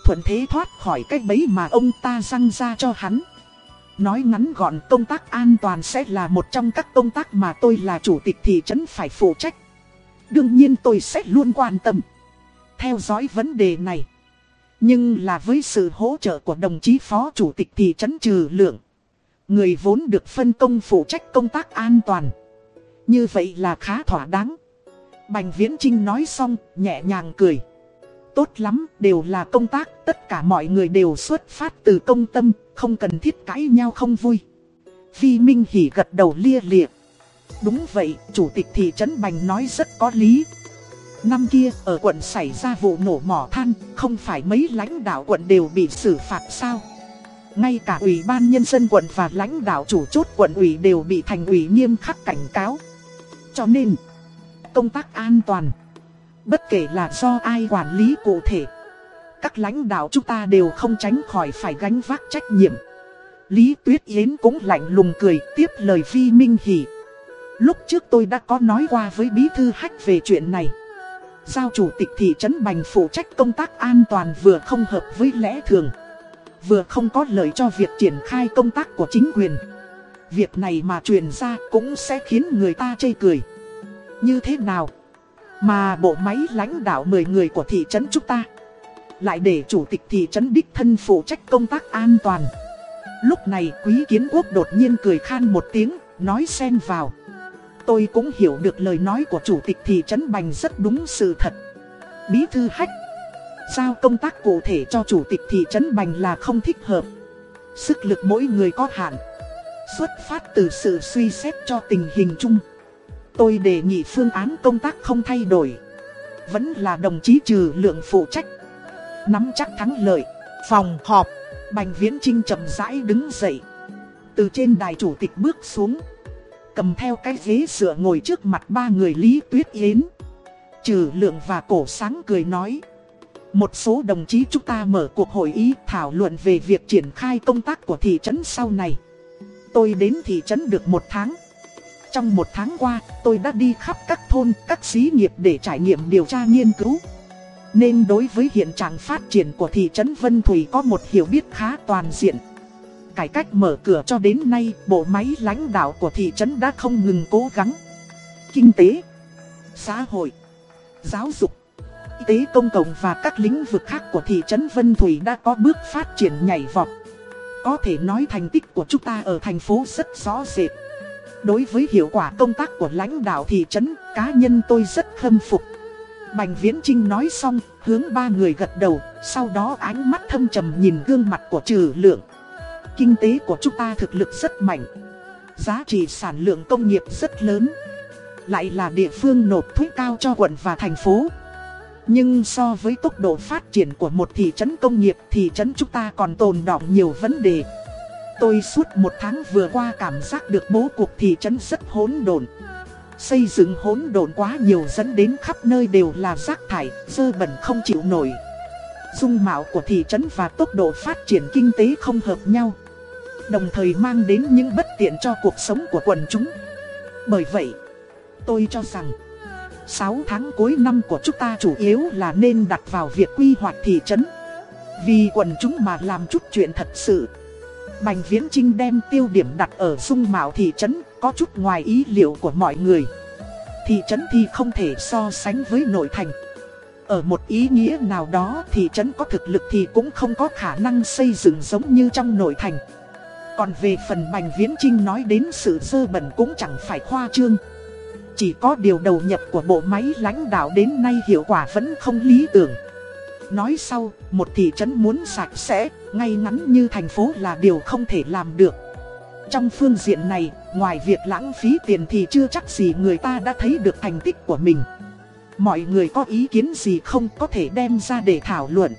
Thuận thế thoát khỏi cái bẫy mà ông ta răng ra cho hắn. Nói ngắn gọn công tác an toàn sẽ là một trong các công tác mà tôi là chủ tịch thị trấn phải phụ trách. Đương nhiên tôi sẽ luôn quan tâm. Theo dõi vấn đề này. Nhưng là với sự hỗ trợ của đồng chí phó chủ tịch thị trấn trừ lượng. Người vốn được phân công phụ trách công tác an toàn. Như vậy là khá thỏa đáng. Bành Viễn Trinh nói xong, nhẹ nhàng cười. Tốt lắm, đều là công tác, tất cả mọi người đều xuất phát từ công tâm, không cần thiết cãi nhau không vui. Phi Minh Hỷ gật đầu lia lịa. Đúng vậy, chủ tịch thị trấn Bành nói rất có lý. Năm kia, ở quận xảy ra vụ nổ mỏ than, không phải mấy lãnh đạo quận đều bị xử phạt sao? Ngay cả ủy ban nhân dân quận và lãnh đạo chủ chốt quận ủy đều bị thành ủy nghiêm khắc cảnh cáo. Cho nên, công tác an toàn, bất kể là do ai quản lý cụ thể, các lãnh đạo chúng ta đều không tránh khỏi phải gánh vác trách nhiệm. Lý Tuyết Yến cũng lạnh lùng cười tiếp lời Phi Minh Hỷ. Lúc trước tôi đã có nói qua với Bí Thư Hách về chuyện này. Giao chủ tịch thị trấn Bành phụ trách công tác an toàn vừa không hợp với lẽ thường. Vừa không có lợi cho việc triển khai công tác của chính quyền. Việc này mà truyền ra cũng sẽ khiến người ta chê cười. Như thế nào? Mà bộ máy lãnh đạo 10 người của thị trấn chúng ta Lại để chủ tịch thị trấn đích thân phụ trách công tác an toàn Lúc này quý kiến quốc đột nhiên cười khan một tiếng, nói xen vào Tôi cũng hiểu được lời nói của chủ tịch thị trấn Bành rất đúng sự thật. Bí thư hách, Giao công tác cụ thể cho chủ tịch thị trấn Bành là không thích hợp. Sức lực mỗi người có hạn. Xuất phát từ sự suy xét cho tình hình chung. Tôi đề nghị phương án công tác không thay đổi. Vẫn là đồng chí trừ lượng phụ trách. Nắm chắc thắng lợi, Phòng họp. Bành Viễn Trinh chậm rãi đứng dậy. Từ trên đài chủ tịch bước xuống. Cầm theo cái ghế dựa ngồi trước mặt ba người Lý Tuyết Yến. Trừ lượng và cổ sáng cười nói. Một số đồng chí chúng ta mở cuộc hội ý thảo luận về việc triển khai công tác của thị trấn sau này. Tôi đến thị trấn được một tháng. Trong một tháng qua, tôi đã đi khắp các thôn, các xí nghiệp để trải nghiệm điều tra nghiên cứu. Nên đối với hiện trạng phát triển của thị trấn Vân Thủy có một hiểu biết khá toàn diện. Cải cách mở cửa cho đến nay, bộ máy lãnh đạo của thị trấn đã không ngừng cố gắng Kinh tế, xã hội, giáo dục, y tế công cộng và các lĩnh vực khác của thị trấn Vân Thủy đã có bước phát triển nhảy vọt có thể nói thành tích của chúng ta ở thành phố rất rõ rệt. Đối với hiệu quả công tác của lãnh đạo thị trấn, cá nhân tôi rất khâm phục. Bành Viễn Trinh nói xong, hướng ba người gật đầu, sau đó ánh mắt thâm trầm nhìn gương mặt của trừ lượng. Kinh tế của chúng ta thực lực rất mạnh. Giá trị sản lượng công nghiệp rất lớn. Lại là địa phương nộp thuế cao cho quận và thành phố. Nhưng so với tốc độ phát triển của một thị trấn công nghiệp, thị trấn chúng ta còn tồn đọng nhiều vấn đề. Tôi suốt một tháng vừa qua cảm giác được bố cục thị trấn rất hỗn độn. Xây dựng hỗn độn quá nhiều dẫn đến khắp nơi đều là rác thải, dơ bẩn không chịu nổi. Dung mạo của thị trấn và tốc độ phát triển kinh tế không hợp nhau. Đồng thời mang đến những bất tiện cho cuộc sống của quần chúng. Bởi vậy, tôi cho rằng 6 tháng cuối năm của chúng ta chủ yếu là nên đặt vào việc quy hoạch thị trấn. Vì quần chúng mà làm chút chuyện thật sự. Bành Viễn Trinh đem tiêu điểm đặt ở dung mạo thị trấn, có chút ngoài ý liệu của mọi người. Thị trấn thì không thể so sánh với nội thành. Ở một ý nghĩa nào đó thị trấn có thực lực thì cũng không có khả năng xây dựng giống như trong nội thành. Còn về phần Bành Viễn Trinh nói đến sự dơ bẩn cũng chẳng phải khoa trương. Chỉ có điều đầu nhập của bộ máy lãnh đạo đến nay hiệu quả vẫn không lý tưởng. Nói sau, một thị trấn muốn sạch sẽ, ngay ngắn như thành phố là điều không thể làm được. Trong phương diện này, ngoài việc lãng phí tiền thì chưa chắc gì người ta đã thấy được thành tích của mình. Mọi người có ý kiến gì không có thể đem ra để thảo luận.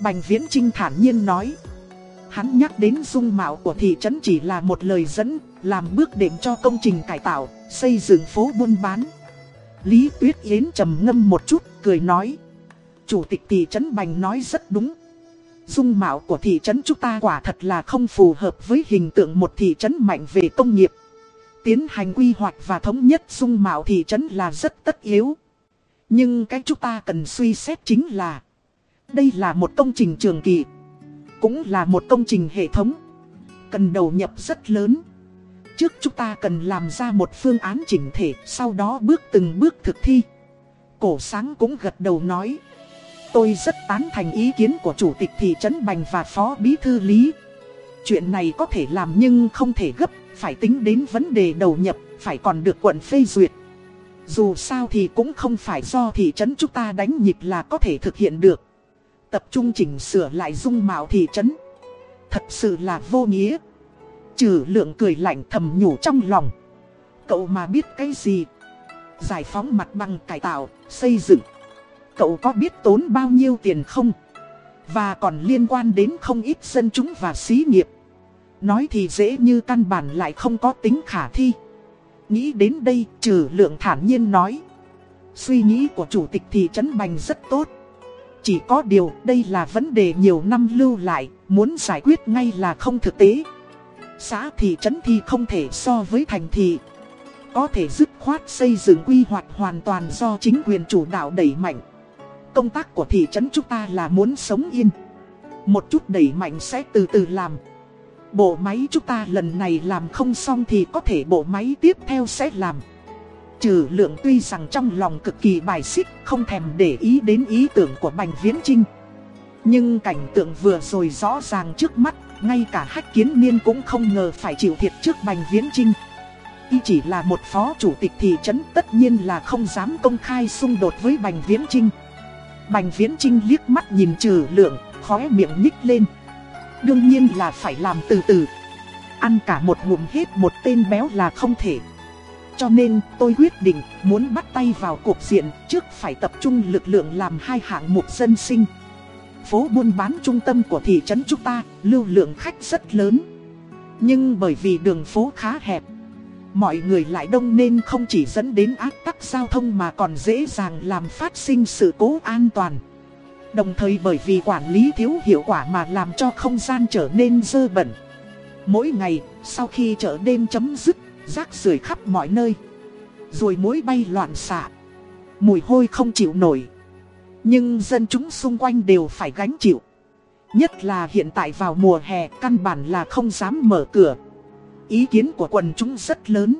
Bành Viễn Trinh thản nhiên nói. Hắn nhắc đến dung mạo của thị trấn chỉ là một lời dẫn, làm bước đệm cho công trình cải tạo, xây dựng phố buôn bán. Lý Tuyết Yến trầm ngâm một chút, cười nói. Chủ tịch thị trấn Bành nói rất đúng. Dung mạo của thị trấn chúng ta quả thật là không phù hợp với hình tượng một thị trấn mạnh về công nghiệp. Tiến hành quy hoạch và thống nhất dung mạo thị trấn là rất tất yếu. Nhưng cái chúng ta cần suy xét chính là Đây là một công trình trường kỳ cũng là một công trình hệ thống. Cần đầu nhập rất lớn. Trước chúng ta cần làm ra một phương án chỉnh thể, Sau đó bước từng bước thực thi. Cổ sáng cũng gật đầu nói. Tôi rất tán thành ý kiến của Chủ tịch thị trấn Bành và Phó Bí Thư Lý. Chuyện này có thể làm nhưng không thể gấp, Phải tính đến vấn đề đầu nhập, Phải còn được quận phê duyệt. Dù sao thì cũng không phải do thị trấn chúng ta đánh nhịp là có thể thực hiện được. Tập trung chỉnh sửa lại dung mạo thị trấn. Thật sự là vô nghĩa. Trừ lượng cười lạnh thầm nhủ trong lòng. Cậu mà biết cái gì? Giải phóng mặt bằng cải tạo, xây dựng. Cậu có biết tốn bao nhiêu tiền không? Và còn liên quan đến không ít dân chúng và xí nghiệp. Nói thì dễ như căn bản lại không có tính khả thi. Nghĩ đến đây trừ lượng thản nhiên nói Suy nghĩ của chủ tịch thị trấn Bành rất tốt chỉ có điều đây là vấn đề nhiều năm lưu lại, Muốn giải quyết ngay là không thực tế. Xã thị trấn thì không thể so với thành thị. Có thể dứt khoát xây dựng quy hoạch hoàn toàn do chính quyền chủ đạo đẩy mạnh. Công tác của thị trấn chúng ta là muốn sống yên. Một chút đẩy mạnh sẽ từ từ làm. Bộ máy chúng ta lần này làm không xong thì có thể bộ máy tiếp theo sẽ làm. Trừ lượng tuy rằng trong lòng cực kỳ bài xích, không thèm để ý đến ý tưởng của Bành Viễn Trinh. Nhưng cảnh tượng vừa rồi rõ ràng trước mắt, ngay cả hách kiến niên cũng không ngờ phải chịu thiệt trước Bành Viễn Trinh. Y chỉ là một phó chủ tịch thị trấn tất nhiên là không dám công khai xung đột với Bành Viễn Trinh. Bành Viễn Trinh liếc mắt nhìn trừ lượng, khóe miệng nhích lên. Đương nhiên là phải làm từ từ Ăn cả một ngụm hết một tên béo là không thể cho nên tôi quyết định muốn bắt tay vào cuộc diện Trước phải tập trung lực lượng làm hai hạng mục dân sinh. Phố buôn bán trung tâm của thị trấn chúng ta Lưu lượng khách rất lớn. Nhưng bởi vì đường phố khá hẹp Mọi người lại đông nên không chỉ dẫn đến ác tắc giao thông mà còn dễ dàng làm phát sinh sự cố an toàn. Đồng thời bởi vì quản lý thiếu hiệu quả mà làm cho không gian trở nên dơ bẩn. Mỗi ngày, sau khi chợ đêm chấm dứt, rác rưởi khắp mọi nơi. Rồi mối bay loạn xạ. Mùi hôi không chịu nổi. Nhưng dân chúng xung quanh đều phải gánh chịu. Nhất là hiện tại vào mùa hè căn bản là không dám mở cửa. Ý kiến của quần chúng rất lớn.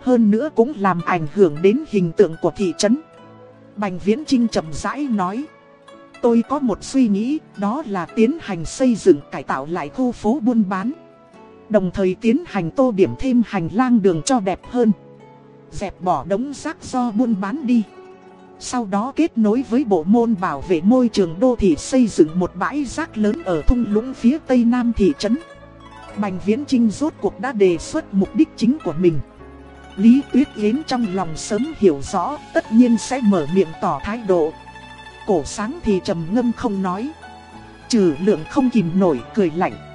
Hơn nữa cũng làm ảnh hưởng đến hình tượng của thị trấn. Bành Viễn Trinh chậm rãi nói. Tôi có một suy nghĩ, đó là tiến hành xây dựng cải tạo lại khu phố buôn bán. Đồng thời tiến hành tô điểm thêm hành lang đường cho đẹp hơn. Dẹp bỏ đống rác do buôn bán đi. Sau đó kết nối với bộ môn bảo vệ môi trường đô thị xây dựng một bãi rác lớn ở thung lũng phía tây nam thị trấn. Bành Viễn Trinh rốt cuộc đã đề xuất mục đích chính của mình. Lý Tuyết Yến trong lòng sớm hiểu rõ, tất nhiên sẽ mở miệng tỏ thái độ. Cổ sáng thì trầm ngâm không nói. Trừ lượng không kìm nổi, cười lạnh.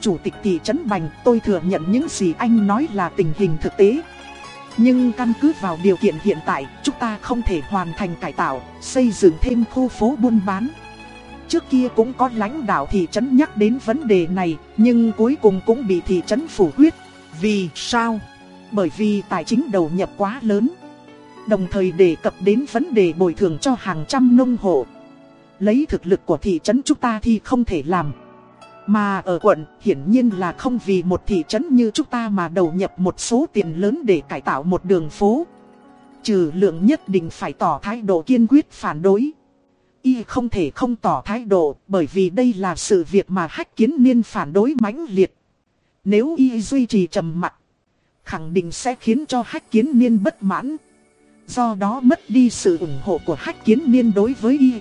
Chủ tịch thị trấn Bành, tôi thừa nhận những gì anh nói là tình hình thực tế. Nhưng căn cứ vào điều kiện hiện tại, chúng ta không thể hoàn thành cải tạo, Xây dựng thêm khu phố buôn bán. Trước kia cũng có lãnh đạo thị trấn nhắc đến vấn đề này, Nhưng cuối cùng cũng bị thị trấn phủ quyết. Vì sao? Bởi vì tài chính đầu nhập quá lớn. Đồng thời đề cập đến vấn đề bồi thường cho hàng trăm nông hộ. Lấy thực lực của thị trấn chúng ta thì không thể làm. Mà ở quận, hiển nhiên là không vì một thị trấn như chúng ta mà đầu nhập một số tiền lớn để cải tạo một đường phố. Trừ lượng nhất định phải tỏ thái độ kiên quyết phản đối. Y không thể không tỏ thái độ, bởi vì đây là sự việc mà hách kiến niên phản đối mãnh liệt. Nếu Y duy trì trầm mặt Khẳng định sẽ khiến cho hách kiến niên bất mãn. Do đó mất đi sự ủng hộ của hách kiến niên đối với y.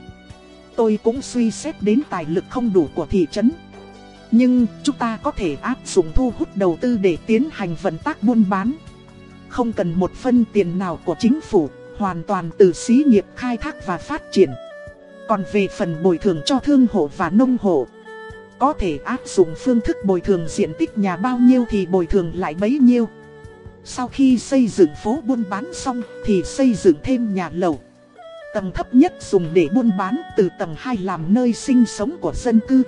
Tôi cũng suy xét đến tài lực không đủ của thị trấn. Nhưng, chúng ta có thể áp dụng thu hút đầu tư để tiến hành vận tác buôn bán Không cần một phân tiền nào của chính phủ, Hoàn toàn từ xí nghiệp khai thác và phát triển Còn về phần bồi thường cho thương hộ và nông hộ, Có thể áp dụng phương thức bồi thường diện tích nhà bao nhiêu thì bồi thường lại bấy nhiêu sau khi xây dựng phố buôn bán xong thì xây dựng thêm nhà lầu. Tầng thấp nhất dùng để buôn bán từ tầng 2 làm nơi sinh sống của dân cư.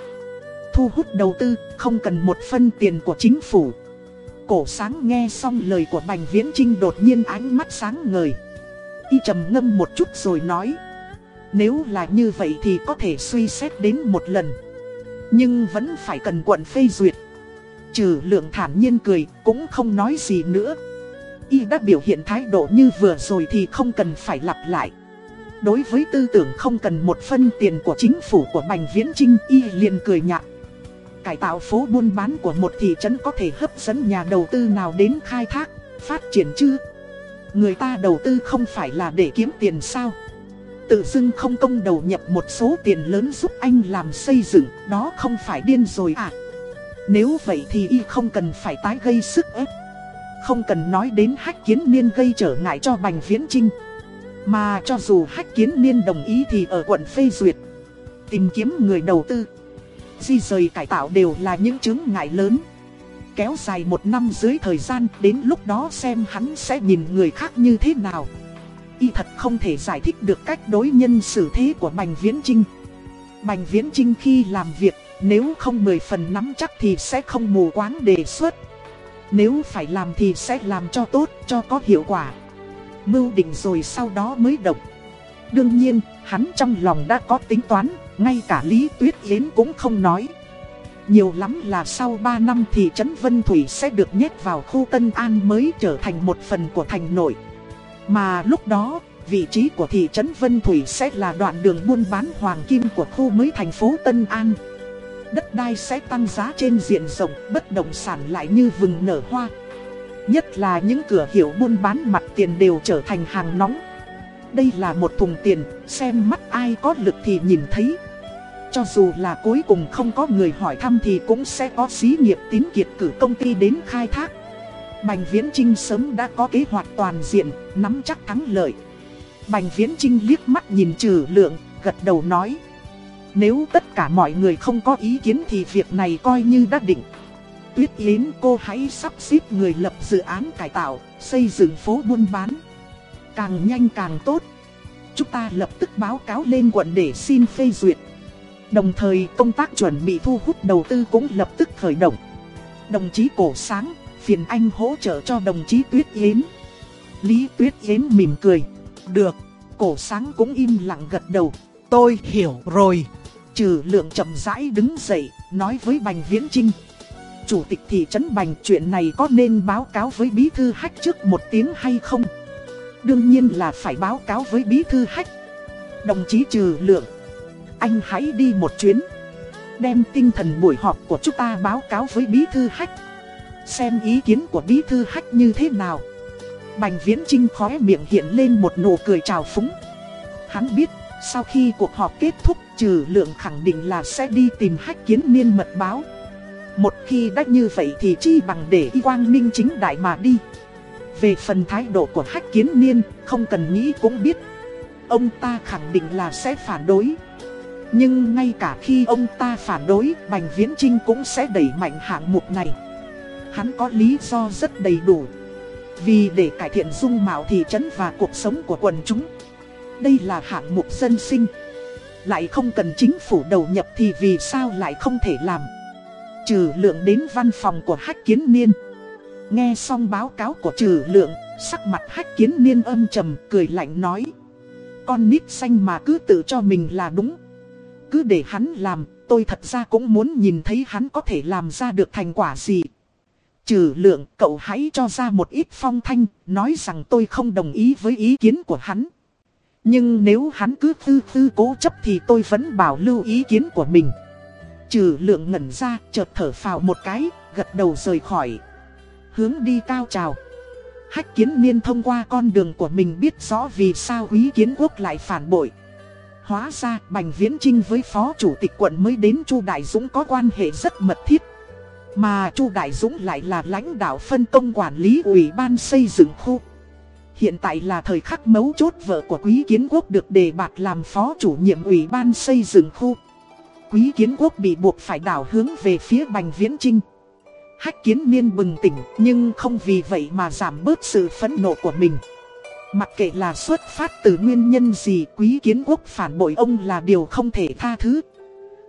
Thu hút đầu tư, không cần một phân tiền của chính phủ. Cổ sáng nghe xong lời của Bành Viễn Trinh đột nhiên ánh mắt sáng ngời. Y trầm ngâm một chút rồi nói. Nếu là như vậy thì có thể suy xét đến một lần. Nhưng vẫn phải cần quận phê duyệt. Trừ lượng thản nhiên cười, cũng không nói gì nữa Y đã biểu hiện thái độ như vừa rồi thì không cần phải lặp lại Đối với tư tưởng không cần một phân tiền của chính phủ của Bành Viễn Trinh Y liền cười nhạt Cải tạo phố buôn bán của một thị trấn có thể hấp dẫn nhà đầu tư nào đến khai thác, phát triển chứ? Người ta đầu tư không phải là để kiếm tiền sao? Tự dưng không công đầu nhập một số tiền lớn giúp anh làm xây dựng Đó không phải điên rồi à? Nếu vậy thì y không cần phải tái gây sức ép. Không cần nói đến hách kiến niên gây trở ngại cho Bành Viễn Trinh Mà cho dù hách kiến niên đồng ý thì ở quận phê duyệt Tìm kiếm người đầu tư. Di rời cải tạo đều là những chứng ngại lớn. Kéo dài một năm dưới thời gian Đến lúc đó xem hắn sẽ nhìn người khác như thế nào. Y thật không thể giải thích được cách đối nhân xử thế của Bành Viễn Trinh Bành Viễn Trinh khi làm việc nếu không mười phần nắm chắc thì sẽ không mù quáng đề xuất. Nếu phải làm thì sẽ làm cho tốt, cho có hiệu quả. Mưu định rồi sau đó mới động. Đương nhiên, hắn trong lòng đã có tính toán. Ngay cả Lý Tuyết Yến cũng không nói Nhiều lắm là sau 3 năm thì trấn Vân Thủy sẽ được nhét vào khu Tân An mới trở thành một phần của thành nội Mà lúc đó, vị trí của thị trấn Vân Thủy sẽ là đoạn đường buôn bán hoàng kim của khu mới thành phố Tân An đất đai sẽ tăng giá trên diện rộng, bất động sản lại như vừng nở hoa. Nhất là những cửa hiệu buôn bán mặt tiền đều trở thành hàng nóng. Đây là một thùng tiền, xem mắt ai có lực thì nhìn thấy. Cho dù là cuối cùng không có người hỏi thăm thì cũng sẽ có xí nghiệp tín kiệt cử công ty đến khai thác. Bành Viễn Trinh sớm đã có kế hoạch toàn diện, nắm chắc thắng lợi. Bành Viễn Trinh liếc mắt nhìn trừ lượng, gật đầu nói. Nếu tất cả mọi người không có ý kiến thì việc này coi như đã định. Tuyết Yến cô hãy sắp xếp người lập dự án cải tạo, xây dựng phố buôn bán. Càng nhanh càng tốt. Chúng ta lập tức báo cáo lên quận để xin phê duyệt. Đồng thời công tác chuẩn bị thu hút đầu tư cũng lập tức khởi động. Đồng chí Cổ Sáng, phiền anh hỗ trợ cho đồng chí Tuyết Yến. Lý Tuyết Yến mỉm cười. Được, Cổ Sáng cũng im lặng gật đầu. Tôi hiểu rồi. Trừ lượng chậm rãi đứng dậy, nói với Bành Viễn Trinh. Chủ tịch thị trấn Bành chuyện này có nên báo cáo với bí thư hách trước một tiếng hay không? Đương nhiên là phải báo cáo với bí thư hách. Đồng chí trừ lượng, anh hãy đi một chuyến. Đem tinh thần buổi họp của chúng ta báo cáo với bí thư hách. xem ý kiến của bí thư hách như thế nào. Bành Viễn Trinh khóe miệng hiện lên một nụ cười trào phúng. Hắn biết, sau khi cuộc họp kết thúc, trừ lượng khẳng định là sẽ đi tìm hách kiến niên mật báo. Một khi đã như vậy thì chi bằng để y quang minh chính đại mà đi. Về phần thái độ của hách kiến niên, không cần nghĩ cũng biết. Ông ta khẳng định là sẽ phản đối. Nhưng ngay cả khi ông ta phản đối, Bành Viễn Trinh cũng sẽ đẩy mạnh hạng mục này. Hắn có lý do rất đầy đủ. Vì để cải thiện dung mạo thị trấn và cuộc sống của quần chúng. Đây là hạng mục dân sinh. Lại không cần chính phủ đầu nhập thì vì sao lại không thể làm. Trừ lượng đến văn phòng của hách kiến niên. Nghe xong báo cáo của trừ lượng, sắc mặt hách kiến niên âm trầm cười lạnh nói. Con nít xanh mà cứ tự cho mình là đúng. Cứ để hắn làm, tôi thật ra cũng muốn nhìn thấy hắn có thể làm ra được thành quả gì. Trừ lượng, cậu hãy cho ra một ít phong thanh, nói rằng tôi không đồng ý với ý kiến của hắn. Nhưng nếu hắn cứ tư tư cố chấp thì tôi vẫn bảo lưu ý kiến của mình. Trừ lượng ngẩn ra, chợt thở phào một cái, gật đầu rời khỏi. Hướng đi cao trào. Hách kiến niên thông qua con đường của mình biết rõ vì sao ý kiến quốc lại phản bội. Hóa ra Bành Viễn Trinh với phó chủ tịch quận mới đến Chu Đại Dũng có quan hệ rất mật thiết. Mà Chu Đại Dũng lại là lãnh đạo phân công quản lý ủy ban xây dựng khu. Hiện tại là thời khắc mấu chốt vợ của Quý Kiến Quốc được đề bạt làm phó chủ nhiệm ủy ban xây dựng khu. Quý Kiến Quốc bị buộc phải đảo hướng về phía Bành Viễn Trinh. Hách Kiến Niên bừng tỉnh, nhưng không vì vậy mà giảm bớt sự phẫn nộ của mình. Mặc kệ là xuất phát từ nguyên nhân gì Quý Kiến Quốc phản bội ông là điều không thể tha thứ.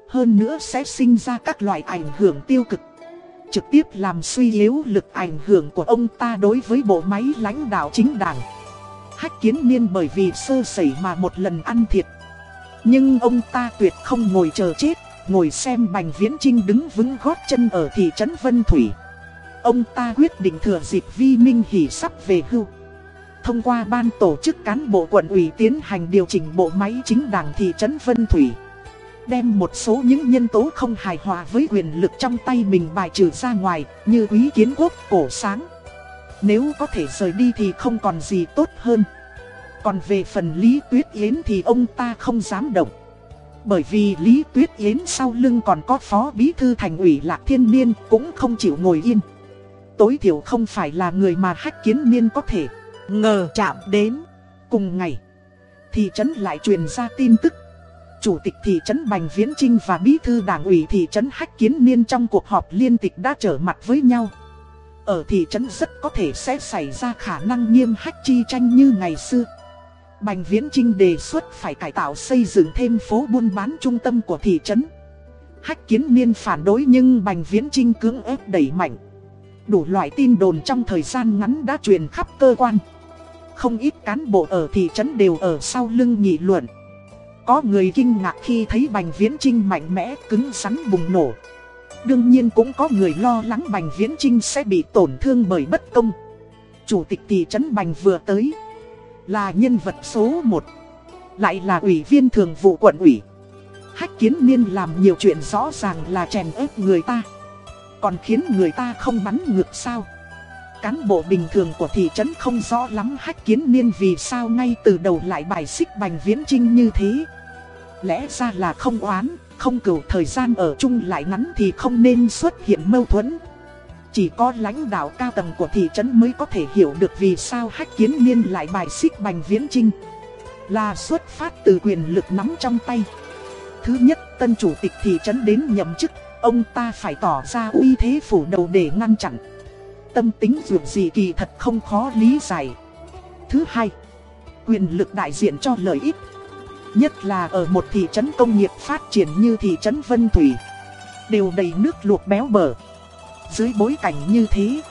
Hơn nữa sẽ sinh ra các loại ảnh hưởng tiêu cực trực tiếp làm suy yếu lực ảnh hưởng của ông ta đối với bộ máy lãnh đạo chính đảng. Hách kiến niên bởi vì sơ sẩy mà một lần ăn thiệt. Nhưng ông ta tuyệt không ngồi chờ chết, ngồi xem Bành Viễn Trinh đứng vững gót chân ở thị trấn Vân Thủy. Ông ta quyết định thừa dịp Vi Minh Hỷ sắp về hưu. Thông qua ban tổ chức cán bộ quận ủy tiến hành điều chỉnh bộ máy chính đảng thị trấn Vân Thủy. Đem một số những nhân tố không hài hòa với quyền lực trong tay mình bài trừ ra ngoài, như quý kiến quốc, cổ sáng. Nếu có thể rời đi thì không còn gì tốt hơn. Còn về phần Lý Tuyết Yến thì ông ta không dám động. Bởi vì Lý Tuyết Yến sau lưng còn có phó bí thư thành ủy Lạc Thiên Niên cũng không chịu ngồi yên. Tối thiểu không phải là người mà hách kiến niên có thể ngờ chạm đến. Cùng ngày, thị trấn lại truyền ra tin tức Chủ tịch thị trấn Bành Viễn Trinh và bí thư đảng ủy thị trấn Hách Kiến Niên trong cuộc họp liên tịch đã trở mặt với nhau. Ở thị trấn rất có thể sẽ xảy ra khả năng nghiêm hách chi tranh như ngày xưa. Bành Viễn Trinh đề xuất phải cải tạo xây dựng thêm phố buôn bán trung tâm của thị trấn. Hách Kiến Niên phản đối nhưng Bành Viễn Trinh cưỡng ép đẩy mạnh. Đủ loại tin đồn trong thời gian ngắn đã truyền khắp cơ quan. Không ít cán bộ ở thị trấn đều ở sau lưng nghị luận. Có người kinh ngạc khi thấy Bành Viễn Trinh mạnh mẽ, cứng rắn bùng nổ. Đương nhiên cũng có người lo lắng Bành Viễn Trinh sẽ bị tổn thương bởi bất công. Chủ tịch thị trấn Bành vừa tới. Là nhân vật số 1. Lại là ủy viên thường vụ quận ủy. Hách kiến niên làm nhiều chuyện rõ ràng là chèn ép người ta. Còn khiến người ta không bắn ngược sao. Cán bộ bình thường của thị trấn không rõ lắm hách kiến niên vì sao ngay từ đầu lại bài xích bành viễn trinh như thế. Lẽ ra là không oán, không cửu thời gian ở chung lại ngắn thì không nên xuất hiện mâu thuẫn. Chỉ có lãnh đạo cao tầng của thị trấn mới có thể hiểu được vì sao hách kiến niên lại bài xích bành viễn trinh. Là xuất phát từ quyền lực nắm trong tay. Thứ nhất, tân chủ tịch thị trấn đến nhậm chức, ông ta phải tỏ ra uy thế phủ đầu để ngăn chặn. Tâm tính dù gì kỳ thật không khó lý giải. Thứ hai, quyền lực đại diện cho lợi ích. Nhất là ở một thị trấn công nghiệp phát triển như thị trấn Vân Thủy. Đều đầy nước luộc béo bở. Dưới bối cảnh như thế,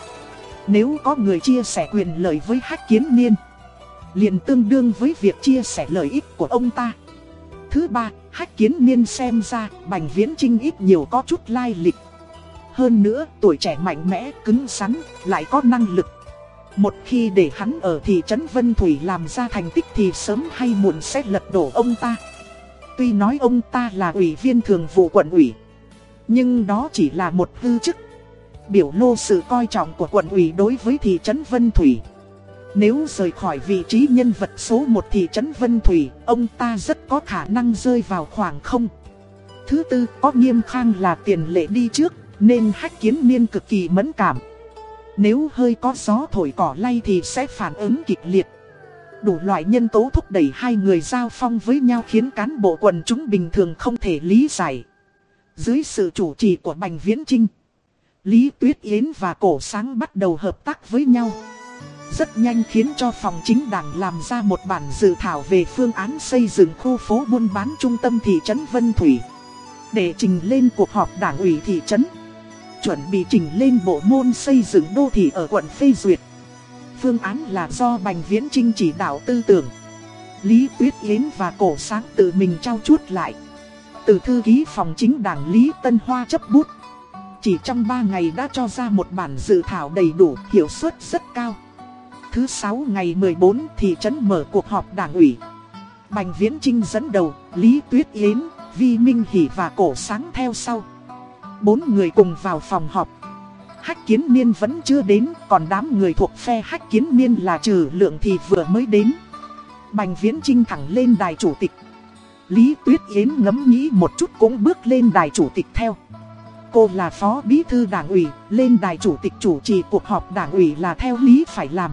nếu có người chia sẻ quyền lợi với Hách Kiến Niên, liền tương đương với việc chia sẻ lợi ích của ông ta. Thứ ba, Hách Kiến Niên xem ra Bành Viễn Trinh ít nhiều có chút lai lịch. Hơn nữa, tuổi trẻ mạnh mẽ, cứng rắn, lại có năng lực. Một khi để hắn ở thị trấn Vân Thủy làm ra thành tích thì sớm hay muộn sẽ lật đổ ông ta. Tuy nói ông ta là ủy viên thường vụ quận ủy, nhưng đó chỉ là một hư chức. biểu lô sự coi trọng của quận ủy đối với thị trấn Vân Thủy. Nếu rời khỏi vị trí nhân vật số 1 thị trấn Vân Thủy, ông ta rất có khả năng rơi vào khoảng không. Thứ tư, có nghiêm khang là tiền lệ đi trước, nên hách kiến niên cực kỳ mẫn cảm. Nếu hơi có gió thổi cỏ lay thì sẽ phản ứng kịch liệt. Đủ loại nhân tố thúc đẩy hai người giao phong với nhau khiến cán bộ quần chúng bình thường không thể lý giải. Dưới sự chủ trì của Bành Viễn Trinh, Lý Tuyết Yến và Cổ Sáng bắt đầu hợp tác với nhau. Rất nhanh khiến cho phòng chính đảng làm ra một bản dự thảo về phương án xây dựng khu phố buôn bán trung tâm thị trấn Vân Thủy. Để trình lên cuộc họp đảng ủy thị trấn Chuẩn bị trình lên bộ môn xây dựng đô thị ở quận phê duyệt. Phương án là do Bành Viễn Trinh chỉ đạo tư tưởng. Lý Tuyết Yến và Cổ Sáng tự mình trao chuốt lại. Từ thư ký phòng chính đảng Lý Tân Hoa chấp bút. Chỉ trong 3 ngày đã cho ra một bản dự thảo đầy đủ, hiệu suất rất cao. Thứ 6 ngày 14 thị trấn mở cuộc họp đảng ủy. Bành Viễn Trinh dẫn đầu, Lý Tuyết Yến, Vi Minh Hỷ và Cổ Sáng theo sau. Bốn người cùng vào phòng họp. Hách Kiến Niên vẫn chưa đến, còn đám người thuộc phe Hách Kiến Niên là trừ lượng thì vừa mới đến. Bành Viễn Trinh thẳng lên đài chủ tịch. Lý Tuyết Yến ngẫm nghĩ một chút cũng bước lên đài chủ tịch theo. Cô là phó bí thư đảng ủy, lên đài chủ tịch chủ trì cuộc họp đảng ủy là theo lý phải làm.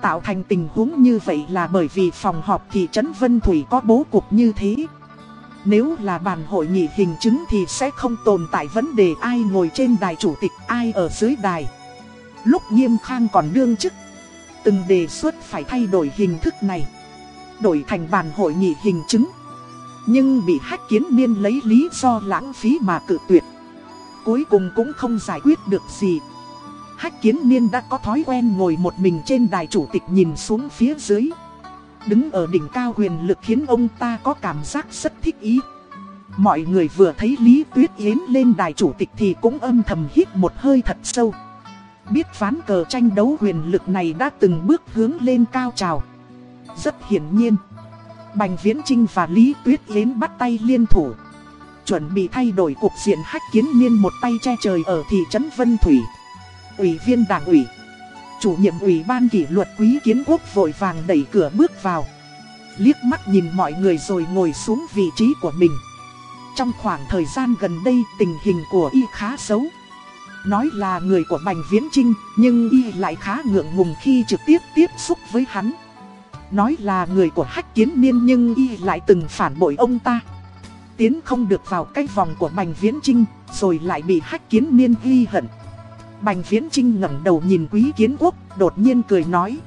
Tạo thành tình huống như vậy là bởi vì phòng họp thị trấn Vân Thủy có bố cục như thế. Nếu là bàn hội nghị hình chứng thì sẽ không tồn tại vấn đề ai ngồi trên đài chủ tịch, ai ở dưới đài. Lúc nghiêm khang còn đương chức, từng đề xuất phải thay đổi hình thức này. Đổi thành bàn hội nghị hình chứng. Nhưng bị hách kiến niên lấy lý do lãng phí mà cự tuyệt. Cuối cùng cũng không giải quyết được gì. Hách kiến niên đã có thói quen ngồi một mình trên đài chủ tịch nhìn xuống phía dưới. Đứng ở đỉnh cao quyền lực khiến ông ta có cảm giác rất thích ý. Mọi người vừa thấy Lý Tuyết Yến lên đài chủ tịch thì cũng âm thầm hít một hơi thật sâu. Biết ván cờ tranh đấu quyền lực này đã từng bước hướng lên cao trào. Rất hiển nhiên. Bành Viễn Trinh và Lý Tuyết Yến bắt tay liên thủ. Chuẩn bị thay đổi cục diện hách kiến niên một tay che trời ở thị trấn Vân Thủy. Ủy viên đảng ủy Chủ nhiệm ủy ban kỷ luật quý kiến quốc vội vàng đẩy cửa bước vào. Liếc mắt nhìn mọi người rồi ngồi xuống vị trí của mình. Trong khoảng thời gian gần đây, tình hình của y khá xấu. Nói là người của Bành Viễn Trinh Nhưng y lại khá ngượng ngùng khi trực tiếp tiếp xúc với hắn. Nói là người của Hách Kiến Niên, nhưng y lại từng phản bội ông ta. Tiến không được vào cái vòng của Bành Viễn Trinh Rồi lại bị Hách Kiến Niên ghi hận. Bành Viễn Trinh ngẩng đầu nhìn quý kiến quốc, đột nhiên cười nói.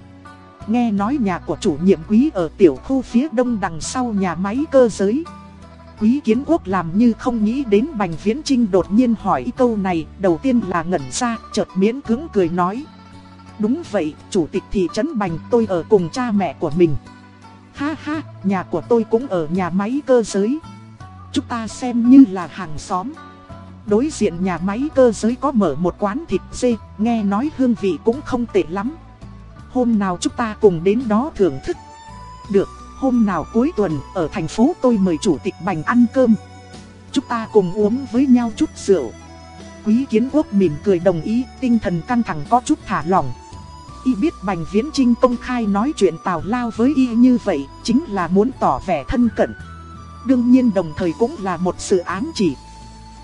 Nghe nói nhà của chủ nhiệm quý ở tiểu khu phía đông đằng sau nhà máy cơ giới. Quý kiến quốc làm như không nghĩ đến Bành Viễn Trinh đột nhiên hỏi câu này, đầu tiên là ngẩn ra, chợt miễn cứng cười nói. Đúng vậy, chủ tịch thị trấn Bành tôi ở cùng cha mẹ của mình. Ha ha, nhà của tôi cũng ở nhà máy cơ giới. Chúng ta xem như là hàng xóm. Đối diện nhà máy cơ giới có mở một quán thịt dê, nghe nói hương vị cũng không tệ lắm. Hôm nào chúng ta cùng đến đó thưởng thức. Được, hôm nào cuối tuần ở thành phố tôi mời chủ tịch Bành ăn cơm. Chúng ta cùng uống với nhau chút rượu. Quý kiến quốc mỉm cười đồng ý, tinh thần căng thẳng có chút thả lỏng. Y biết Bành Viễn Trinh công khai nói chuyện tào lao với Y như vậy, chính là muốn tỏ vẻ thân cận. Đương nhiên đồng thời cũng là một sự ám chỉ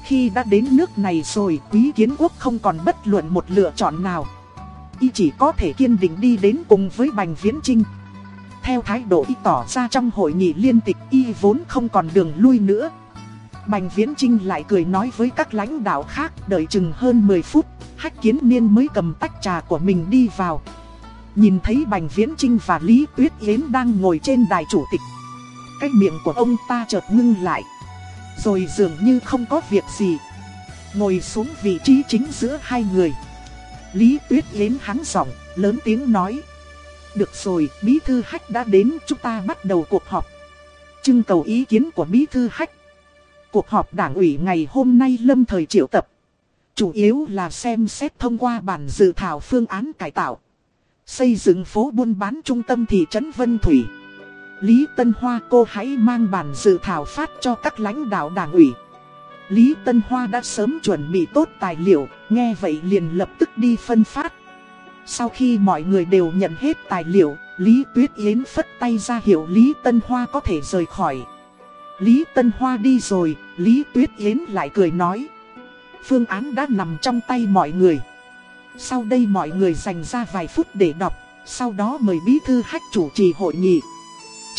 khi đã đến nước này rồi, quý kiến quốc không còn bất luận một lựa chọn nào. Y chỉ có thể kiên định đi đến cùng với Bành Viễn Trinh Theo thái độ Y tỏ ra trong hội nghị liên tịch, Y vốn không còn đường lui nữa. Bành Viễn Trinh lại cười nói với các lãnh đạo khác, Đợi chừng hơn 10 phút, Hách Kiến Niên mới cầm tách trà của mình đi vào. Nhìn thấy Bành Viễn Trinh và Lý Tuyết Yến đang ngồi trên đài chủ tịch, Cái miệng của ông ta chợt ngưng lại rồi dường như không có việc gì. Ngồi xuống vị trí chính giữa hai người. Lý Tuyết Yến hắn giọng, lớn tiếng nói. Được rồi, Bí Thư Hách đã đến, chúng ta bắt đầu cuộc họp. Trưng cầu ý kiến của Bí Thư Hách. Cuộc họp đảng ủy ngày hôm nay lâm thời triệu tập. Chủ yếu là xem xét thông qua bản dự thảo phương án cải tạo. Xây dựng phố buôn bán trung tâm thị trấn Vân Thủy. Lý Tân Hoa cô hãy mang bản dự thảo phát cho các lãnh đạo đảng ủy. Lý Tân Hoa đã sớm chuẩn bị tốt tài liệu, nghe vậy liền lập tức đi phân phát. Sau khi mọi người đều nhận hết tài liệu, Lý Tuyết Yến phất tay ra hiệu Lý Tân Hoa có thể rời khỏi. Lý Tân Hoa đi rồi, Lý Tuyết Yến lại cười nói. Phương án đã nằm trong tay mọi người. Sau đây mọi người dành ra vài phút để đọc, sau đó mời bí thư hách chủ trì hội nghị.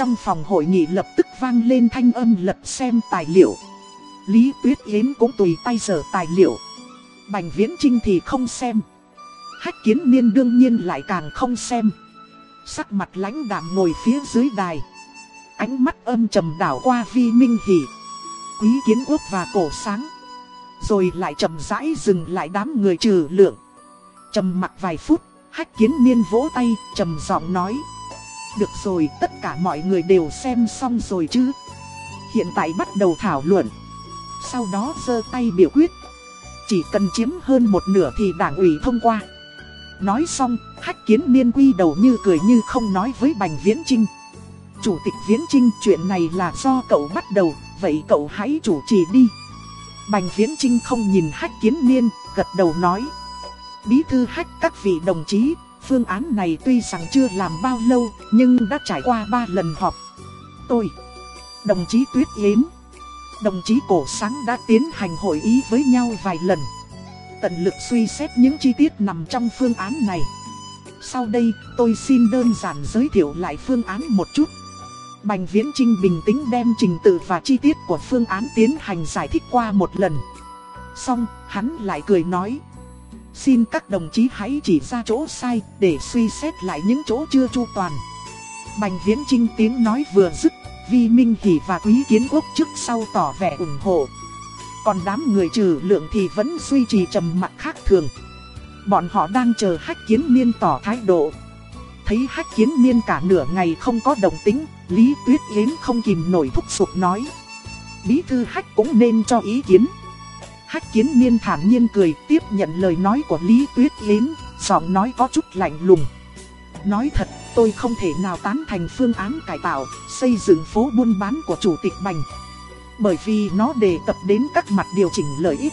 Trong phòng hội nghị lập tức vang lên thanh âm lật xem tài liệu. Lý Tuyết Yến cũng tùy tay dở tài liệu. Bành Viễn Trinh thì không xem. Hách kiến niên đương nhiên lại càng không xem. Sắc mặt lãnh đạm ngồi phía dưới đài. Ánh mắt âm trầm đảo qua vi minh hỉ. Quý kiến quốc và cổ sáng. Rồi lại chậm rãi dừng lại đám người trừ lượng. Trầm mặt vài phút, hách kiến niên vỗ tay, trầm giọng nói. Được rồi, tất cả mọi người đều xem xong rồi chứ. Hiện tại bắt đầu thảo luận. Sau đó giơ tay biểu quyết. Chỉ cần chiếm hơn một nửa thì đảng ủy thông qua. Nói xong, hách kiến niên quy đầu như cười như không nói với Bành Viễn Trinh. Chủ tịch Viễn Trinh chuyện này là do cậu bắt đầu, vậy cậu hãy chủ trì đi. Bành Viễn Trinh không nhìn hách kiến niên, gật đầu nói. Bí thư hách các vị đồng chí, phương án này tuy rằng chưa làm bao lâu, nhưng đã trải qua 3 lần họp. Tôi, đồng chí Tuyết Yến, đồng chí Cổ Sáng đã tiến hành hội ý với nhau vài lần. Tận lực suy xét những chi tiết nằm trong phương án này. Sau đây, tôi xin đơn giản giới thiệu lại phương án một chút. Bành Viễn Trinh bình tĩnh đem trình tự và chi tiết của phương án tiến hành giải thích qua một lần. Xong, hắn lại cười nói. Xin các đồng chí hãy chỉ ra chỗ sai để suy xét lại những chỗ chưa chu toàn. Bành Viễn Trinh tiếng nói vừa dứt, Vi Minh Hỷ và Quý Kiến Quốc trước sau tỏ vẻ ủng hộ. Còn đám người trừ lượng thì vẫn duy trì trầm mặc khác thường. Bọn họ đang chờ hách kiến niên tỏ thái độ. Thấy hách kiến niên cả nửa ngày không có đồng tính, Lý Tuyết Yến không kìm nổi thúc sụp nói. Bí thư hách cũng nên cho ý kiến. Hách kiến niên thản nhiên cười tiếp nhận lời nói của Lý Tuyết Yến, giọng nói có chút lạnh lùng. Nói thật, tôi không thể nào tán thành phương án cải tạo, xây dựng phố buôn bán của Chủ tịch Bành. Bởi vì nó đề cập đến các mặt điều chỉnh lợi ích.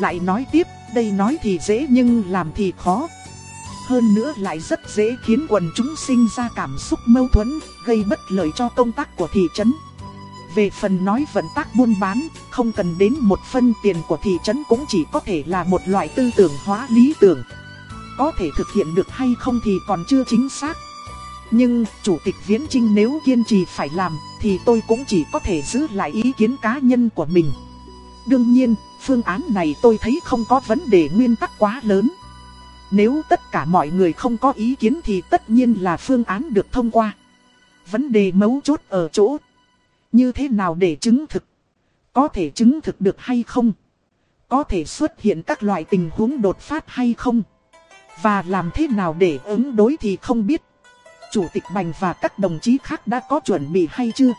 Lại nói tiếp, đây nói thì dễ nhưng làm thì khó. Hơn nữa lại rất dễ khiến quần chúng sinh ra cảm xúc mâu thuẫn, gây bất lợi cho công tác của thị trấn. Về phần nói vận tác buôn bán, không cần đến một phân tiền của thị trấn cũng chỉ có thể là một loại tư tưởng hóa lý tưởng. Có thể thực hiện được hay không thì còn chưa chính xác. Nhưng Chủ tịch Viễn Trinh nếu kiên trì phải làm thì tôi cũng chỉ có thể giữ lại ý kiến cá nhân của mình. Đương nhiên, phương án này tôi thấy không có vấn đề nguyên tắc quá lớn. Nếu tất cả mọi người không có ý kiến thì tất nhiên là phương án được thông qua. Vấn đề mấu chốt ở chỗ. Như thế nào để chứng thực? Có thể chứng thực được hay không? Có thể xuất hiện các loại tình huống đột phát hay không? Và làm thế nào để ứng đối thì không biết. Chủ tịch Bành và các đồng chí khác đã có chuẩn bị hay chưa?